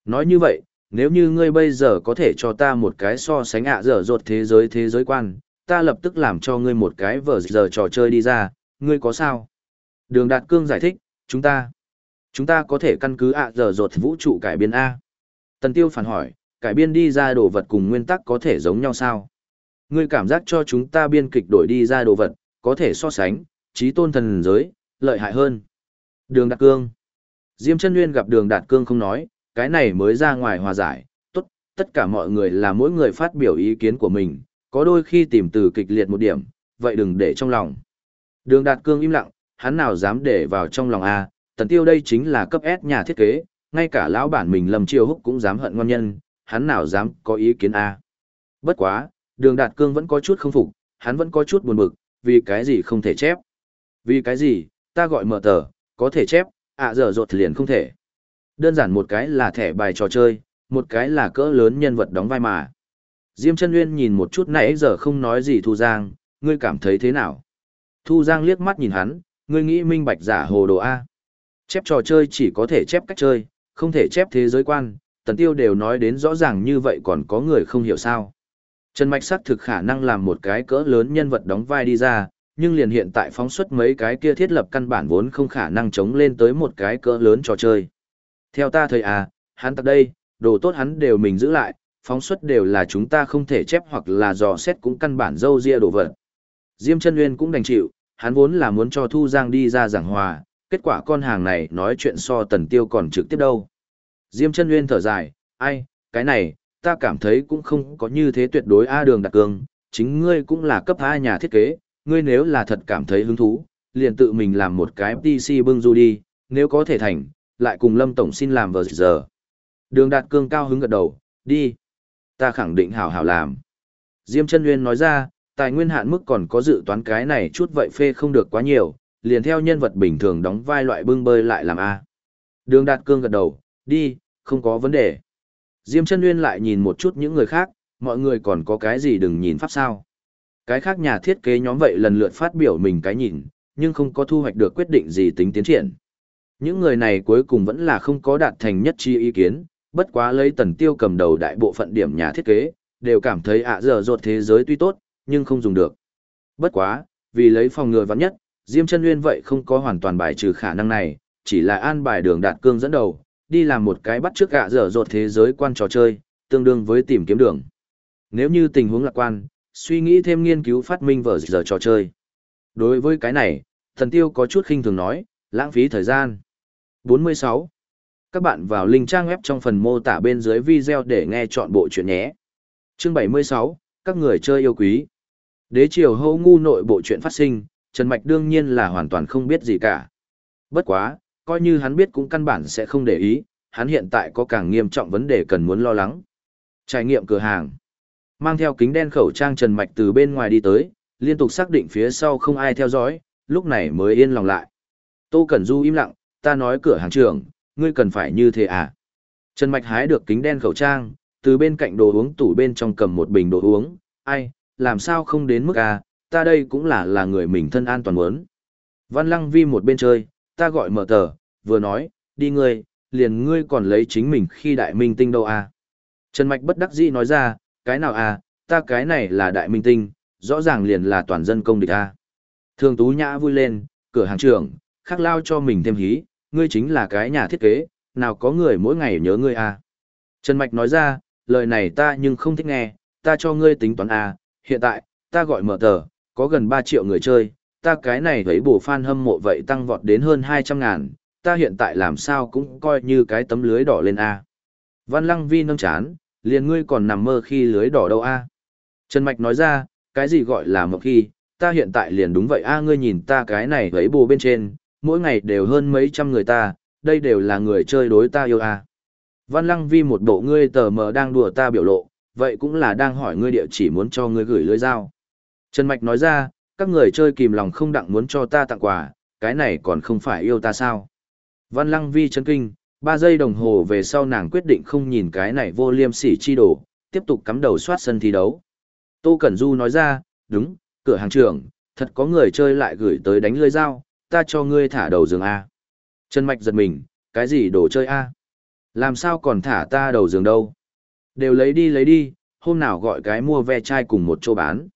S1: Nói như vậy, nếu như ngươi bây giờ có thể cho ta một cái so sánh ạ dở dột thế giới thế giới quan, ta lập tức làm cho ngươi một cái vở giờ trò chơi đi ra, ngươi có sao? Đường Đạt Cương giải thích, chúng ta, chúng ta có thể căn cứ ạ dở dột vũ trụ cải biên A. Tần Tiêu phản hỏi, cải biên đi ra đồ vật cùng nguyên tắc có thể giống nhau sao? Ngươi cảm giác cho chúng ta biên kịch đổi đi ra đồ vật, có thể so sánh, trí tôn thần giới, lợi hại hơn. Đường Đạt Cương Diêm chân Nguyên gặp đường Đạt Cương không nói, cái này mới ra ngoài hòa giải, tốt, tất cả mọi người là mỗi người phát biểu ý kiến của mình, có đôi khi tìm từ kịch liệt một điểm, vậy đừng để trong lòng. Đường Đạt Cương im lặng, hắn nào dám để vào trong lòng A, tần tiêu đây chính là cấp S nhà thiết kế, ngay cả lão bản mình lầm chiêu húc cũng dám hận ngon nhân, hắn nào dám có ý kiến A. Bất quá, đường Đạt Cương vẫn có chút không phục, hắn vẫn có chút buồn bực, vì cái gì không thể chép. Vì cái gì, ta gọi mở tờ, có thể chép, ạ à giờ rột liền không thể. Đơn giản một cái là thẻ bài trò chơi, một cái là cỡ lớn nhân vật đóng vai mà. Diêm chân Nguyên nhìn một chút nãy giờ không nói gì Thu Giang, ngươi cảm thấy thế nào? Thu Giang liếc mắt nhìn hắn, ngươi nghĩ minh bạch giả hồ đồ A. Chép trò chơi chỉ có thể chép cách chơi, không thể chép thế giới quan, tần tiêu đều nói đến rõ ràng như vậy còn có người không hiểu sao. Trần Mạch xác thực khả năng làm một cái cỡ lớn nhân vật đóng vai đi ra, nhưng liền hiện tại phóng xuất mấy cái kia thiết lập căn bản vốn không khả năng chống lên tới một cái cỡ lớn trò chơi. Theo ta thời à, hắn tặc đây, đồ tốt hắn đều mình giữ lại, phóng xuất đều là chúng ta không thể chép hoặc là dò xét cũng căn bản dâu ria đồ vật. Diêm chân Nguyên cũng đành chịu, hắn vốn là muốn cho Thu Giang đi ra giảng hòa, kết quả con hàng này nói chuyện so tần tiêu còn trực tiếp đâu. Diêm chân Nguyên thở dài, ai, cái này, ta cảm thấy cũng không có như thế tuyệt đối A đường đặc cương, chính ngươi cũng là cấp A nhà thiết kế, ngươi nếu là thật cảm thấy hứng thú, liền tự mình làm một cái PC bưng du đi, nếu có thể thành, lại cùng Lâm Tổng xin làm vờ giờ. Đường Đạt Cương cao hứng gật đầu, đi. Ta khẳng định hảo hảo làm. Diêm chân Nguyên nói ra, tài nguyên hạn mức còn có dự toán cái này chút vậy phê không được quá nhiều, liền theo nhân vật bình thường đóng vai loại bưng bơi lại làm A. Đường Đạt Cương gật đầu, đi, không có vấn đề. Diêm chân Nguyên lại nhìn một chút những người khác, mọi người còn có cái gì đừng nhìn pháp sao. Cái khác nhà thiết kế nhóm vậy lần lượt phát biểu mình cái nhìn, nhưng không có thu hoạch được quyết định gì tính tiến triển. Những người này cuối cùng vẫn là không có đạt thành nhất chi ý kiến, bất quá lấy tần tiêu cầm đầu đại bộ phận điểm nhà thiết kế, đều cảm thấy ạ à giờ rột thế giới tuy tốt, nhưng không dùng được. Bất quá, vì lấy phòng ngừa vắng nhất, Diêm chân nguyên vậy không có hoàn toàn bài trừ khả năng này, chỉ là an bài đường đạt cương dẫn đầu, đi làm một cái bắt trước ạ dở dột thế giới quan trò chơi, tương đương với tìm kiếm đường. Nếu như tình huống lạc quan, suy nghĩ thêm nghiên cứu phát minh vở giờ trò chơi. Đối với cái này, thần tiêu có chút khinh thường nói, lãng phí thời gian. 46. Các bạn vào link trang web trong phần mô tả bên dưới video để nghe chọn bộ chuyện nhé. Chương 76, các người chơi yêu quý. Đế triều hô ngu nội bộ chuyện phát sinh, Trần Mạch đương nhiên là hoàn toàn không biết gì cả. Bất quá, coi như hắn biết cũng căn bản sẽ không để ý, hắn hiện tại có càng nghiêm trọng vấn đề cần muốn lo lắng. Trải nghiệm cửa hàng. Mang theo kính đen khẩu trang Trần Mạch từ bên ngoài đi tới, liên tục xác định phía sau không ai theo dõi, lúc này mới yên lòng lại. Tô Cẩn Du im lặng, ta nói cửa hàng trưởng, ngươi cần phải như thế à? Trần Mạch hái được kính đen khẩu trang, từ bên cạnh đồ uống tủ bên trong cầm một bình đồ uống, ai, làm sao không đến mức à, ta đây cũng là là người mình thân an toàn muốn. Văn Lăng Vi một bên chơi, ta gọi mở tờ, vừa nói, đi ngươi, liền ngươi còn lấy chính mình khi đại minh tinh đâu à. Trần Mạch bất đắc dĩ nói ra, cái nào à, ta cái này là đại minh tinh, rõ ràng liền là toàn dân công địch à. Thường Tú Nhã vui lên, cửa hàng trưởng, khắc lao cho mình thêm hí, ngươi chính là cái nhà thiết kế, nào có người mỗi ngày nhớ ngươi à. Trần Mạch nói ra, lời này ta nhưng không thích nghe, ta cho ngươi tính toán à, hiện tại, ta gọi mở tờ, có gần 3 triệu người chơi, ta cái này thấy bổ fan hâm mộ vậy tăng vọt đến hơn 200 ngàn, ta hiện tại làm sao cũng coi như cái tấm lưới đỏ lên A. Văn Lăng Vi nâng chán, liền ngươi còn nằm mơ khi lưới đỏ đâu A. Trần Mạch nói ra, cái gì gọi là mộng khi, ta hiện tại liền đúng vậy A ngươi nhìn ta cái này lấy bù bên trên, mỗi ngày đều hơn mấy trăm người ta, đây đều là người chơi đối ta yêu A. Văn Lăng Vi một bộ ngươi tờ mờ đang đùa ta biểu lộ, vậy cũng là đang hỏi ngươi địa chỉ muốn cho ngươi gửi lưới dao. Trần Mạch nói ra, các người chơi kìm lòng không đặng muốn cho ta tặng quà, cái này còn không phải yêu ta sao. Văn Lăng Vi chân kinh, Ba giây đồng hồ về sau nàng quyết định không nhìn cái này vô liêm sỉ chi đồ, tiếp tục cắm đầu soát sân thi đấu. Tô Cẩn Du nói ra, đúng, cửa hàng trưởng, thật có người chơi lại gửi tới đánh lưới dao, ta cho ngươi thả đầu giường A. Trần Mạch giật mình, cái gì đồ chơi A? Làm sao còn thả ta đầu giường đâu? Đều lấy đi lấy đi, hôm nào gọi cái mua ve chai cùng một chỗ bán.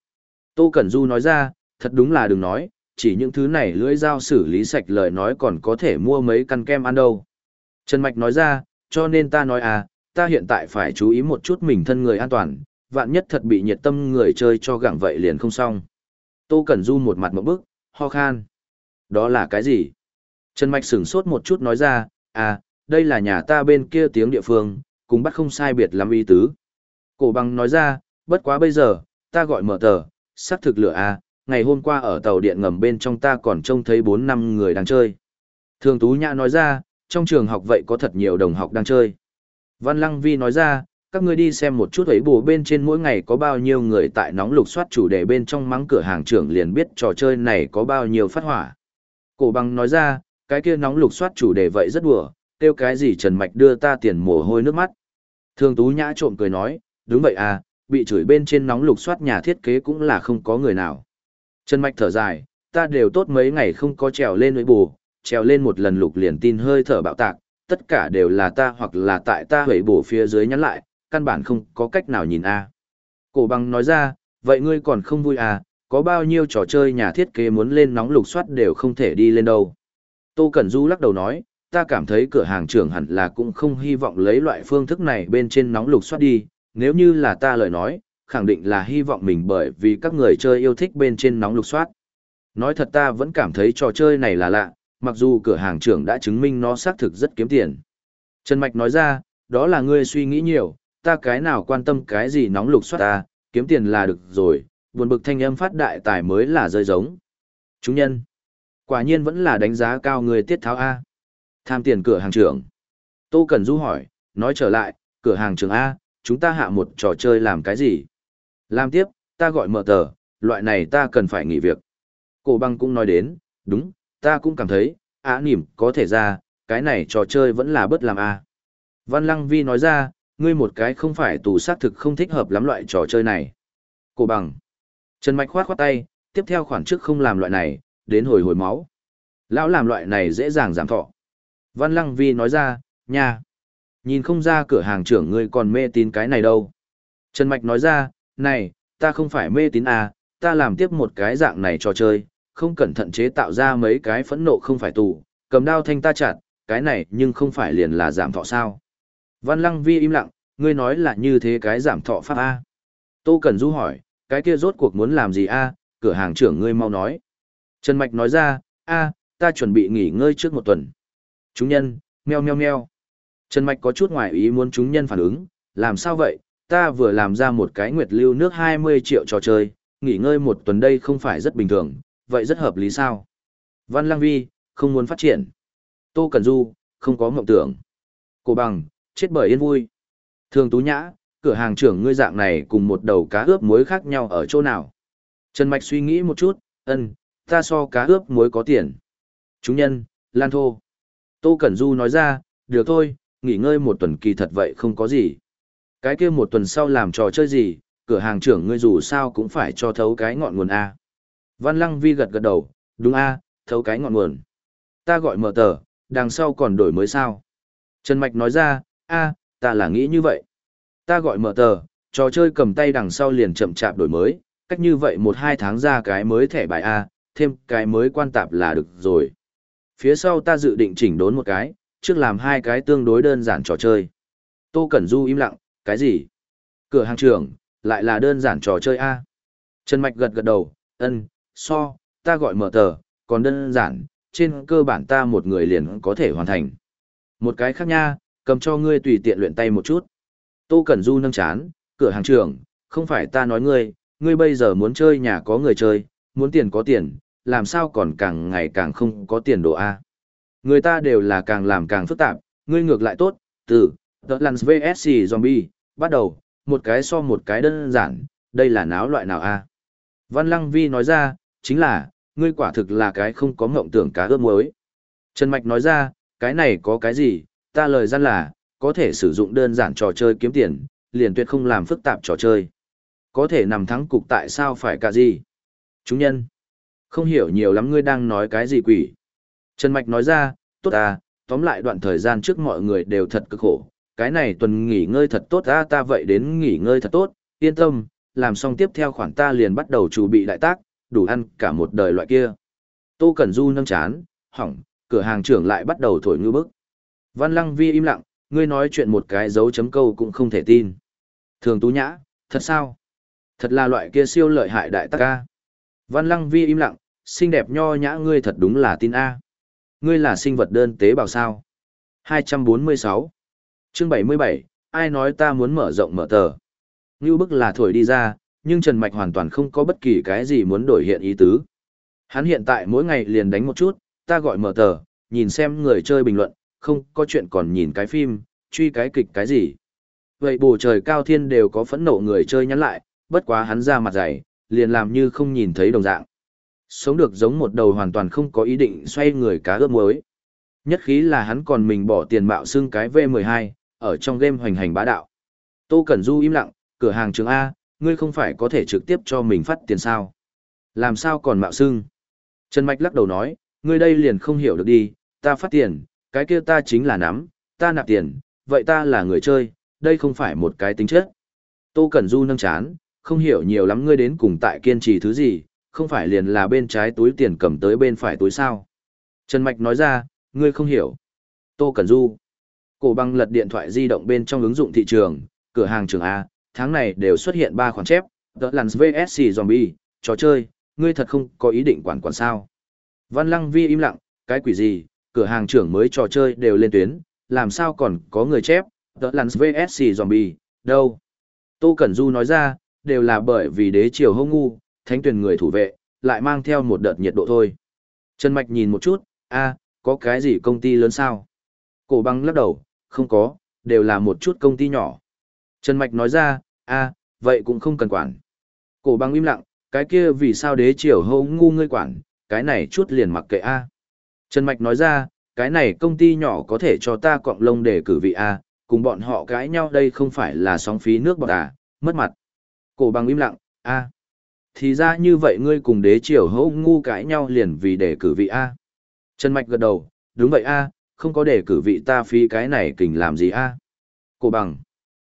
S1: Tô Cẩn Du nói ra, thật đúng là đừng nói, chỉ những thứ này lưỡi dao xử lý sạch lời nói còn có thể mua mấy căn kem ăn đâu. Trần Mạch nói ra, cho nên ta nói à, ta hiện tại phải chú ý một chút mình thân người an toàn, vạn nhất thật bị nhiệt tâm người chơi cho gặng vậy liền không xong. Tô Cẩn Du một mặt một bức, ho khan. Đó là cái gì? Trần Mạch sửng sốt một chút nói ra, à, đây là nhà ta bên kia tiếng địa phương, cùng bắt không sai biệt lắm ý tứ. Cổ bằng nói ra, bất quá bây giờ, ta gọi mở tờ, sắc thực lửa à, ngày hôm qua ở tàu điện ngầm bên trong ta còn trông thấy 4 năm người đang chơi. Thường Tú Nhã nói ra, trong trường học vậy có thật nhiều đồng học đang chơi. Văn Lăng Vi nói ra, các ngươi đi xem một chút ấy bù bên trên mỗi ngày có bao nhiêu người tại nóng lục soát chủ đề bên trong mắng cửa hàng trưởng liền biết trò chơi này có bao nhiêu phát hỏa. Cổ bằng nói ra, cái kia nóng lục soát chủ đề vậy rất đùa, tiêu cái gì Trần Mạch đưa ta tiền mồ hôi nước mắt. Thường Tú Nhã trộm cười nói, đúng vậy à, bị chửi bên trên nóng lục soát nhà thiết kế cũng là không có người nào. Trần Mạch thở dài, ta đều tốt mấy ngày không có trèo lên với bù, trèo lên một lần lục liền tin hơi thở bạo tạc, tất cả đều là ta hoặc là tại ta hủy bổ phía dưới nhắn lại, căn bản không có cách nào nhìn a. Cổ bằng nói ra, vậy ngươi còn không vui à, có bao nhiêu trò chơi nhà thiết kế muốn lên nóng lục soát đều không thể đi lên đâu. Tô Cẩn Du lắc đầu nói, ta cảm thấy cửa hàng trưởng hẳn là cũng không hy vọng lấy loại phương thức này bên trên nóng lục soát đi, nếu như là ta lời nói, khẳng định là hy vọng mình bởi vì các người chơi yêu thích bên trên nóng lục soát. Nói thật ta vẫn cảm thấy trò chơi này là lạ, mặc dù cửa hàng trưởng đã chứng minh nó xác thực rất kiếm tiền. Trần Mạch nói ra, đó là ngươi suy nghĩ nhiều, ta cái nào quan tâm cái gì nóng lục soát ta, kiếm tiền là được rồi, buồn bực thanh âm phát đại tài mới là rơi giống. Chúng nhân, quả nhiên vẫn là đánh giá cao người tiết tháo A. Tham tiền cửa hàng trưởng. Tô Cần Du hỏi, nói trở lại, cửa hàng trưởng A, chúng ta hạ một trò chơi làm cái gì? Làm tiếp, ta gọi mở tờ, loại này ta cần phải nghỉ việc. Cổ băng cũng nói đến, đúng, ta cũng cảm thấy, á nỉm có thể ra, cái này trò chơi vẫn là bất làm a. Văn Lăng Vi nói ra, ngươi một cái không phải tù xác thực không thích hợp lắm loại trò chơi này. Cổ bằng. Trần Mạch khoát khoát tay, tiếp theo khoản trước không làm loại này, đến hồi hồi máu. Lão làm loại này dễ dàng giảm thọ. Văn Lăng Vi nói ra, nha. Nhìn không ra cửa hàng trưởng ngươi còn mê tín cái này đâu. Trần Mạch nói ra, này, ta không phải mê tín à, ta làm tiếp một cái dạng này trò chơi, không cẩn thận chế tạo ra mấy cái phẫn nộ không phải tù, cầm đao thanh ta chặt, cái này nhưng không phải liền là giảm thọ sao. Văn Lăng Vi im lặng, ngươi nói là như thế cái giảm thọ pháp A. Tô Cẩn Du hỏi, cái kia rốt cuộc muốn làm gì A, cửa hàng trưởng ngươi mau nói. Trần Mạch nói ra, A, ta chuẩn bị nghỉ ngơi trước một tuần. Chúng nhân, meo meo meo. Trần Mạch có chút ngoài ý muốn chúng nhân phản ứng, làm sao vậy, ta vừa làm ra một cái nguyệt lưu nước 20 triệu trò chơi, nghỉ ngơi một tuần đây không phải rất bình thường, vậy rất hợp lý sao? Văn Lăng Vi, không muốn phát triển. Tô Cẩn Du, không có mộng tưởng. Cổ bằng, chết bởi yên vui. Thường Tú Nhã, cửa hàng trưởng ngươi dạng này cùng một đầu cá ướp muối khác nhau ở chỗ nào? Trần Mạch suy nghĩ một chút, ân, ta so cá ướp muối có tiền. Chúng nhân, Lan Thô. Tô Cẩn Du nói ra, được thôi, nghỉ ngơi một tuần kỳ thật vậy không có gì. Cái kia một tuần sau làm trò chơi gì, cửa hàng trưởng ngươi dù sao cũng phải cho thấu cái ngọn nguồn A. Văn Lăng Vi gật gật đầu, đúng A, thấu cái ngọn nguồn. Ta gọi mở tờ, đằng sau còn đổi mới sao. Trần Mạch nói ra, A, ta là nghĩ như vậy. Ta gọi mở tờ, trò chơi cầm tay đằng sau liền chậm chạp đổi mới, cách như vậy một hai tháng ra cái mới thẻ bài A, thêm cái mới quan tạp là được rồi. Phía sau ta dự định chỉnh đốn một cái, trước làm hai cái tương đối đơn giản trò chơi. Tô Cẩn Du im lặng, cái gì? Cửa hàng trưởng, lại là đơn giản trò chơi A. Trần Mạch gật gật đầu, ân, so, ta gọi mở tờ, còn đơn giản, trên cơ bản ta một người liền có thể hoàn thành. Một cái khác nha, cầm cho ngươi tùy tiện luyện tay một chút. Tô Cẩn Du nâng chán, cửa hàng trưởng, không phải ta nói ngươi, ngươi bây giờ muốn chơi nhà có người chơi, muốn tiền có tiền, làm sao còn càng ngày càng không có tiền đồ A. Người ta đều là càng làm càng phức tạp, ngươi ngược lại tốt, từ The Lance VSC Zombie, bắt đầu, một cái so một cái đơn giản, đây là náo loại nào a? Văn Lăng Vi nói ra, chính là, ngươi quả thực là cái không có ngộng tưởng cá ướp muối. Trần Mạch nói ra, cái này có cái gì, ta lời gian là, có thể sử dụng đơn giản trò chơi kiếm tiền, liền tuyệt không làm phức tạp trò chơi. Có thể nằm thắng cục tại sao phải cả gì? Chúng nhân, không hiểu nhiều lắm ngươi đang nói cái gì quỷ. Trần Mạch nói ra, tốt à, tóm lại đoạn thời gian trước mọi người đều thật cực khổ, cái này tuần nghỉ ngơi thật tốt ta ta vậy đến nghỉ ngơi thật tốt, yên tâm, làm xong tiếp theo khoản ta liền bắt đầu chuẩn bị đại tác, đủ ăn cả một đời loại kia. Tô Cẩn Du nâng chán, hỏng, cửa hàng trưởng lại bắt đầu thổi ngư bức. Văn Lăng Vi im lặng, ngươi nói chuyện một cái dấu chấm câu cũng không thể tin. Thường Tú Nhã, thật sao? Thật là loại kia siêu lợi hại đại tắc ca. Văn Lăng Vi im lặng, xinh đẹp nho nhã ngươi thật đúng là tin A. Ngươi là sinh vật đơn tế bào sao? 246 chương 77, ai nói ta muốn mở rộng mở tờ. Ngưu bức là thổi đi ra, nhưng Trần Mạch hoàn toàn không có bất kỳ cái gì muốn đổi hiện ý tứ. Hắn hiện tại mỗi ngày liền đánh một chút, ta gọi mở tờ, nhìn xem người chơi bình luận, không có chuyện còn nhìn cái phim, truy cái kịch cái gì. Vậy bồ trời cao thiên đều có phẫn nộ người chơi nhắn lại, bất quá hắn ra mặt dày, liền làm như không nhìn thấy đồng dạng. Sống được giống một đầu hoàn toàn không có ý định xoay người cá ướp muối. Nhất khí là hắn còn mình bỏ tiền mạo xưng cái V12, ở trong game hoành hành bá đạo. Tô Cẩn Du im lặng, cửa hàng trường A, ngươi không phải có thể trực tiếp cho mình phát tiền sao? Làm sao còn mạo xưng? Trần Mạch lắc đầu nói, ngươi đây liền không hiểu được đi, ta phát tiền, cái kia ta chính là nắm, ta nạp tiền, vậy ta là người chơi, đây không phải một cái tính chất. Tô Cẩn Du nâng chán, không hiểu nhiều lắm ngươi đến cùng tại kiên trì thứ gì, không phải liền là bên trái túi tiền cầm tới bên phải túi sao. Trần Mạch nói ra, ngươi không hiểu. Tô Cẩn Du. Cổ băng lật điện thoại di động bên trong ứng dụng thị trường, cửa hàng trường A, tháng này đều xuất hiện ba khoản chép, The Lands VSC Zombie, trò chơi, ngươi thật không có ý định quản quản sao. Văn Lăng Vi im lặng, cái quỷ gì, cửa hàng trưởng mới trò chơi đều lên tuyến, làm sao còn có người chép, The Lands VSC Zombie, đâu. Tô Cẩn Du nói ra, đều là bởi vì đế triều hông ngu, thánh tuyển người thủ vệ, lại mang theo một đợt nhiệt độ thôi. Trần Mạch nhìn một chút, a có cái gì công ty lớn sao? Cổ băng lắc đầu, không có, đều là một chút công ty nhỏ. Trần Mạch nói ra, a vậy cũng không cần quản. Cổ băng im lặng, cái kia vì sao đế triều hô ngu ngươi quản, cái này chút liền mặc kệ a Trần Mạch nói ra, cái này công ty nhỏ có thể cho ta cọng lông để cử vị a cùng bọn họ cãi nhau đây không phải là sóng phí nước bọt à, mất mặt. Cổ băng im lặng, a thì ra như vậy ngươi cùng đế triều hô ngu cãi nhau liền vì để cử vị a Trần Mạch gật đầu, đúng vậy a không có để cử vị ta phí cái này kình làm gì a Cổ bằng.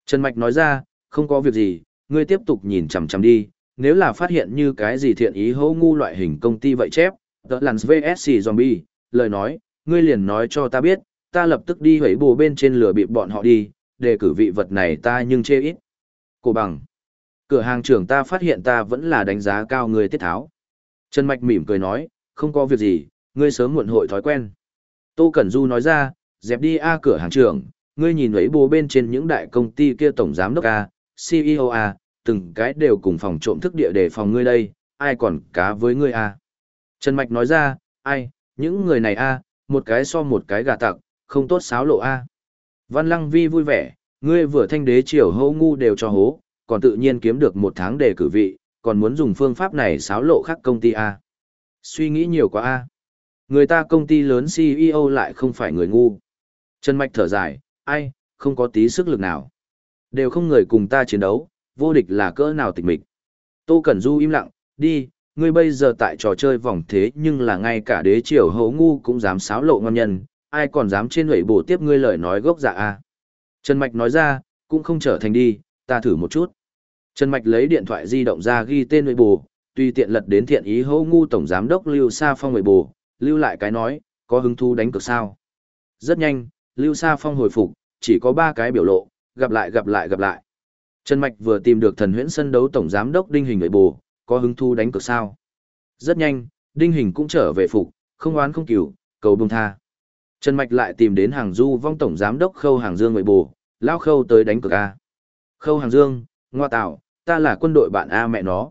S1: Trần Mạch nói ra, không có việc gì, ngươi tiếp tục nhìn chằm chằm đi, nếu là phát hiện như cái gì thiện ý hô ngu loại hình công ty vậy chép, tớ lằn VSC Zombie, lời nói, ngươi liền nói cho ta biết, ta lập tức đi hủy bồ bên trên lửa bị bọn họ đi, để cử vị vật này ta nhưng chê ít. Cổ bằng. Cửa hàng trưởng ta phát hiện ta vẫn là đánh giá cao người tiết tháo. Trần Mạch mỉm cười nói, không có việc gì, ngươi sớm muộn hội thói quen. Tô Cẩn Du nói ra, dẹp đi A cửa hàng trưởng, ngươi nhìn ấy bố bên trên những đại công ty kia tổng giám đốc A, CEO A, từng cái đều cùng phòng trộm thức địa để phòng ngươi đây, ai còn cá với ngươi A. Trần Mạch nói ra, ai, những người này A, một cái so một cái gà tặc, không tốt xáo lộ A. Văn Lăng Vi vui vẻ, ngươi vừa thanh đế triều hô ngu đều cho hố, còn tự nhiên kiếm được một tháng để cử vị, còn muốn dùng phương pháp này xáo lộ khác công ty A. Suy nghĩ nhiều quá A. Người ta công ty lớn CEO lại không phải người ngu. Trần Mạch thở dài, ai, không có tí sức lực nào. Đều không người cùng ta chiến đấu, vô địch là cỡ nào tịch mịch. Tô Cẩn Du im lặng, đi, ngươi bây giờ tại trò chơi vòng thế nhưng là ngay cả đế triều hấu ngu cũng dám xáo lộ ngon nhân, ai còn dám trên lưỡi bổ tiếp ngươi lời nói gốc dạ a Trần Mạch nói ra, cũng không trở thành đi, ta thử một chút. Trần Mạch lấy điện thoại di động ra ghi tên lưỡi bổ, tùy tiện lật đến thiện ý hấu ngu tổng giám đốc Lưu Sa Phong lưỡi bổ, lưu lại cái nói, có hứng thú đánh cực sao. Rất nhanh, Lưu Sa Phong hồi phục, chỉ có ba cái biểu lộ, gặp lại gặp lại gặp lại. Trần Mạch vừa tìm được thần huyễn sân đấu tổng giám đốc Đinh Hình người bù, có hứng thu đánh cửa sao. Rất nhanh, Đinh Hình cũng trở về phục, không oán không cửu, cầu bông tha. Trần Mạch lại tìm đến hàng du vong tổng giám đốc Khâu Hàng Dương người bù, lao Khâu tới đánh cửa A. Khâu Hàng Dương, ngoa tạo, ta là quân đội bạn A mẹ nó.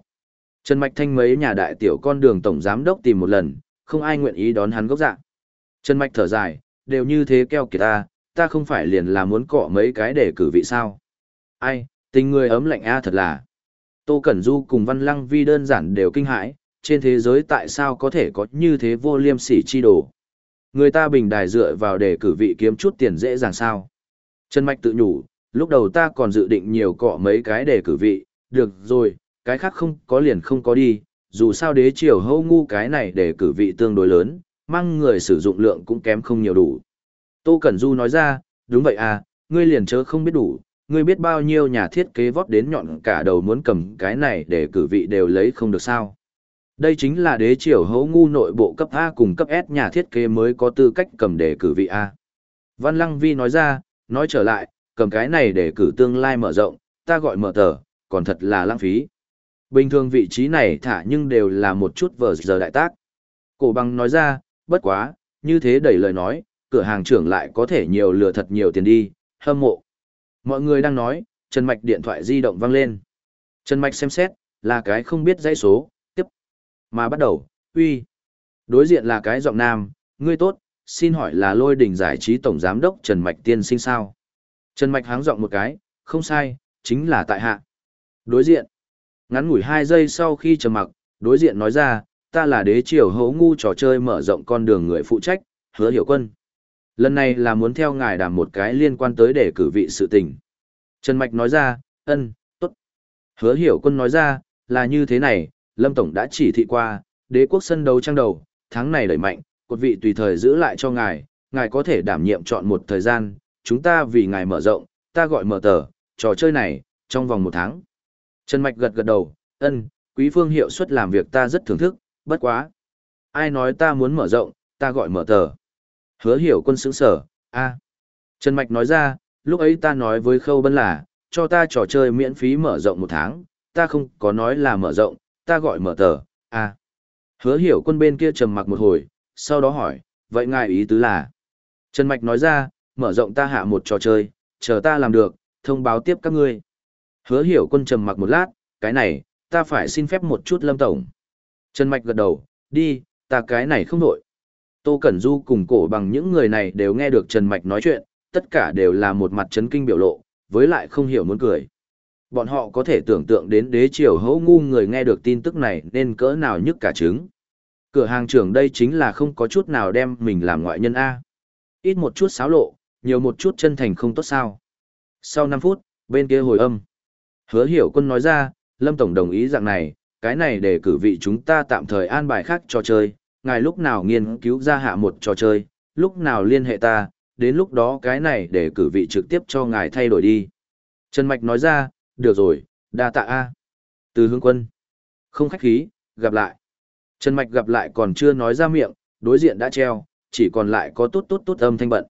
S1: Trần Mạch thanh mấy nhà đại tiểu con đường tổng giám đốc tìm một lần, không ai nguyện ý đón hắn gốc dạng. Trần Mạch thở dài, đều như thế keo kiệt ta, ta không phải liền là muốn cọ mấy cái để cử vị sao. Ai, tình người ấm lạnh a thật là. Tô Cẩn Du cùng Văn Lăng Vi đơn giản đều kinh hãi, trên thế giới tại sao có thể có như thế vô liêm sỉ chi đồ. Người ta bình đài dựa vào để cử vị kiếm chút tiền dễ dàng sao. Trần Mạch tự nhủ, lúc đầu ta còn dự định nhiều cọ mấy cái để cử vị, được rồi, cái khác không có liền không có đi, dù sao đế triều hâu ngu cái này để cử vị tương đối lớn, mang người sử dụng lượng cũng kém không nhiều đủ. Tô Cẩn Du nói ra, đúng vậy à, ngươi liền chớ không biết đủ, ngươi biết bao nhiêu nhà thiết kế vót đến nhọn cả đầu muốn cầm cái này để cử vị đều lấy không được sao. Đây chính là đế triều hấu ngu nội bộ cấp A cùng cấp S nhà thiết kế mới có tư cách cầm để cử vị A. Văn Lăng Vi nói ra, nói trở lại, cầm cái này để cử tương lai mở rộng, ta gọi mở tờ, còn thật là lãng phí. Bình thường vị trí này thả nhưng đều là một chút vở giờ đại tác. Cổ bằng nói ra, bất quá, như thế đẩy lời nói, cửa hàng trưởng lại có thể nhiều lừa thật nhiều tiền đi, hâm mộ. Mọi người đang nói, Trần Mạch điện thoại di động vang lên. Trần Mạch xem xét, là cái không biết dãy số, tiếp. Mà bắt đầu, uy. Đối diện là cái giọng nam, ngươi tốt, xin hỏi là lôi đình giải trí tổng giám đốc Trần Mạch tiên sinh sao. Trần Mạch háng giọng một cái, không sai, chính là tại hạ. Đối diện. Ngắn ngủi hai giây sau khi trầm mặc, đối diện nói ra, ta là đế triều hấu ngu trò chơi mở rộng con đường người phụ trách, hứa hiểu quân. Lần này là muốn theo ngài đàm một cái liên quan tới để cử vị sự tình. Trần Mạch nói ra, ân, tốt. Hứa hiểu quân nói ra, là như thế này, Lâm Tổng đã chỉ thị qua, đế quốc sân đấu trang đầu, tháng này đẩy mạnh, cột vị tùy thời giữ lại cho ngài, ngài có thể đảm nhiệm chọn một thời gian, chúng ta vì ngài mở rộng, ta gọi mở tờ, trò chơi này, trong vòng một tháng. Trần Mạch gật gật đầu, ân, quý phương hiệu suất làm việc ta rất thưởng thức, bất quá. Ai nói ta muốn mở rộng, ta gọi mở tờ. Hứa hiểu quân sững sở, a Trần Mạch nói ra, lúc ấy ta nói với Khâu Bân là, cho ta trò chơi miễn phí mở rộng một tháng, ta không có nói là mở rộng, ta gọi mở tờ, a Hứa hiểu quân bên kia trầm mặc một hồi, sau đó hỏi, vậy ngài ý tứ là? Trần Mạch nói ra, mở rộng ta hạ một trò chơi, chờ ta làm được, thông báo tiếp các ngươi. Hứa hiểu quân trầm mặc một lát, cái này, ta phải xin phép một chút lâm tổng. Trần Mạch gật đầu, đi, ta cái này không nổi. Tô Cẩn Du cùng cổ bằng những người này đều nghe được Trần Mạch nói chuyện, tất cả đều là một mặt chấn kinh biểu lộ, với lại không hiểu muốn cười. Bọn họ có thể tưởng tượng đến đế triều hấu ngu người nghe được tin tức này nên cỡ nào nhức cả trứng. Cửa hàng trưởng đây chính là không có chút nào đem mình làm ngoại nhân A. Ít một chút xáo lộ, nhiều một chút chân thành không tốt sao. Sau 5 phút, bên kia hồi âm. Hứa hiểu quân nói ra, Lâm Tổng đồng ý dạng này, cái này để cử vị chúng ta tạm thời an bài khác cho chơi, ngài lúc nào nghiên cứu ra hạ một trò chơi, lúc nào liên hệ ta, đến lúc đó cái này để cử vị trực tiếp cho ngài thay đổi đi. Trần Mạch nói ra, được rồi, đa tạ A. Từ hướng quân. Không khách khí, gặp lại. Trần Mạch gặp lại còn chưa nói ra miệng, đối diện đã treo, chỉ còn lại có tốt tốt tốt âm thanh bận.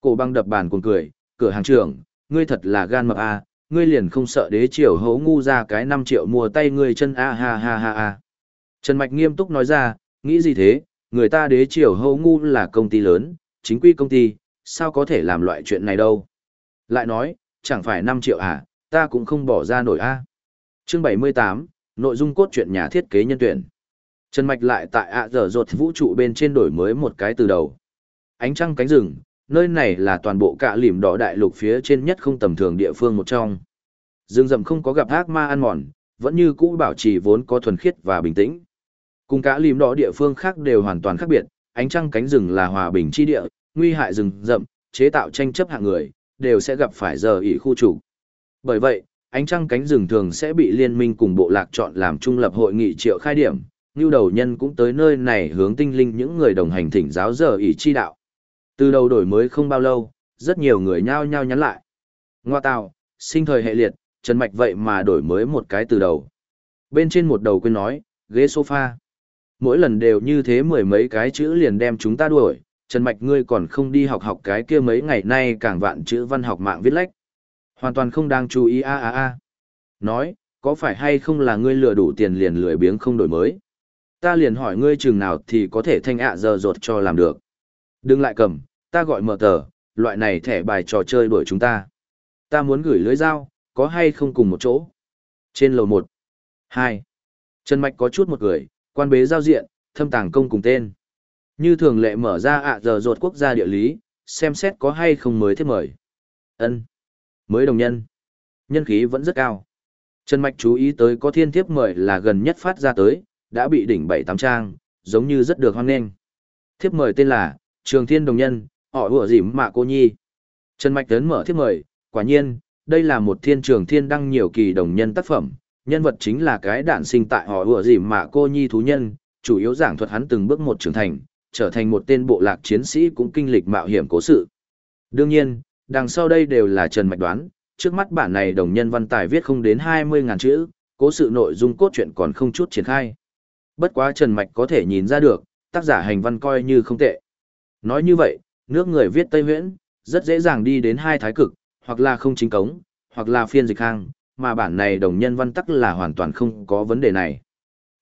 S1: Cổ băng đập bàn cuồng cười, cửa hàng trưởng, ngươi thật là gan mập a, ngươi liền không sợ đế triều hấu ngu ra cái 5 triệu mua tay ngươi chân a ha ha ha ha. Trần Mạch nghiêm túc nói ra, nghĩ gì thế, người ta đế triều hấu ngu là công ty lớn, chính quy công ty, sao có thể làm loại chuyện này đâu. Lại nói, chẳng phải 5 triệu à, ta cũng không bỏ ra nổi a. Chương 78, nội dung cốt truyện nhà thiết kế nhân tuyển. Trần Mạch lại tại ạ dở dột vũ trụ bên trên đổi mới một cái từ đầu. Ánh trăng cánh rừng, nơi này là toàn bộ cả lìm đỏ đại lục phía trên nhất không tầm thường địa phương một trong. Rừng rậm không có gặp ác ma ăn mòn, vẫn như cũ bảo trì vốn có thuần khiết và bình tĩnh. Cùng cả lìm đỏ địa phương khác đều hoàn toàn khác biệt, ánh trăng cánh rừng là hòa bình chi địa, nguy hại rừng rậm, chế tạo tranh chấp hạng người, đều sẽ gặp phải giờ ỉ khu chủ. Bởi vậy, ánh trăng cánh rừng thường sẽ bị liên minh cùng bộ lạc chọn làm trung lập hội nghị triệu khai điểm, như đầu nhân cũng tới nơi này hướng tinh linh những người đồng hành thỉnh giáo giờ ỷ chi đạo. Từ đầu đổi mới không bao lâu, rất nhiều người nhao nhao nhắn lại. Ngoa tạo, sinh thời hệ liệt, Trần Mạch vậy mà đổi mới một cái từ đầu. Bên trên một đầu quên nói, ghế sofa. Mỗi lần đều như thế mười mấy cái chữ liền đem chúng ta đuổi, Trần Mạch ngươi còn không đi học học cái kia mấy ngày nay càng vạn chữ văn học mạng viết lách. Hoàn toàn không đang chú ý a a a. Nói, có phải hay không là ngươi lừa đủ tiền liền lười biếng không đổi mới? Ta liền hỏi ngươi chừng nào thì có thể thanh ạ giờ rột cho làm được. Đừng lại cầm, ta gọi mở tờ, loại này thẻ bài trò chơi đuổi chúng ta. Ta muốn gửi lưới dao, có hay không cùng một chỗ? Trên lầu 1. 2. Trần Mạch có chút một người, quan bế giao diện, thâm tàng công cùng tên. Như thường lệ mở ra ạ giờ rột quốc gia địa lý, xem xét có hay không mới thiết mời. ân Mới đồng nhân. Nhân khí vẫn rất cao. Trần Mạch chú ý tới có thiên thiếp mời là gần nhất phát ra tới, đã bị đỉnh bảy tám trang, giống như rất được hoan nghênh. Thiếp mời tên là Trường Thiên Đồng Nhân, họ ủa dìm mạ cô nhi. Trần Mạch Tấn mở thiếp mời, quả nhiên, đây là một thiên trường thiên đăng nhiều kỳ đồng nhân tác phẩm, nhân vật chính là cái đản sinh tại họ ủa dìm mạ cô nhi thú nhân, chủ yếu giảng thuật hắn từng bước một trưởng thành, trở thành một tên bộ lạc chiến sĩ cũng kinh lịch mạo hiểm cố sự. Đương nhiên, đằng sau đây đều là Trần Mạch đoán, trước mắt bản này đồng nhân văn tài viết không đến 20.000 chữ, cố sự nội dung cốt truyện còn không chút triển khai. Bất quá Trần Mạch có thể nhìn ra được, tác giả hành văn coi như không tệ. Nói như vậy, nước người viết Tây Huyễn, rất dễ dàng đi đến hai thái cực, hoặc là không chính cống, hoặc là phiên dịch hang, mà bản này đồng nhân văn tắc là hoàn toàn không có vấn đề này.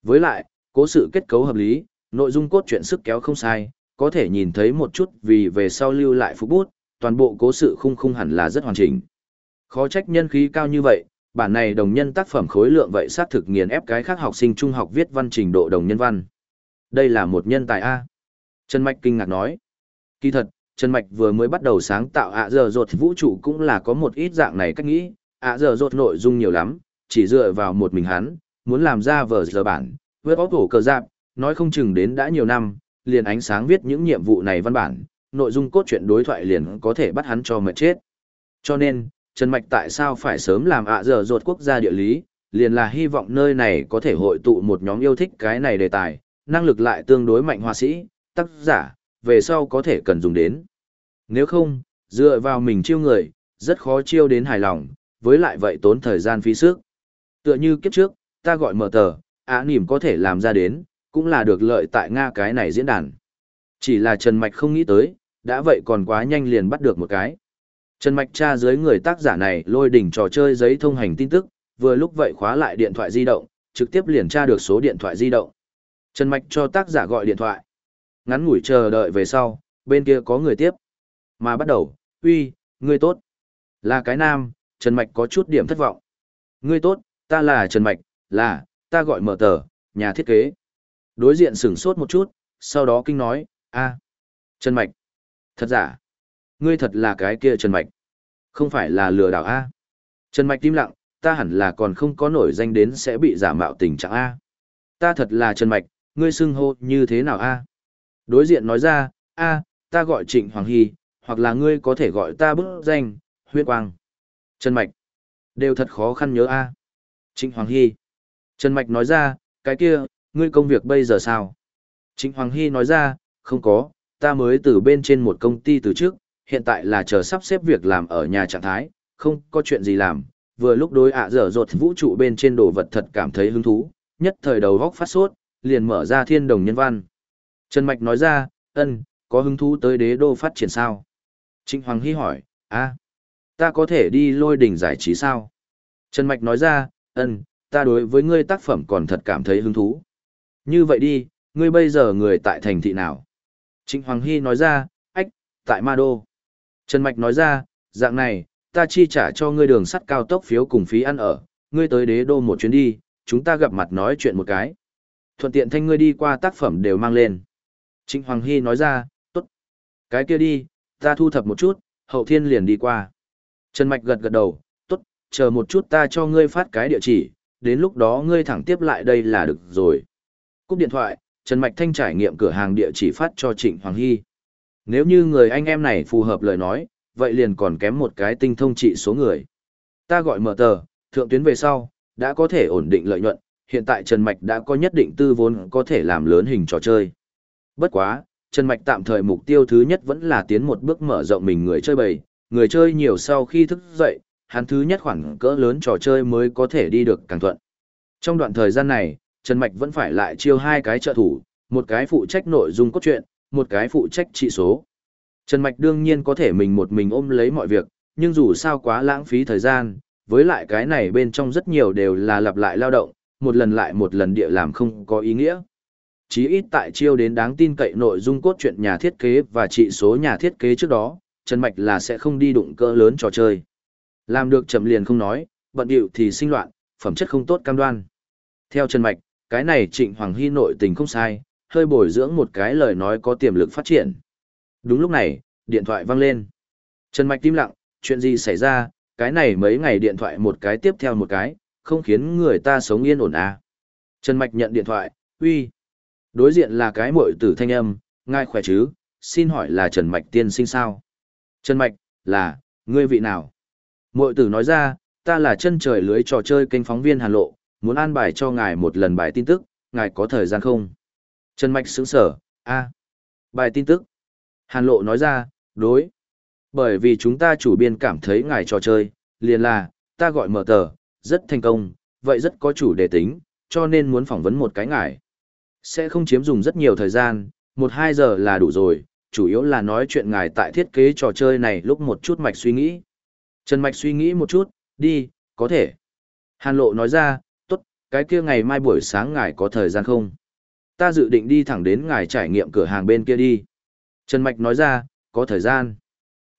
S1: Với lại, cố sự kết cấu hợp lý, nội dung cốt truyện sức kéo không sai, có thể nhìn thấy một chút vì về sau lưu lại phục bút, toàn bộ cố sự khung khung hẳn là rất hoàn chỉnh. Khó trách nhân khí cao như vậy, bản này đồng nhân tác phẩm khối lượng vậy xác thực nghiền ép cái khác học sinh trung học viết văn trình độ đồng nhân văn. Đây là một nhân tài A. Trần Mạch kinh ngạc nói. Kỳ thật, Trần Mạch vừa mới bắt đầu sáng tạo ạ giờ rột vũ trụ cũng là có một ít dạng này cách nghĩ, ạ giờ rột nội dung nhiều lắm, chỉ dựa vào một mình hắn, muốn làm ra vở giờ bản, vớt óc hổ cờ giáp, nói không chừng đến đã nhiều năm, liền ánh sáng viết những nhiệm vụ này văn bản, nội dung cốt truyện đối thoại liền có thể bắt hắn cho mệt chết. Cho nên, Trần Mạch tại sao phải sớm làm ạ giờ rột quốc gia địa lý, liền là hy vọng nơi này có thể hội tụ một nhóm yêu thích cái này đề tài, năng lực lại tương đối mạnh họa sĩ, tác giả, về sau có thể cần dùng đến. Nếu không, dựa vào mình chiêu người, rất khó chiêu đến hài lòng, với lại vậy tốn thời gian phí sức. Tựa như kiếp trước, ta gọi mở tờ, ả nỉm có thể làm ra đến, cũng là được lợi tại Nga cái này diễn đàn. Chỉ là Trần Mạch không nghĩ tới, đã vậy còn quá nhanh liền bắt được một cái. Trần Mạch tra dưới người tác giả này lôi đỉnh trò chơi giấy thông hành tin tức, vừa lúc vậy khóa lại điện thoại di động, trực tiếp liền tra được số điện thoại di động. Trần Mạch cho tác giả gọi điện thoại. Ngắn ngủi chờ đợi về sau, bên kia có người tiếp. Mà bắt đầu, uy, ngươi tốt. Là cái nam, Trần Mạch có chút điểm thất vọng. Ngươi tốt, ta là Trần Mạch, là, ta gọi mở tờ, nhà thiết kế. Đối diện sửng sốt một chút, sau đó kinh nói, a Trần Mạch. Thật giả. Ngươi thật là cái kia Trần Mạch. Không phải là lừa đảo a Trần Mạch tim lặng, ta hẳn là còn không có nổi danh đến sẽ bị giả mạo tình trạng a Ta thật là Trần Mạch, ngươi xưng hô như thế nào a Đối diện nói ra, a ta gọi Trịnh Hoàng Hy, hoặc là ngươi có thể gọi ta bức danh, huyết quang. Trần Mạch. Đều thật khó khăn nhớ a Trịnh Hoàng Hy. Trần Mạch nói ra, cái kia, ngươi công việc bây giờ sao? Trịnh Hoàng Hy nói ra, không có, ta mới từ bên trên một công ty từ trước, hiện tại là chờ sắp xếp việc làm ở nhà trạng thái, không có chuyện gì làm, vừa lúc đối ạ dở dột vũ trụ bên trên đồ vật thật cảm thấy hứng thú, nhất thời đầu góc phát sốt, liền mở ra thiên đồng nhân văn. Trần Mạch nói ra, ân, có hứng thú tới đế đô phát triển sao? Trịnh Hoàng Hy hỏi, a, ta có thể đi lôi đỉnh giải trí sao? Trần Mạch nói ra, ân, ta đối với ngươi tác phẩm còn thật cảm thấy hứng thú. Như vậy đi, ngươi bây giờ người tại thành thị nào? Trịnh Hoàng Hy nói ra, ách, tại Ma Đô. Trần Mạch nói ra, dạng này, ta chi trả cho ngươi đường sắt cao tốc phiếu cùng phí ăn ở, ngươi tới đế đô một chuyến đi, chúng ta gặp mặt nói chuyện một cái. Thuận tiện thanh ngươi đi qua tác phẩm đều mang lên. Trịnh Hoàng Hy nói ra, tốt. Cái kia đi, ta thu thập một chút, hậu thiên liền đi qua. Trần Mạch gật gật đầu, tốt, chờ một chút ta cho ngươi phát cái địa chỉ, đến lúc đó ngươi thẳng tiếp lại đây là được rồi. Cúp điện thoại, Trần Mạch Thanh trải nghiệm cửa hàng địa chỉ phát cho Trịnh Hoàng Hy. Nếu như người anh em này phù hợp lời nói, vậy liền còn kém một cái tinh thông trị số người. Ta gọi mở tờ, thượng tuyến về sau, đã có thể ổn định lợi nhuận, hiện tại Trần Mạch đã có nhất định tư vốn có thể làm lớn hình trò chơi. Bất quá, Trần Mạch tạm thời mục tiêu thứ nhất vẫn là tiến một bước mở rộng mình người chơi bầy, người chơi nhiều sau khi thức dậy, hắn thứ nhất khoảng cỡ lớn trò chơi mới có thể đi được càng thuận. Trong đoạn thời gian này, Trần Mạch vẫn phải lại chiêu hai cái trợ thủ, một cái phụ trách nội dung cốt truyện, một cái phụ trách trị số. Trần Mạch đương nhiên có thể mình một mình ôm lấy mọi việc, nhưng dù sao quá lãng phí thời gian, với lại cái này bên trong rất nhiều đều là lặp lại lao động, một lần lại một lần địa làm không có ý nghĩa. Chí ít tại chiêu đến đáng tin cậy nội dung cốt truyện nhà thiết kế và trị số nhà thiết kế trước đó, Trần Mạch là sẽ không đi đụng cỡ lớn trò chơi. Làm được chậm liền không nói, bận điệu thì sinh loạn, phẩm chất không tốt cam đoan. Theo Trần Mạch, cái này Trịnh Hoàng Hy nội tình không sai, hơi bồi dưỡng một cái lời nói có tiềm lực phát triển. Đúng lúc này, điện thoại vang lên. Trần Mạch tim lặng, chuyện gì xảy ra, cái này mấy ngày điện thoại một cái tiếp theo một cái, không khiến người ta sống yên ổn à. Trần Mạch nhận điện thoại, uy. Đối diện là cái mội tử thanh âm, ngài khỏe chứ, xin hỏi là Trần Mạch tiên sinh sao? Trần Mạch, là, ngươi vị nào? Mội tử nói ra, ta là chân trời lưới trò chơi kênh phóng viên Hàn Lộ, muốn an bài cho ngài một lần bài tin tức, ngài có thời gian không? Trần Mạch sững sở, a bài tin tức. Hàn Lộ nói ra, đối. Bởi vì chúng ta chủ biên cảm thấy ngài trò chơi, liền là, ta gọi mở tờ, rất thành công, vậy rất có chủ đề tính, cho nên muốn phỏng vấn một cái ngài. Sẽ không chiếm dùng rất nhiều thời gian, một hai giờ là đủ rồi, chủ yếu là nói chuyện ngài tại thiết kế trò chơi này lúc một chút mạch suy nghĩ. Trần Mạch suy nghĩ một chút, đi, có thể. Hàn Lộ nói ra, tốt, cái kia ngày mai buổi sáng ngài có thời gian không? Ta dự định đi thẳng đến ngài trải nghiệm cửa hàng bên kia đi. Trần Mạch nói ra, có thời gian.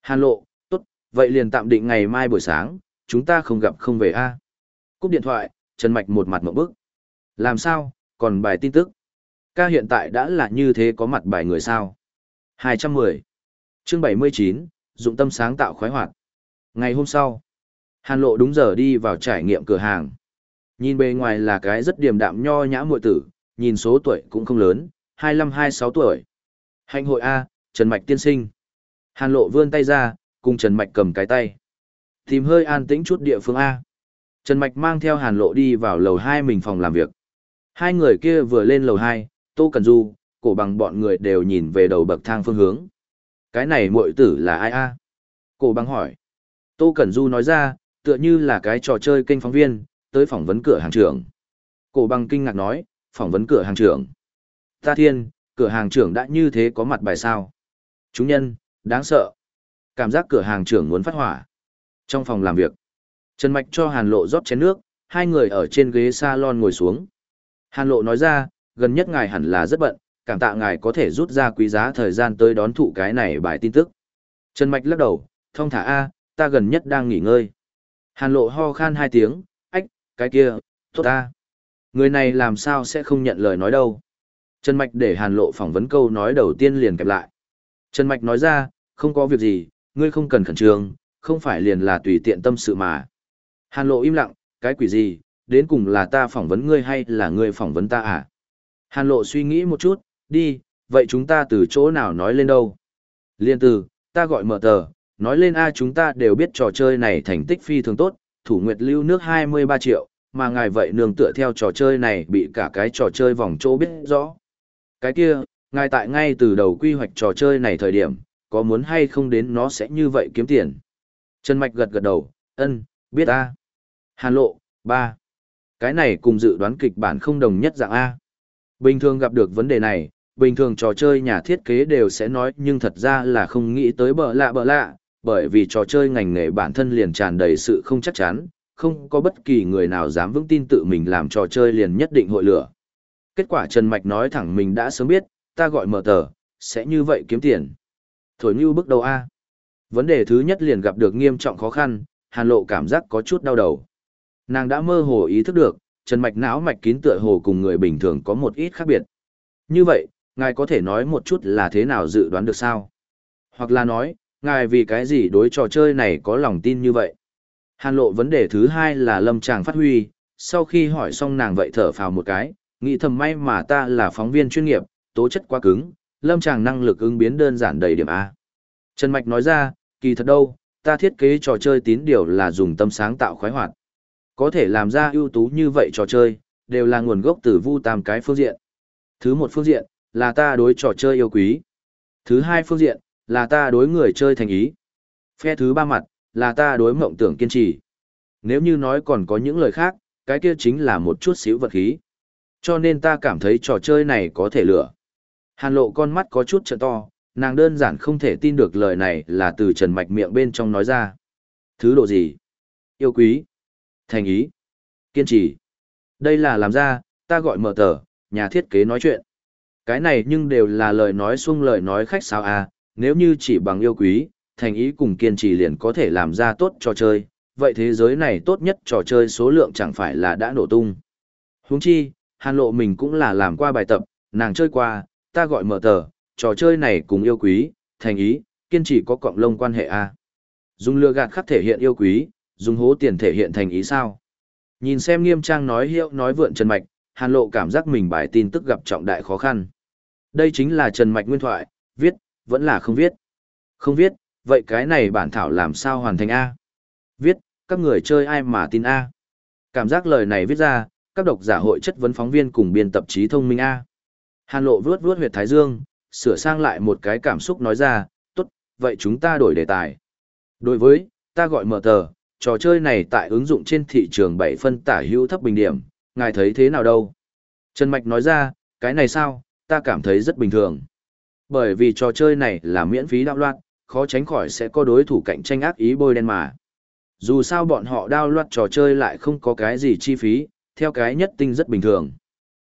S1: Hàn Lộ, tốt, vậy liền tạm định ngày mai buổi sáng, chúng ta không gặp không về a Cúp điện thoại, Trần Mạch một mặt mộng bức. Làm sao, còn bài tin tức. Ca hiện tại đã là như thế có mặt bài người sao. 210. chương 79, dụng tâm sáng tạo khoái hoạt. Ngày hôm sau, Hàn Lộ đúng giờ đi vào trải nghiệm cửa hàng. Nhìn bề ngoài là cái rất điềm đạm nho nhã muội tử, nhìn số tuổi cũng không lớn, 25-26 tuổi. Hạnh hội A, Trần Mạch tiên sinh. Hàn Lộ vươn tay ra, cùng Trần Mạch cầm cái tay. Tìm hơi an tĩnh chút địa phương A. Trần Mạch mang theo Hàn Lộ đi vào lầu 2 mình phòng làm việc. Hai người kia vừa lên lầu 2, Tô Cần Du, cổ bằng bọn người đều nhìn về đầu bậc thang phương hướng. Cái này muội tử là ai a? Cổ bằng hỏi. Tô Cẩn Du nói ra, tựa như là cái trò chơi kênh phóng viên, tới phỏng vấn cửa hàng trưởng. Cổ bằng kinh ngạc nói, phỏng vấn cửa hàng trưởng. Ta thiên, cửa hàng trưởng đã như thế có mặt bài sao. Chúng nhân, đáng sợ. Cảm giác cửa hàng trưởng muốn phát hỏa. Trong phòng làm việc, Trần Mạch cho Hàn Lộ rót chén nước, hai người ở trên ghế salon ngồi xuống. Hàn Lộ nói ra, gần nhất ngài hẳn là rất bận, cảm tạ ngài có thể rút ra quý giá thời gian tới đón thụ cái này bài tin tức. Trần Mạch lắc đầu, thông thả A, ta gần nhất đang nghỉ ngơi. Hàn lộ ho khan hai tiếng, ách, cái kia, tốt ta. Người này làm sao sẽ không nhận lời nói đâu. Trần Mạch để Hàn lộ phỏng vấn câu nói đầu tiên liền kẹp lại. Trần Mạch nói ra, không có việc gì, ngươi không cần khẩn trương, không phải liền là tùy tiện tâm sự mà. Hàn lộ im lặng, cái quỷ gì, đến cùng là ta phỏng vấn ngươi hay là ngươi phỏng vấn ta à? Hàn lộ suy nghĩ một chút, đi, vậy chúng ta từ chỗ nào nói lên đâu? Liên từ, ta gọi mở tờ, nói lên A chúng ta đều biết trò chơi này thành tích phi thường tốt, thủ nguyệt lưu nước 23 triệu, mà ngài vậy nương tựa theo trò chơi này bị cả cái trò chơi vòng chỗ biết rõ. Cái kia, ngài tại ngay từ đầu quy hoạch trò chơi này thời điểm, có muốn hay không đến nó sẽ như vậy kiếm tiền. Trần Mạch gật gật đầu, ân, biết a Hàn lộ, ba. Cái này cùng dự đoán kịch bản không đồng nhất dạng A. Bình thường gặp được vấn đề này, bình thường trò chơi nhà thiết kế đều sẽ nói nhưng thật ra là không nghĩ tới bợ lạ bợ lạ, bởi vì trò chơi ngành nghề bản thân liền tràn đầy sự không chắc chắn, không có bất kỳ người nào dám vững tin tự mình làm trò chơi liền nhất định hội lửa. Kết quả Trần Mạch nói thẳng mình đã sớm biết, ta gọi mở tờ, sẽ như vậy kiếm tiền. Thổi như bước đầu A. Vấn đề thứ nhất liền gặp được nghiêm trọng khó khăn, hàn lộ cảm giác có chút đau đầu. Nàng đã mơ hồ ý thức được, Trần Mạch não mạch kín tựa hồ cùng người bình thường có một ít khác biệt. Như vậy, ngài có thể nói một chút là thế nào dự đoán được sao? Hoặc là nói, ngài vì cái gì đối trò chơi này có lòng tin như vậy? Hàn lộ vấn đề thứ hai là lâm tràng phát huy, sau khi hỏi xong nàng vậy thở phào một cái, nghĩ thầm may mà ta là phóng viên chuyên nghiệp, tố chất quá cứng, lâm tràng năng lực ứng biến đơn giản đầy điểm A. Trần Mạch nói ra, kỳ thật đâu, ta thiết kế trò chơi tín điều là dùng tâm sáng tạo khoái hoạt. Có thể làm ra ưu tú như vậy trò chơi, đều là nguồn gốc từ vu tam cái phương diện. Thứ một phương diện, là ta đối trò chơi yêu quý. Thứ hai phương diện, là ta đối người chơi thành ý. Phe thứ ba mặt, là ta đối mộng tưởng kiên trì. Nếu như nói còn có những lời khác, cái kia chính là một chút xíu vật khí. Cho nên ta cảm thấy trò chơi này có thể lửa. Hàn lộ con mắt có chút trợ to, nàng đơn giản không thể tin được lời này là từ Trần Mạch miệng bên trong nói ra. Thứ độ gì? Yêu quý. Thành ý. Kiên trì. Đây là làm ra, ta gọi mở tờ, nhà thiết kế nói chuyện. Cái này nhưng đều là lời nói xuông lời nói khách sao à, nếu như chỉ bằng yêu quý, thành ý cùng kiên trì liền có thể làm ra tốt trò chơi, vậy thế giới này tốt nhất trò chơi số lượng chẳng phải là đã nổ tung. Huống chi, hàn lộ mình cũng là làm qua bài tập, nàng chơi qua, ta gọi mở tờ, trò chơi này cùng yêu quý, thành ý, kiên trì có cộng lông quan hệ a à. Dùng lừa gạt khắc thể hiện yêu quý, dùng hố tiền thể hiện thành ý sao. Nhìn xem nghiêm trang nói hiệu nói vượn Trần Mạch, hàn lộ cảm giác mình bài tin tức gặp trọng đại khó khăn. Đây chính là Trần Mạch nguyên thoại, viết, vẫn là không viết. Không viết, vậy cái này bản thảo làm sao hoàn thành A? Viết, các người chơi ai mà tin A? Cảm giác lời này viết ra, các độc giả hội chất vấn phóng viên cùng biên tập trí thông minh A. Hàn lộ vướt vướt huyệt thái dương, sửa sang lại một cái cảm xúc nói ra, tốt, vậy chúng ta đổi đề tài. Đối với, ta gọi mở tờ, trò chơi này tại ứng dụng trên thị trường 7 phân tả hữu thấp bình điểm, ngài thấy thế nào đâu? Trần Mạch nói ra, cái này sao, ta cảm thấy rất bình thường. Bởi vì trò chơi này là miễn phí đạo loạn, khó tránh khỏi sẽ có đối thủ cạnh tranh ác ý bôi đen mà. Dù sao bọn họ đao loạt trò chơi lại không có cái gì chi phí, theo cái nhất tinh rất bình thường.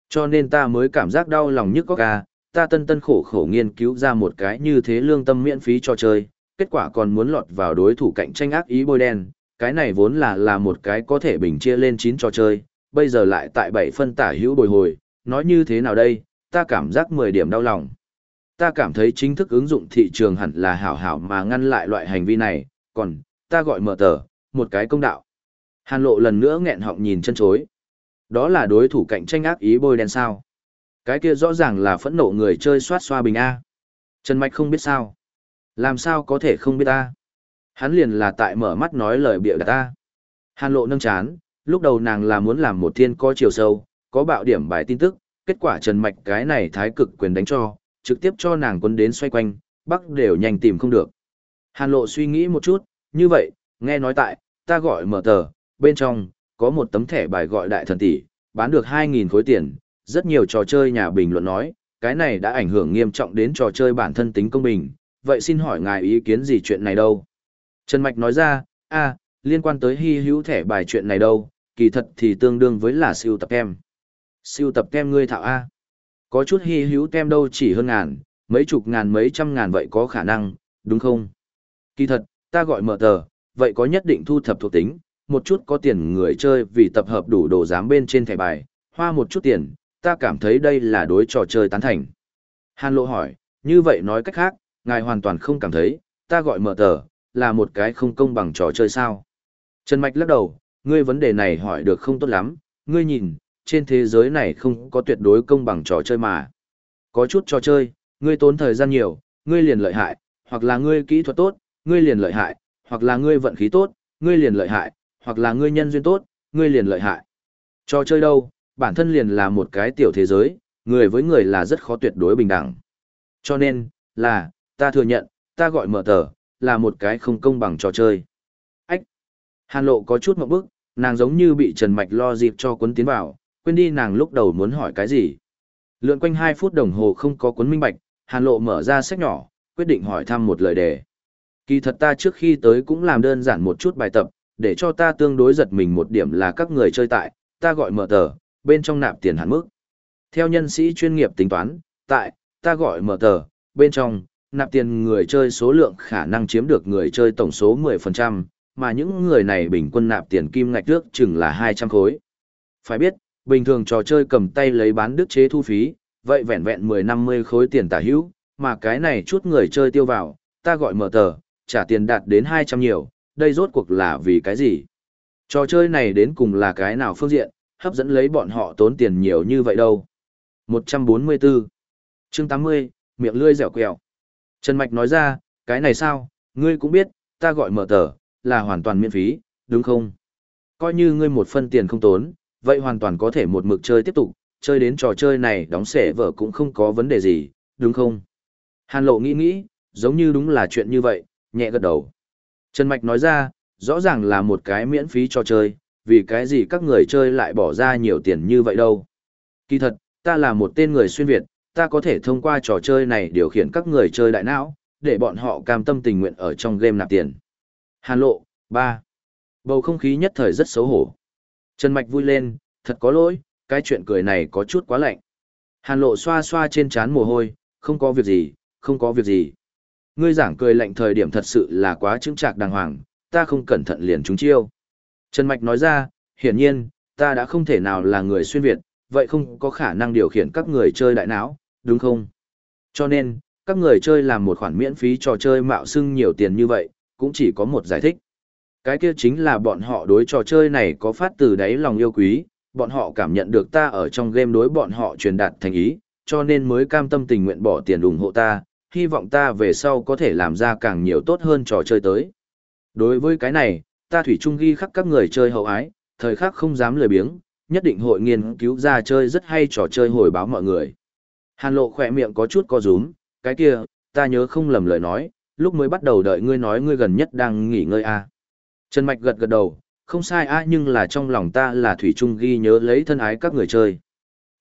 S1: Cho nên ta mới cảm giác đau lòng nhất có ca, à, ta tân tân khổ khổ nghiên cứu ra một cái như thế lương tâm miễn phí trò chơi, kết quả còn muốn lọt vào đối thủ cạnh tranh ác ý bôi đen, cái này vốn là là một cái có thể bình chia lên 9 trò chơi, bây giờ lại tại 7 phân tả hữu bồi hồi, nói như thế nào đây, ta cảm giác 10 điểm đau lòng. Ta cảm thấy chính thức ứng dụng thị trường hẳn là hảo hảo mà ngăn lại loại hành vi này, còn, ta gọi mở tờ, một cái công đạo. Hàn lộ lần nữa nghẹn họng nhìn chân chối. Đó là đối thủ cạnh tranh ác ý bôi đen sao. Cái kia rõ ràng là phẫn nộ người chơi soát xoa bình A. Trần Mạch không biết sao. Làm sao có thể không biết ta. Hắn liền là tại mở mắt nói lời bịa đặt ta. Hàn lộ nâng chán, lúc đầu nàng là muốn làm một thiên có chiều sâu, có bạo điểm bài tin tức, kết quả Trần Mạch cái này thái cực quyền đánh cho, trực tiếp cho nàng quân đến xoay quanh, bắc đều nhanh tìm không được. Hàn lộ suy nghĩ một chút, như vậy, nghe nói tại, ta gọi mở tờ, bên trong, có một tấm thẻ bài gọi đại thần tỷ, bán được 2.000 khối tiền, rất nhiều trò chơi nhà bình luận nói, cái này đã ảnh hưởng nghiêm trọng đến trò chơi bản thân tính công bình, vậy xin hỏi ngài ý kiến gì chuyện này đâu? Trần Mạch nói ra, a liên quan tới hy hữu thẻ bài chuyện này đâu, kỳ thật thì tương đương với là siêu tập kem. Siêu tập kem ngươi thạo A. Có chút hy hữu kem đâu chỉ hơn ngàn, mấy chục ngàn mấy trăm ngàn vậy có khả năng, đúng không? Kỳ thật, ta gọi mở tờ, vậy có nhất định thu thập thuộc tính, một chút có tiền người chơi vì tập hợp đủ đồ giám bên trên thẻ bài, hoa một chút tiền, ta cảm thấy đây là đối trò chơi tán thành. Hàn Lộ hỏi, như vậy nói cách khác, ngài hoàn toàn không cảm thấy, ta gọi mở tờ, là một cái không công bằng trò chơi sao. Trần Mạch lắc đầu, ngươi vấn đề này hỏi được không tốt lắm, ngươi nhìn, trên thế giới này không có tuyệt đối công bằng trò chơi mà. Có chút trò chơi, ngươi tốn thời gian nhiều, ngươi liền lợi hại, hoặc là ngươi kỹ thuật tốt, ngươi liền lợi hại, hoặc là ngươi vận khí tốt, ngươi liền lợi hại, hoặc là ngươi nhân duyên tốt, ngươi liền lợi hại. Trò chơi đâu, bản thân liền là một cái tiểu thế giới, người với người là rất khó tuyệt đối bình đẳng. Cho nên, là, ta thừa nhận, ta gọi mở tờ, là một cái không công bằng trò chơi. Ách! Hàn lộ có chút một bước, Nàng giống như bị Trần Mạch lo dịp cho cuốn tiến vào, quên đi nàng lúc đầu muốn hỏi cái gì. Lượn quanh 2 phút đồng hồ không có cuốn minh bạch, Hàn Lộ mở ra sách nhỏ, quyết định hỏi thăm một lời đề. Kỳ thật ta trước khi tới cũng làm đơn giản một chút bài tập, để cho ta tương đối giật mình một điểm là các người chơi tại, ta gọi mở tờ, bên trong nạp tiền hạn mức. Theo nhân sĩ chuyên nghiệp tính toán, tại, ta gọi mở tờ, bên trong, nạp tiền người chơi số lượng khả năng chiếm được người chơi tổng số 10%, mà những người này bình quân nạp tiền kim ngạch trước chừng là 200 khối. Phải biết, bình thường trò chơi cầm tay lấy bán đức chế thu phí, vậy vẹn vẹn 10-50 khối tiền tả hữu, mà cái này chút người chơi tiêu vào, ta gọi mở tờ, trả tiền đạt đến 200 nhiều, đây rốt cuộc là vì cái gì? Trò chơi này đến cùng là cái nào phương diện, hấp dẫn lấy bọn họ tốn tiền nhiều như vậy đâu? 144 chương 80, miệng lươi dẻo quẹo. Trần Mạch nói ra, cái này sao, ngươi cũng biết, ta gọi mở tờ, là hoàn toàn miễn phí, đúng không? Coi như ngươi một phân tiền không tốn, vậy hoàn toàn có thể một mực chơi tiếp tục, chơi đến trò chơi này đóng xẻ vở cũng không có vấn đề gì, đúng không? Hàn lộ nghĩ nghĩ, giống như đúng là chuyện như vậy, nhẹ gật đầu. Trần Mạch nói ra, rõ ràng là một cái miễn phí trò chơi, vì cái gì các người chơi lại bỏ ra nhiều tiền như vậy đâu. Kỳ thật, ta là một tên người xuyên Việt, ta có thể thông qua trò chơi này điều khiển các người chơi đại não, để bọn họ cam tâm tình nguyện ở trong game nạp tiền. Hàn lộ, 3. Bầu không khí nhất thời rất xấu hổ. Trần Mạch vui lên, thật có lỗi, cái chuyện cười này có chút quá lạnh. Hàn lộ xoa xoa trên trán mồ hôi, không có việc gì, không có việc gì. Ngươi giảng cười lạnh thời điểm thật sự là quá chứng trạc đàng hoàng, ta không cẩn thận liền trúng chiêu. Trần Mạch nói ra, hiển nhiên, ta đã không thể nào là người xuyên Việt, vậy không có khả năng điều khiển các người chơi đại não, đúng không? Cho nên, các người chơi làm một khoản miễn phí trò chơi mạo xưng nhiều tiền như vậy, cũng chỉ có một giải thích. Cái kia chính là bọn họ đối trò chơi này có phát từ đáy lòng yêu quý, bọn họ cảm nhận được ta ở trong game đối bọn họ truyền đạt thành ý, cho nên mới cam tâm tình nguyện bỏ tiền ủng hộ ta, hy vọng ta về sau có thể làm ra càng nhiều tốt hơn trò chơi tới. Đối với cái này, ta thủy chung ghi khắc các người chơi hậu ái, thời khắc không dám lười biếng, nhất định hội nghiên cứu ra chơi rất hay trò chơi hồi báo mọi người. Hàn lộ khỏe miệng có chút co rúm, cái kia, ta nhớ không lầm lời nói, lúc mới bắt đầu đợi ngươi nói ngươi gần nhất đang nghỉ ngơi a. À. Trần Mạch gật gật đầu, không sai a nhưng là trong lòng ta là thủy chung ghi nhớ lấy thân ái các người chơi.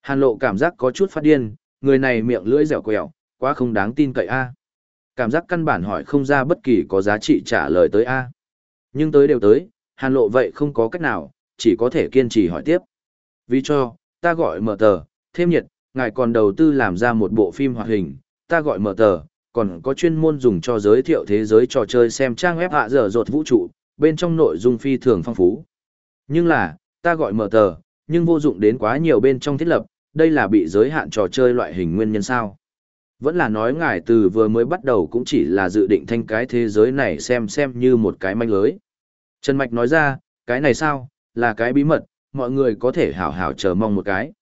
S1: Hàn lộ cảm giác có chút phát điên, người này miệng lưỡi dẻo quẹo, quá không đáng tin cậy a. Cảm giác căn bản hỏi không ra bất kỳ có giá trị trả lời tới a. Nhưng tới đều tới, hàn lộ vậy không có cách nào, chỉ có thể kiên trì hỏi tiếp. Vì cho, ta gọi mở tờ, thêm nhiệt, ngài còn đầu tư làm ra một bộ phim hoạt hình, ta gọi mở tờ, còn có chuyên môn dùng cho giới thiệu thế giới trò chơi xem trang web hạ dở dột vũ trụ, bên trong nội dung phi thường phong phú. Nhưng là, ta gọi mở tờ, nhưng vô dụng đến quá nhiều bên trong thiết lập, đây là bị giới hạn trò chơi loại hình nguyên nhân sao. Vẫn là nói ngài từ vừa mới bắt đầu cũng chỉ là dự định thanh cái thế giới này xem xem như một cái manh lưới. Trần Mạch nói ra, cái này sao, là cái bí mật, mọi người có thể hảo hảo chờ mong một cái.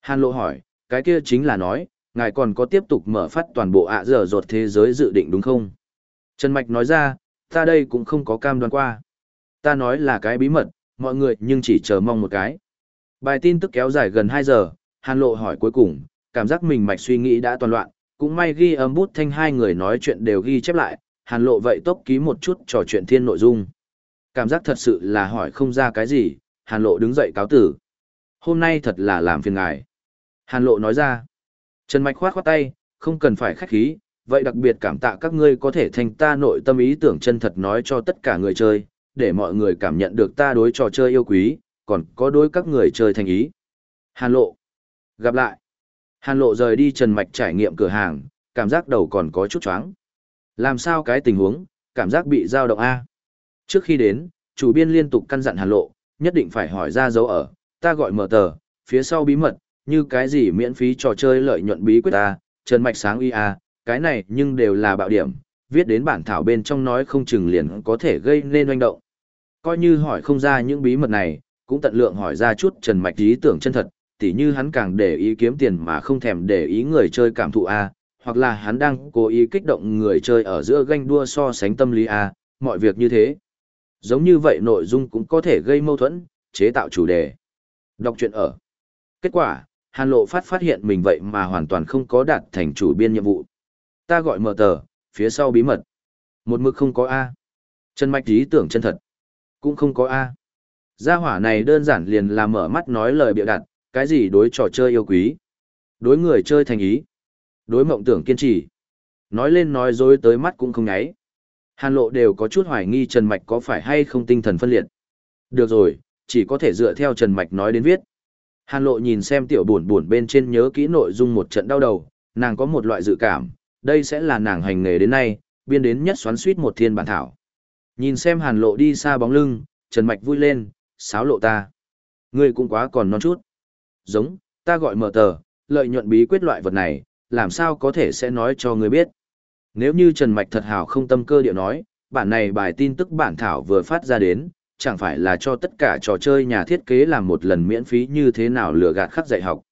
S1: Hàn Lộ hỏi, cái kia chính là nói, ngài còn có tiếp tục mở phát toàn bộ ạ à dở dột thế giới dự định đúng không? Trần Mạch nói ra, ta đây cũng không có cam đoan qua. Ta nói là cái bí mật, mọi người nhưng chỉ chờ mong một cái. Bài tin tức kéo dài gần 2 giờ, Hàn Lộ hỏi cuối cùng, cảm giác mình mạch suy nghĩ đã toàn loạn, cũng may ghi âm bút thanh hai người nói chuyện đều ghi chép lại, Hàn Lộ vậy tốc ký một chút trò chuyện thiên nội dung. Cảm giác thật sự là hỏi không ra cái gì, Hàn Lộ đứng dậy cáo tử. Hôm nay thật là làm phiền ngài. Hàn Lộ nói ra. Trần Mạch khoát khoát tay, không cần phải khách khí, vậy đặc biệt cảm tạ các ngươi có thể thành ta nội tâm ý tưởng chân thật nói cho tất cả người chơi, để mọi người cảm nhận được ta đối trò chơi yêu quý, còn có đối các người chơi thành ý. Hàn Lộ. Gặp lại. Hàn Lộ rời đi Trần Mạch trải nghiệm cửa hàng, cảm giác đầu còn có chút chóng. Làm sao cái tình huống, cảm giác bị dao động A. Trước khi đến, chủ biên liên tục căn dặn Hàn Lộ, nhất định phải hỏi ra dấu ở, ta gọi mở tờ, phía sau bí mật, như cái gì miễn phí trò chơi lợi nhuận bí quyết ta, Trần Mạch sáng uy a, cái này nhưng đều là bạo điểm, viết đến bản thảo bên trong nói không chừng liền có thể gây nên oanh động. Coi như hỏi không ra những bí mật này, cũng tận lượng hỏi ra chút Trần Mạch ý tưởng chân thật, tỉ như hắn càng để ý kiếm tiền mà không thèm để ý người chơi cảm thụ A, hoặc là hắn đang cố ý kích động người chơi ở giữa ganh đua so sánh tâm lý A, mọi việc như thế. Giống như vậy nội dung cũng có thể gây mâu thuẫn, chế tạo chủ đề. Đọc truyện ở. Kết quả, Hàn Lộ phát phát hiện mình vậy mà hoàn toàn không có đạt thành chủ biên nhiệm vụ. Ta gọi mở tờ, phía sau bí mật. Một mực không có A. Chân mạch ý tưởng chân thật. Cũng không có A. Gia hỏa này đơn giản liền là mở mắt nói lời bịa đặt, cái gì đối trò chơi yêu quý, đối người chơi thành ý, đối mộng tưởng kiên trì. Nói lên nói dối tới mắt cũng không nháy. Hàn lộ đều có chút hoài nghi Trần Mạch có phải hay không tinh thần phân liệt. Được rồi, chỉ có thể dựa theo Trần Mạch nói đến viết. Hàn lộ nhìn xem tiểu buồn buồn bên trên nhớ kỹ nội dung một trận đau đầu, nàng có một loại dự cảm, đây sẽ là nàng hành nghề đến nay, biên đến nhất xoắn suýt một thiên bản thảo. Nhìn xem hàn lộ đi xa bóng lưng, Trần Mạch vui lên, sáo lộ ta. Ngươi cũng quá còn non chút. Giống, ta gọi mở tờ, lợi nhuận bí quyết loại vật này, làm sao có thể sẽ nói cho ngươi biết. Nếu như Trần Mạch thật hào không tâm cơ điệu nói, bản này bài tin tức bản thảo vừa phát ra đến, chẳng phải là cho tất cả trò chơi nhà thiết kế làm một lần miễn phí như thế nào lừa gạt khắc dạy học.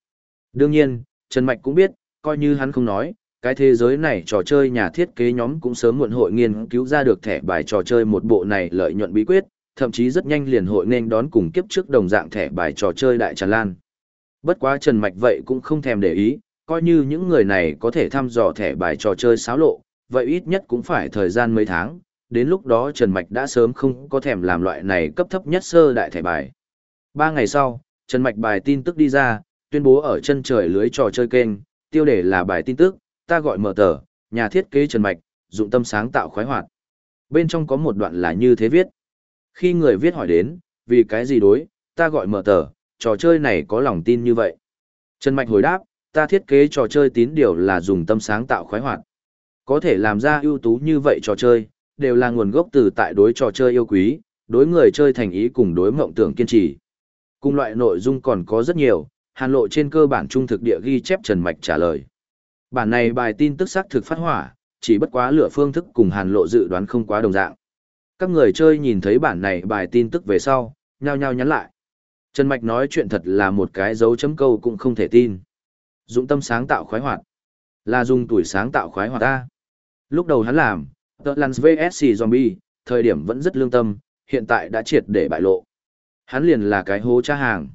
S1: Đương nhiên, Trần Mạch cũng biết, coi như hắn không nói, cái thế giới này trò chơi nhà thiết kế nhóm cũng sớm muộn hội nghiên cứu ra được thẻ bài trò chơi một bộ này lợi nhuận bí quyết, thậm chí rất nhanh liền hội nên đón cùng kiếp trước đồng dạng thẻ bài trò chơi đại tràn lan. Bất quá Trần Mạch vậy cũng không thèm để ý, coi như những người này có thể thăm dò thẻ bài trò chơi xáo lộ, vậy ít nhất cũng phải thời gian mấy tháng, đến lúc đó Trần Mạch đã sớm không có thèm làm loại này cấp thấp nhất sơ đại thẻ bài. Ba ngày sau, Trần Mạch bài tin tức đi ra, tuyên bố ở chân trời lưới trò chơi kênh, tiêu đề là bài tin tức, ta gọi mở tờ, nhà thiết kế Trần Mạch, dụng tâm sáng tạo khoái hoạt. Bên trong có một đoạn là như thế viết. Khi người viết hỏi đến, vì cái gì đối, ta gọi mở tờ, trò chơi này có lòng tin như vậy. Trần Mạch hồi đáp, ta thiết kế trò chơi tín điều là dùng tâm sáng tạo khoái hoạt. Có thể làm ra ưu tú như vậy trò chơi, đều là nguồn gốc từ tại đối trò chơi yêu quý, đối người chơi thành ý cùng đối mộng tưởng kiên trì. Cùng loại nội dung còn có rất nhiều, hàn lộ trên cơ bản trung thực địa ghi chép Trần Mạch trả lời. Bản này bài tin tức xác thực phát hỏa, chỉ bất quá lửa phương thức cùng hàn lộ dự đoán không quá đồng dạng. Các người chơi nhìn thấy bản này bài tin tức về sau, nhao nhao nhắn lại. Trần Mạch nói chuyện thật là một cái dấu chấm câu cũng không thể tin. Dũng tâm sáng tạo khoái hoạt. Là dùng tuổi sáng tạo khoái hoạt ta. Lúc đầu hắn làm, tờ lăn VSC Zombie, thời điểm vẫn rất lương tâm, hiện tại đã triệt để bại lộ. Hắn liền là cái hố cha hàng.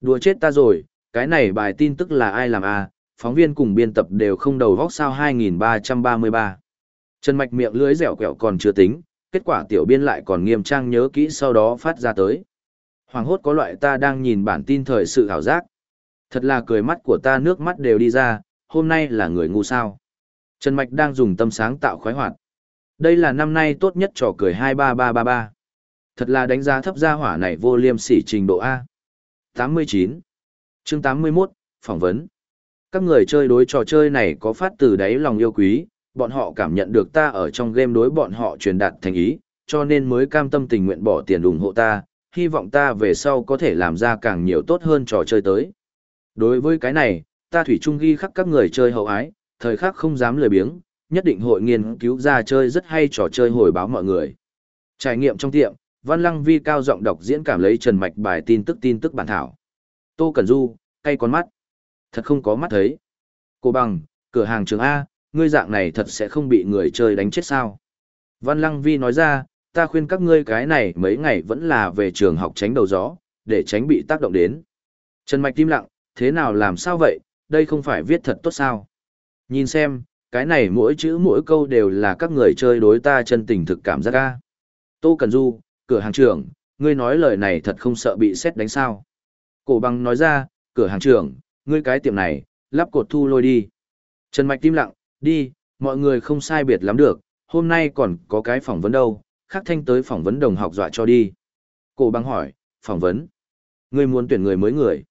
S1: Đùa chết ta rồi, cái này bài tin tức là ai làm à, phóng viên cùng biên tập đều không đầu vóc sao 2333. Trần Mạch miệng lưới dẻo quẹo còn chưa tính, kết quả tiểu biên lại còn nghiêm trang nhớ kỹ sau đó phát ra tới. Hoàng hốt có loại ta đang nhìn bản tin thời sự hảo giác. Thật là cười mắt của ta nước mắt đều đi ra, hôm nay là người ngu sao. Trần Mạch đang dùng tâm sáng tạo khoái hoạt. Đây là năm nay tốt nhất trò cười 23333. Thật là đánh giá thấp gia hỏa này vô liêm sỉ trình độ A. 89. chương 81, phỏng vấn. Các người chơi đối trò chơi này có phát từ đáy lòng yêu quý, bọn họ cảm nhận được ta ở trong game đối bọn họ truyền đạt thành ý, cho nên mới cam tâm tình nguyện bỏ tiền ủng hộ ta, hy vọng ta về sau có thể làm ra càng nhiều tốt hơn trò chơi tới. Đối với cái này, ta thủy chung ghi khắc các người chơi hậu ái, thời khắc không dám lười biếng, nhất định hội nghiên cứu ra chơi rất hay trò chơi hồi báo mọi người. Trải nghiệm trong tiệm, Văn Lăng Vi cao giọng đọc diễn cảm lấy Trần Mạch bài tin tức tin tức bản thảo. Tô Cẩn Du, cay con mắt. Thật không có mắt thấy. Cô bằng, cửa hàng trường A, ngươi dạng này thật sẽ không bị người chơi đánh chết sao. Văn Lăng Vi nói ra, ta khuyên các ngươi cái này mấy ngày vẫn là về trường học tránh đầu gió, để tránh bị tác động đến. Trần Mạch tim lặng, thế nào làm sao vậy, đây không phải viết thật tốt sao. Nhìn xem, cái này mỗi chữ mỗi câu đều là các người chơi đối ta chân tình thực cảm giác ca. Tô Cần Du, cửa hàng trưởng, ngươi nói lời này thật không sợ bị xét đánh sao. Cổ bằng nói ra, cửa hàng trưởng, ngươi cái tiệm này, lắp cột thu lôi đi. Trần Mạch tim lặng, đi, mọi người không sai biệt lắm được, hôm nay còn có cái phỏng vấn đâu, khắc thanh tới phỏng vấn đồng học dọa cho đi. Cổ bằng hỏi, phỏng vấn. Ngươi muốn tuyển người mới người.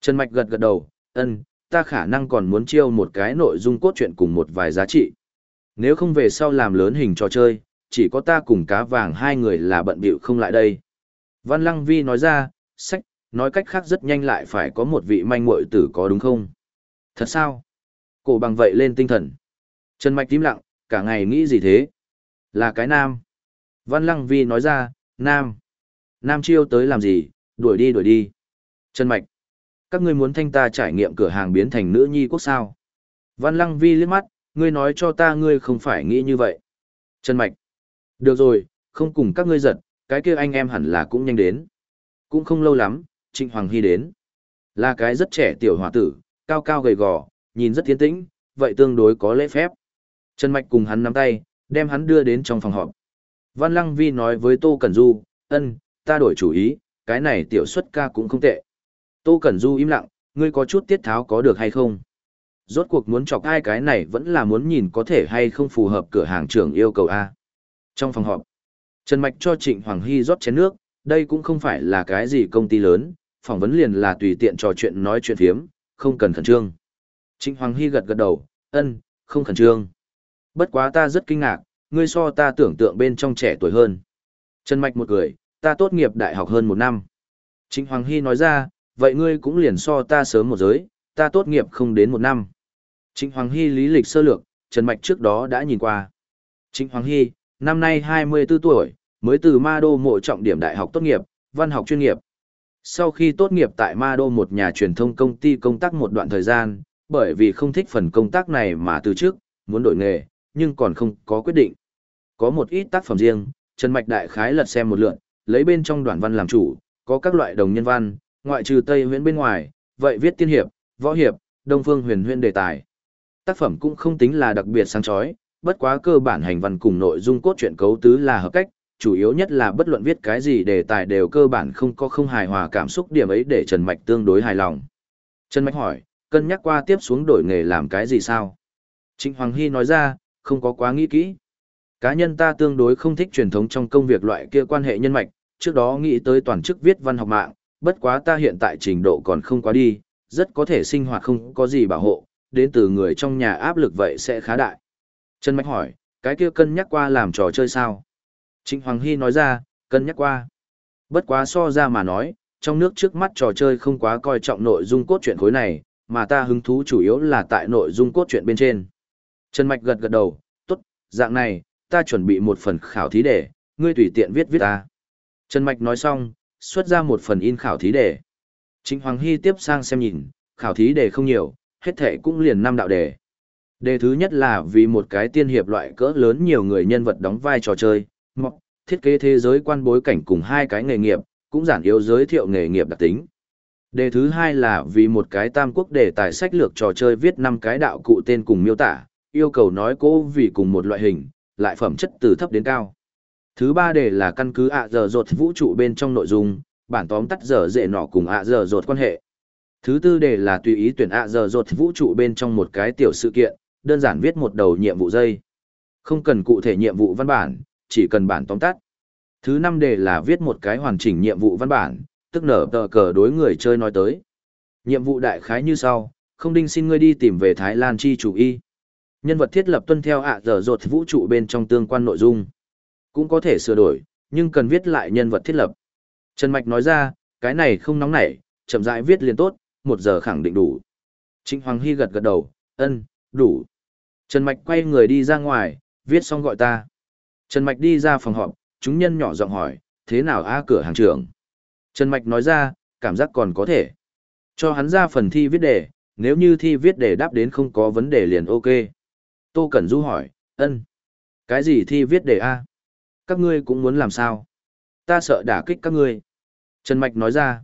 S1: Trần Mạch gật gật đầu, ân, ta khả năng còn muốn chiêu một cái nội dung cốt truyện cùng một vài giá trị. Nếu không về sau làm lớn hình trò chơi, chỉ có ta cùng cá vàng hai người là bận bịu không lại đây. Văn Lăng Vi nói ra, sách, nói cách khác rất nhanh lại phải có một vị manh muội tử có đúng không? Thật sao? Cổ bằng vậy lên tinh thần. Trần Mạch tím lặng, cả ngày nghĩ gì thế? Là cái nam. Văn Lăng Vi nói ra, nam. Nam chiêu tới làm gì, đuổi đi đuổi đi. Trần Mạch. Các ngươi muốn thanh ta trải nghiệm cửa hàng biến thành nữ nhi quốc sao? Văn Lăng Vi liếc mắt, ngươi nói cho ta ngươi không phải nghĩ như vậy. Trần Mạch. Được rồi, không cùng các ngươi giật, cái kia anh em hẳn là cũng nhanh đến. Cũng không lâu lắm, Trịnh Hoàng Hy đến. Là cái rất trẻ tiểu hòa tử, cao cao gầy gò, nhìn rất tiến tĩnh, vậy tương đối có lễ phép. Trần Mạch cùng hắn nắm tay, đem hắn đưa đến trong phòng họp. Văn Lăng Vi nói với Tô Cẩn Du, ân, ta đổi chủ ý, cái này tiểu xuất ca cũng không tệ. Tô Cẩn Du im lặng, ngươi có chút tiết tháo có được hay không? Rốt cuộc muốn chọc ai cái này vẫn là muốn nhìn có thể hay không phù hợp cửa hàng trưởng yêu cầu A. Trong phòng họp, Trần Mạch cho Trịnh Hoàng Hy rót chén nước, đây cũng không phải là cái gì công ty lớn, phỏng vấn liền là tùy tiện trò chuyện nói chuyện phiếm, không cần khẩn trương. Trịnh Hoàng Hy gật gật đầu, ân, không khẩn trương. Bất quá ta rất kinh ngạc, ngươi so ta tưởng tượng bên trong trẻ tuổi hơn. Trần Mạch một cười, ta tốt nghiệp đại học hơn một năm. Trịnh Hoàng Hy nói ra, vậy ngươi cũng liền so ta sớm một giới, ta tốt nghiệp không đến một năm. Trịnh Hoàng Hy lý lịch sơ lược, Trần Mạch trước đó đã nhìn qua. Trịnh Hoàng Hy, năm nay 24 tuổi, mới từ Ma Đô mộ trọng điểm đại học tốt nghiệp, văn học chuyên nghiệp. Sau khi tốt nghiệp tại Ma Đô một nhà truyền thông công ty công tác một đoạn thời gian, bởi vì không thích phần công tác này mà từ trước, muốn đổi nghề, nhưng còn không có quyết định. Có một ít tác phẩm riêng, Trần Mạch đại khái lật xem một lượn, lấy bên trong đoạn văn làm chủ, có các loại đồng nhân văn, ngoại trừ Tây huyễn bên ngoài, vậy viết tiên hiệp, võ hiệp, đông phương huyền huyền đề tài. Tác phẩm cũng không tính là đặc biệt sáng chói, bất quá cơ bản hành văn cùng nội dung cốt truyện cấu tứ là hợp cách, chủ yếu nhất là bất luận viết cái gì đề tài đều cơ bản không có không hài hòa cảm xúc điểm ấy để Trần Mạch tương đối hài lòng. Trần Mạch hỏi, cân nhắc qua tiếp xuống đổi nghề làm cái gì sao? Trịnh Hoàng Hy nói ra, không có quá nghĩ kỹ. Cá nhân ta tương đối không thích truyền thống trong công việc loại kia quan hệ nhân mạch, trước đó nghĩ tới toàn chức viết văn học mạng, bất quá ta hiện tại trình độ còn không quá đi, rất có thể sinh hoạt không có gì bảo hộ, đến từ người trong nhà áp lực vậy sẽ khá đại. Trần Mạch hỏi, cái kia cân nhắc qua làm trò chơi sao? Trịnh Hoàng Hy nói ra, cân nhắc qua. Bất quá so ra mà nói, trong nước trước mắt trò chơi không quá coi trọng nội dung cốt truyện khối này, mà ta hứng thú chủ yếu là tại nội dung cốt truyện bên trên. Trần Mạch gật gật đầu, tốt, dạng này, ta chuẩn bị một phần khảo thí để ngươi tùy tiện viết viết ta. Trần Mạch nói xong, xuất ra một phần in khảo thí đề. Trịnh Hoàng Hy tiếp sang xem nhìn, khảo thí đề không nhiều, hết thể cũng liền năm đạo đề. Đề thứ nhất là vì một cái tiên hiệp loại cỡ lớn nhiều người nhân vật đóng vai trò chơi, mọc, thiết kế thế giới quan bối cảnh cùng hai cái nghề nghiệp, cũng giản yếu giới thiệu nghề nghiệp đặc tính. Đề thứ hai là vì một cái tam quốc đề tài sách lược trò chơi viết năm cái đạo cụ tên cùng miêu tả, yêu cầu nói cố vì cùng một loại hình, lại phẩm chất từ thấp đến cao. Thứ ba đề là căn cứ ạ giờ rột vũ trụ bên trong nội dung, bản tóm tắt giờ dễ nọ cùng ạ giờ rột quan hệ. Thứ tư đề là tùy ý tuyển ạ giờ rột vũ trụ bên trong một cái tiểu sự kiện, đơn giản viết một đầu nhiệm vụ dây. Không cần cụ thể nhiệm vụ văn bản, chỉ cần bản tóm tắt. Thứ năm đề là viết một cái hoàn chỉnh nhiệm vụ văn bản, tức nở tờ cờ đối người chơi nói tới. Nhiệm vụ đại khái như sau, không đinh xin ngươi đi tìm về Thái Lan chi chủ y. Nhân vật thiết lập tuân theo ạ giờ rột vũ trụ bên trong tương quan nội dung. Cũng có thể sửa đổi, nhưng cần viết lại nhân vật thiết lập. Trần Mạch nói ra, cái này không nóng nảy, chậm rãi viết liền tốt, một giờ khẳng định đủ. Trịnh Hoàng Hy gật gật đầu, ân, đủ. Trần Mạch quay người đi ra ngoài, viết xong gọi ta. Trần Mạch đi ra phòng họp, chúng nhân nhỏ giọng hỏi, thế nào a cửa hàng trưởng? Trần Mạch nói ra, cảm giác còn có thể. Cho hắn ra phần thi viết đề, nếu như thi viết đề đáp đến không có vấn đề liền ok. Tô Cẩn Du hỏi, ân. Cái gì thi viết đề a? Các ngươi cũng muốn làm sao? Ta sợ đả kích các ngươi. Trần Mạch nói ra.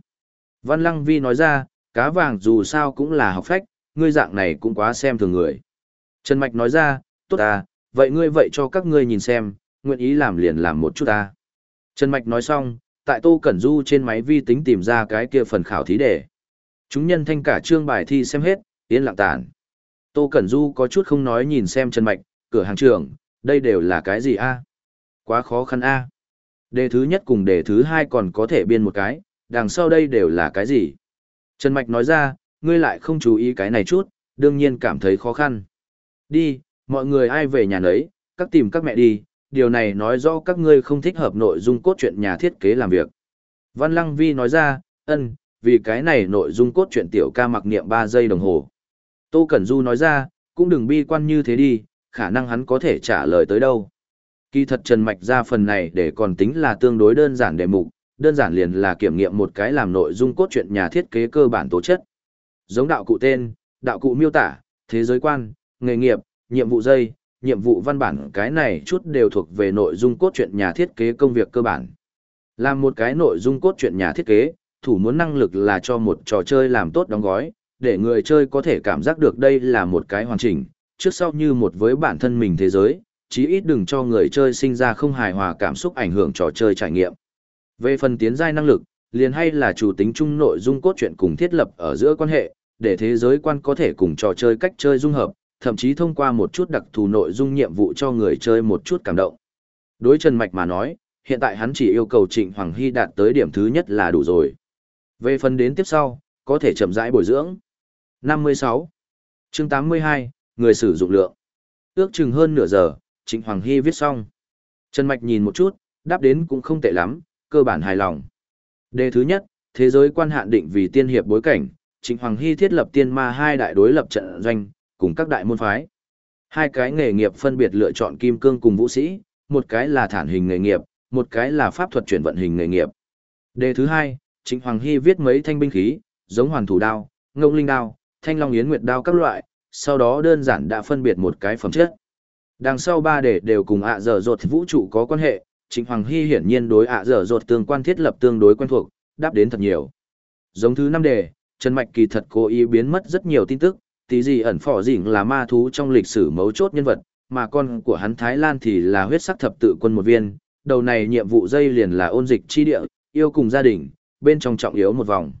S1: Văn Lăng Vi nói ra, cá vàng dù sao cũng là học phách, ngươi dạng này cũng quá xem thường người. Trần Mạch nói ra, tốt à, vậy ngươi vậy cho các ngươi nhìn xem, nguyện ý làm liền làm một chút ta. Trần Mạch nói xong, tại Tô Cẩn Du trên máy vi tính tìm ra cái kia phần khảo thí đề. Chúng nhân thanh cả chương bài thi xem hết, yên lặng tản. Tô Cẩn Du có chút không nói nhìn xem Trần Mạch, cửa hàng trưởng, đây đều là cái gì a Quá khó khăn a Đề thứ nhất cùng đề thứ hai còn có thể biên một cái, đằng sau đây đều là cái gì? Trần Mạch nói ra, ngươi lại không chú ý cái này chút, đương nhiên cảm thấy khó khăn. Đi, mọi người ai về nhà nấy, các tìm các mẹ đi, điều này nói rõ các ngươi không thích hợp nội dung cốt truyện nhà thiết kế làm việc. Văn Lăng Vi nói ra, ân, vì cái này nội dung cốt truyện tiểu ca mặc niệm 3 giây đồng hồ. Tô Cẩn Du nói ra, cũng đừng bi quan như thế đi, khả năng hắn có thể trả lời tới đâu. Kỳ thật Trần Mạch ra phần này để còn tính là tương đối đơn giản đề mục, đơn giản liền là kiểm nghiệm một cái làm nội dung cốt truyện nhà thiết kế cơ bản tố chất. Giống đạo cụ tên, đạo cụ miêu tả, thế giới quan, nghề nghiệp, nhiệm vụ dây, nhiệm vụ văn bản cái này chút đều thuộc về nội dung cốt truyện nhà thiết kế công việc cơ bản. Làm một cái nội dung cốt truyện nhà thiết kế, thủ muốn năng lực là cho một trò chơi làm tốt đóng gói, để người chơi có thể cảm giác được đây là một cái hoàn chỉnh, trước sau như một với bản thân mình thế giới, chí ít đừng cho người chơi sinh ra không hài hòa cảm xúc ảnh hưởng trò chơi trải nghiệm. Về phần tiến giai năng lực, liền hay là chủ tính chung nội dung cốt truyện cùng thiết lập ở giữa quan hệ, để thế giới quan có thể cùng trò chơi cách chơi dung hợp, thậm chí thông qua một chút đặc thù nội dung nhiệm vụ cho người chơi một chút cảm động. Đối Trần Mạch mà nói, hiện tại hắn chỉ yêu cầu Trịnh Hoàng Hy đạt tới điểm thứ nhất là đủ rồi. Về phần đến tiếp sau, có thể chậm rãi bồi dưỡng. 56. chương 82, người sử dụng lượng. Ước chừng hơn nửa giờ, Trịnh Hoàng Hy viết xong. Trần Mạch nhìn một chút, đáp đến cũng không tệ lắm, cơ bản hài lòng. Đề thứ nhất, thế giới quan hạn định vì tiên hiệp bối cảnh, Trịnh Hoàng Hy thiết lập tiên ma hai đại đối lập trận doanh, cùng các đại môn phái. Hai cái nghề nghiệp phân biệt lựa chọn kim cương cùng vũ sĩ, một cái là thản hình nghề nghiệp, một cái là pháp thuật chuyển vận hình nghề nghiệp. Đề thứ hai, Trịnh Hoàng Hy viết mấy thanh binh khí, giống hoàn thủ đao, ngông linh đao, thanh long yến nguyệt đao các loại, sau đó đơn giản đã phân biệt một cái phẩm chất. Đằng sau ba đề đều cùng ạ dở dột vũ trụ có quan hệ, Trịnh Hoàng Hy hiển nhiên đối ạ dở dột tương quan thiết lập tương đối quen thuộc, đáp đến thật nhiều. Giống thứ năm đề, Trần Mạch kỳ thật cố ý biến mất rất nhiều tin tức, tí gì ẩn phỏ dĩnh là ma thú trong lịch sử mấu chốt nhân vật, mà con của hắn Thái Lan thì là huyết sắc thập tự quân một viên, đầu này nhiệm vụ dây liền là ôn dịch chi địa, yêu cùng gia đình, bên trong trọng yếu một vòng.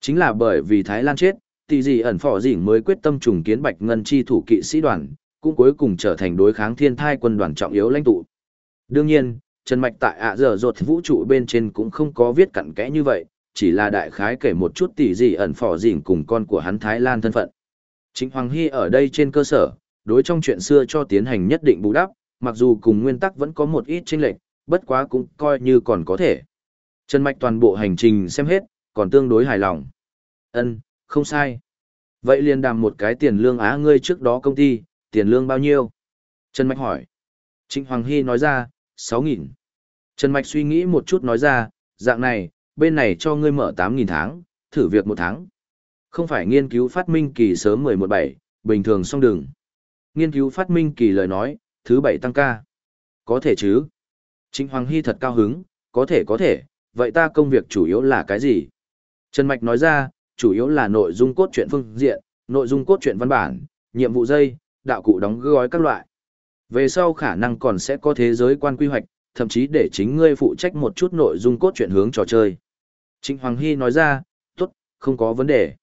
S1: Chính là bởi vì Thái Lan chết, tỷ gì ẩn phỏ dĩnh mới quyết tâm trùng kiến bạch ngân chi thủ kỵ sĩ đoàn, cũng cuối cùng trở thành đối kháng thiên thai quân đoàn trọng yếu lãnh tụ. Đương nhiên, Trần Mạch tại ạ giờ rột vũ trụ bên trên cũng không có viết cặn kẽ như vậy, chỉ là đại khái kể một chút tỷ gì ẩn phỏ dĩnh cùng con của hắn Thái Lan thân phận. Chính Hoàng Hy ở đây trên cơ sở, đối trong chuyện xưa cho tiến hành nhất định bù đắp, mặc dù cùng nguyên tắc vẫn có một ít chênh lệch, bất quá cũng coi như còn có thể. Trần Mạch toàn bộ hành trình xem hết, còn tương đối hài lòng. Ân, không sai. Vậy liền đàm một cái tiền lương á ngươi trước đó công ty, tiền lương bao nhiêu? Trần Mạch hỏi. Trịnh Hoàng Hy nói ra, 6.000. Trần Mạch suy nghĩ một chút nói ra, dạng này, bên này cho ngươi mở 8.000 tháng, thử việc một tháng. Không phải nghiên cứu phát minh kỳ sớm 11-7, bình thường xong đừng. Nghiên cứu phát minh kỳ lời nói, thứ bảy tăng ca. Có thể chứ? Trịnh Hoàng Hy thật cao hứng, có thể có thể, vậy ta công việc chủ yếu là cái gì? Trần Mạch nói ra, chủ yếu là nội dung cốt truyện phương diện, nội dung cốt truyện văn bản, nhiệm vụ dây, đạo cụ đóng gói các loại. Về sau khả năng còn sẽ có thế giới quan quy hoạch, thậm chí để chính ngươi phụ trách một chút nội dung cốt truyện hướng trò chơi. Trịnh Hoàng Hy nói ra, tốt, không có vấn đề.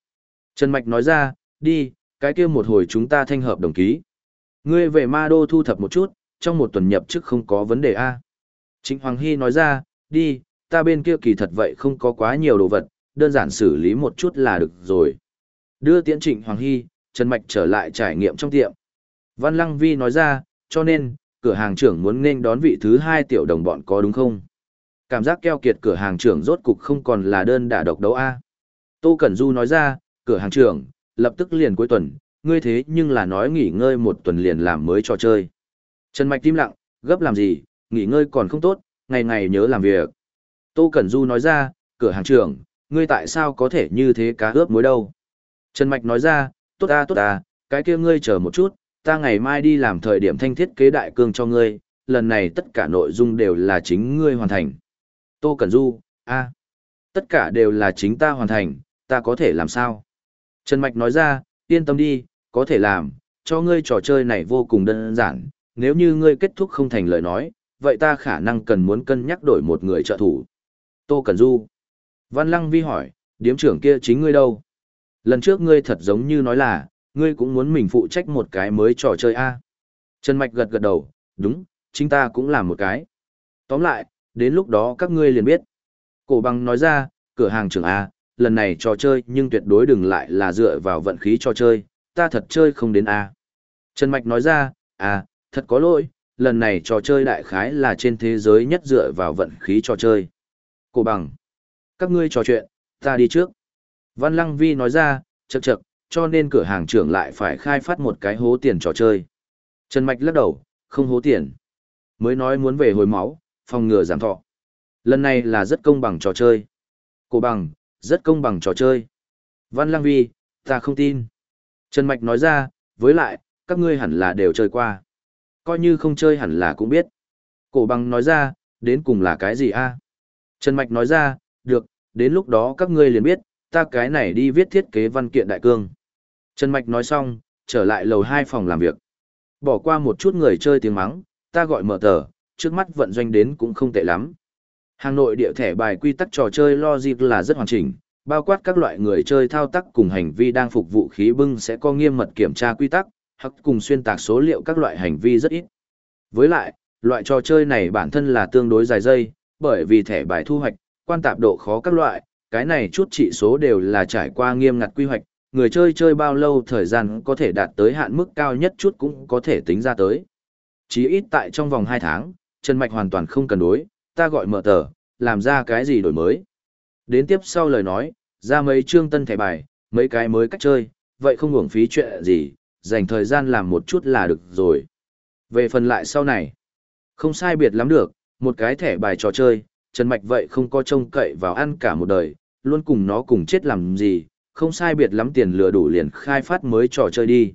S1: Trần Mạch nói ra, đi, cái kia một hồi chúng ta thanh hợp đồng ký. Ngươi về ma đô thu thập một chút, trong một tuần nhập chức không có vấn đề A. Trịnh Hoàng Hy nói ra, đi, ta bên kia kỳ thật vậy không có quá nhiều đồ vật, đơn giản xử lý một chút là được rồi. Đưa tiễn Trịnh Hoàng Hy, Trần Mạch trở lại trải nghiệm trong tiệm. Văn Lăng Vi nói ra, cho nên, cửa hàng trưởng muốn nên đón vị thứ hai tiểu đồng bọn có đúng không? Cảm giác keo kiệt cửa hàng trưởng rốt cục không còn là đơn đả độc đấu A. Tô Cẩn Du nói ra, cửa hàng trưởng, lập tức liền cuối tuần, ngươi thế nhưng là nói nghỉ ngơi một tuần liền làm mới trò chơi. Trần Mạch tim lặng, gấp làm gì, nghỉ ngơi còn không tốt, ngày ngày nhớ làm việc. Tô Cẩn Du nói ra, cửa hàng trưởng, ngươi tại sao có thể như thế cá ướp muối đâu? Trần Mạch nói ra, tốt à tốt à, cái kia ngươi chờ một chút, ta ngày mai đi làm thời điểm thanh thiết kế đại cương cho ngươi, lần này tất cả nội dung đều là chính ngươi hoàn thành. Tô Cẩn Du, a tất cả đều là chính ta hoàn thành, ta có thể làm sao? Trần Mạch nói ra, yên tâm đi, có thể làm, cho ngươi trò chơi này vô cùng đơn giản, nếu như ngươi kết thúc không thành lời nói, vậy ta khả năng cần muốn cân nhắc đổi một người trợ thủ. Tô Cẩn Du. Văn Lăng Vi hỏi, điếm trưởng kia chính ngươi đâu? Lần trước ngươi thật giống như nói là, ngươi cũng muốn mình phụ trách một cái mới trò chơi A. Trần Mạch gật gật đầu, đúng, chính ta cũng làm một cái. Tóm lại, đến lúc đó các ngươi liền biết. Cổ bằng nói ra, cửa hàng trưởng A, lần này trò chơi nhưng tuyệt đối đừng lại là dựa vào vận khí trò chơi, ta thật chơi không đến A. Trần Mạch nói ra, à, thật có lỗi, lần này trò chơi đại khái là trên thế giới nhất dựa vào vận khí trò chơi. Cổ bằng, các ngươi trò chuyện, ta đi trước. Văn Lăng Vi nói ra, chật chật cho nên cửa hàng trưởng lại phải khai phát một cái hố tiền trò chơi. Trần Mạch lắc đầu, không hố tiền. Mới nói muốn về hồi máu, phòng ngừa giảm thọ. Lần này là rất công bằng trò chơi. Cổ bằng, rất công bằng trò chơi. Văn Lăng Vi, ta không tin. Trần Mạch nói ra, với lại, các ngươi hẳn là đều chơi qua. Coi như không chơi hẳn là cũng biết. Cổ bằng nói ra, đến cùng là cái gì a Trần Mạch nói ra, được, đến lúc đó các ngươi liền biết, ta cái này đi viết thiết kế văn kiện đại cương. Trần Mạch nói xong, trở lại lầu hai phòng làm việc. Bỏ qua một chút người chơi tiếng mắng, ta gọi mở tờ, trước mắt vận doanh đến cũng không tệ lắm. Hàng nội địa thẻ bài quy tắc trò chơi logic là rất hoàn chỉnh, bao quát các loại người chơi thao tác cùng hành vi đang phục vụ khí bưng sẽ có nghiêm mật kiểm tra quy tắc, hoặc cùng xuyên tạc số liệu các loại hành vi rất ít. Với lại, loại trò chơi này bản thân là tương đối dài dây, bởi vì thẻ bài thu hoạch, quan tạp độ khó các loại, cái này chút trị số đều là trải qua nghiêm ngặt quy hoạch, người chơi chơi bao lâu thời gian có thể đạt tới hạn mức cao nhất chút cũng có thể tính ra tới. Chí ít tại trong vòng 2 tháng, Trần Mạch hoàn toàn không cần đối, ta gọi mở tờ, làm ra cái gì đổi mới. Đến tiếp sau lời nói, ra mấy chương tân thẻ bài, mấy cái mới cách chơi, vậy không hưởng phí chuyện gì, dành thời gian làm một chút là được rồi. Về phần lại sau này, không sai biệt lắm được, một cái thẻ bài trò chơi, Trần Mạch vậy không có trông cậy vào ăn cả một đời, luôn cùng nó cùng chết làm gì, không sai biệt lắm tiền lừa đủ liền khai phát mới trò chơi đi.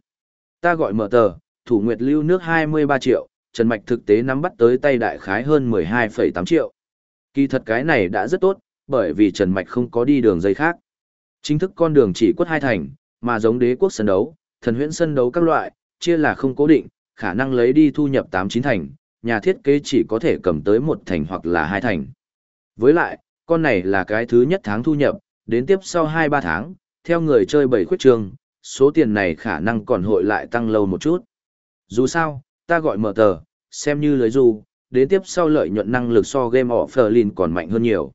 S1: Ta gọi mở tờ, thủ nguyệt lưu nước 23 triệu, Trần Mạch thực tế nắm bắt tới tay đại khái hơn 12,8 triệu. Kỳ thật cái này đã rất tốt, bởi vì Trần Mạch không có đi đường dây khác. Chính thức con đường chỉ quất hai thành, mà giống đế quốc sân đấu, thần huyễn sân đấu các loại, chia là không cố định, khả năng lấy đi thu nhập 8-9 thành, nhà thiết kế chỉ có thể cầm tới một thành hoặc là hai thành. Với lại, con này là cái thứ nhất tháng thu nhập, đến tiếp sau 2-3 tháng, theo người chơi bảy khuyết trường, số tiền này khả năng còn hội lại tăng lâu một chút. Dù sao, ta gọi mở tờ, xem như lưới dù đến tiếp sau lợi nhuận năng lực so game offline còn mạnh hơn nhiều.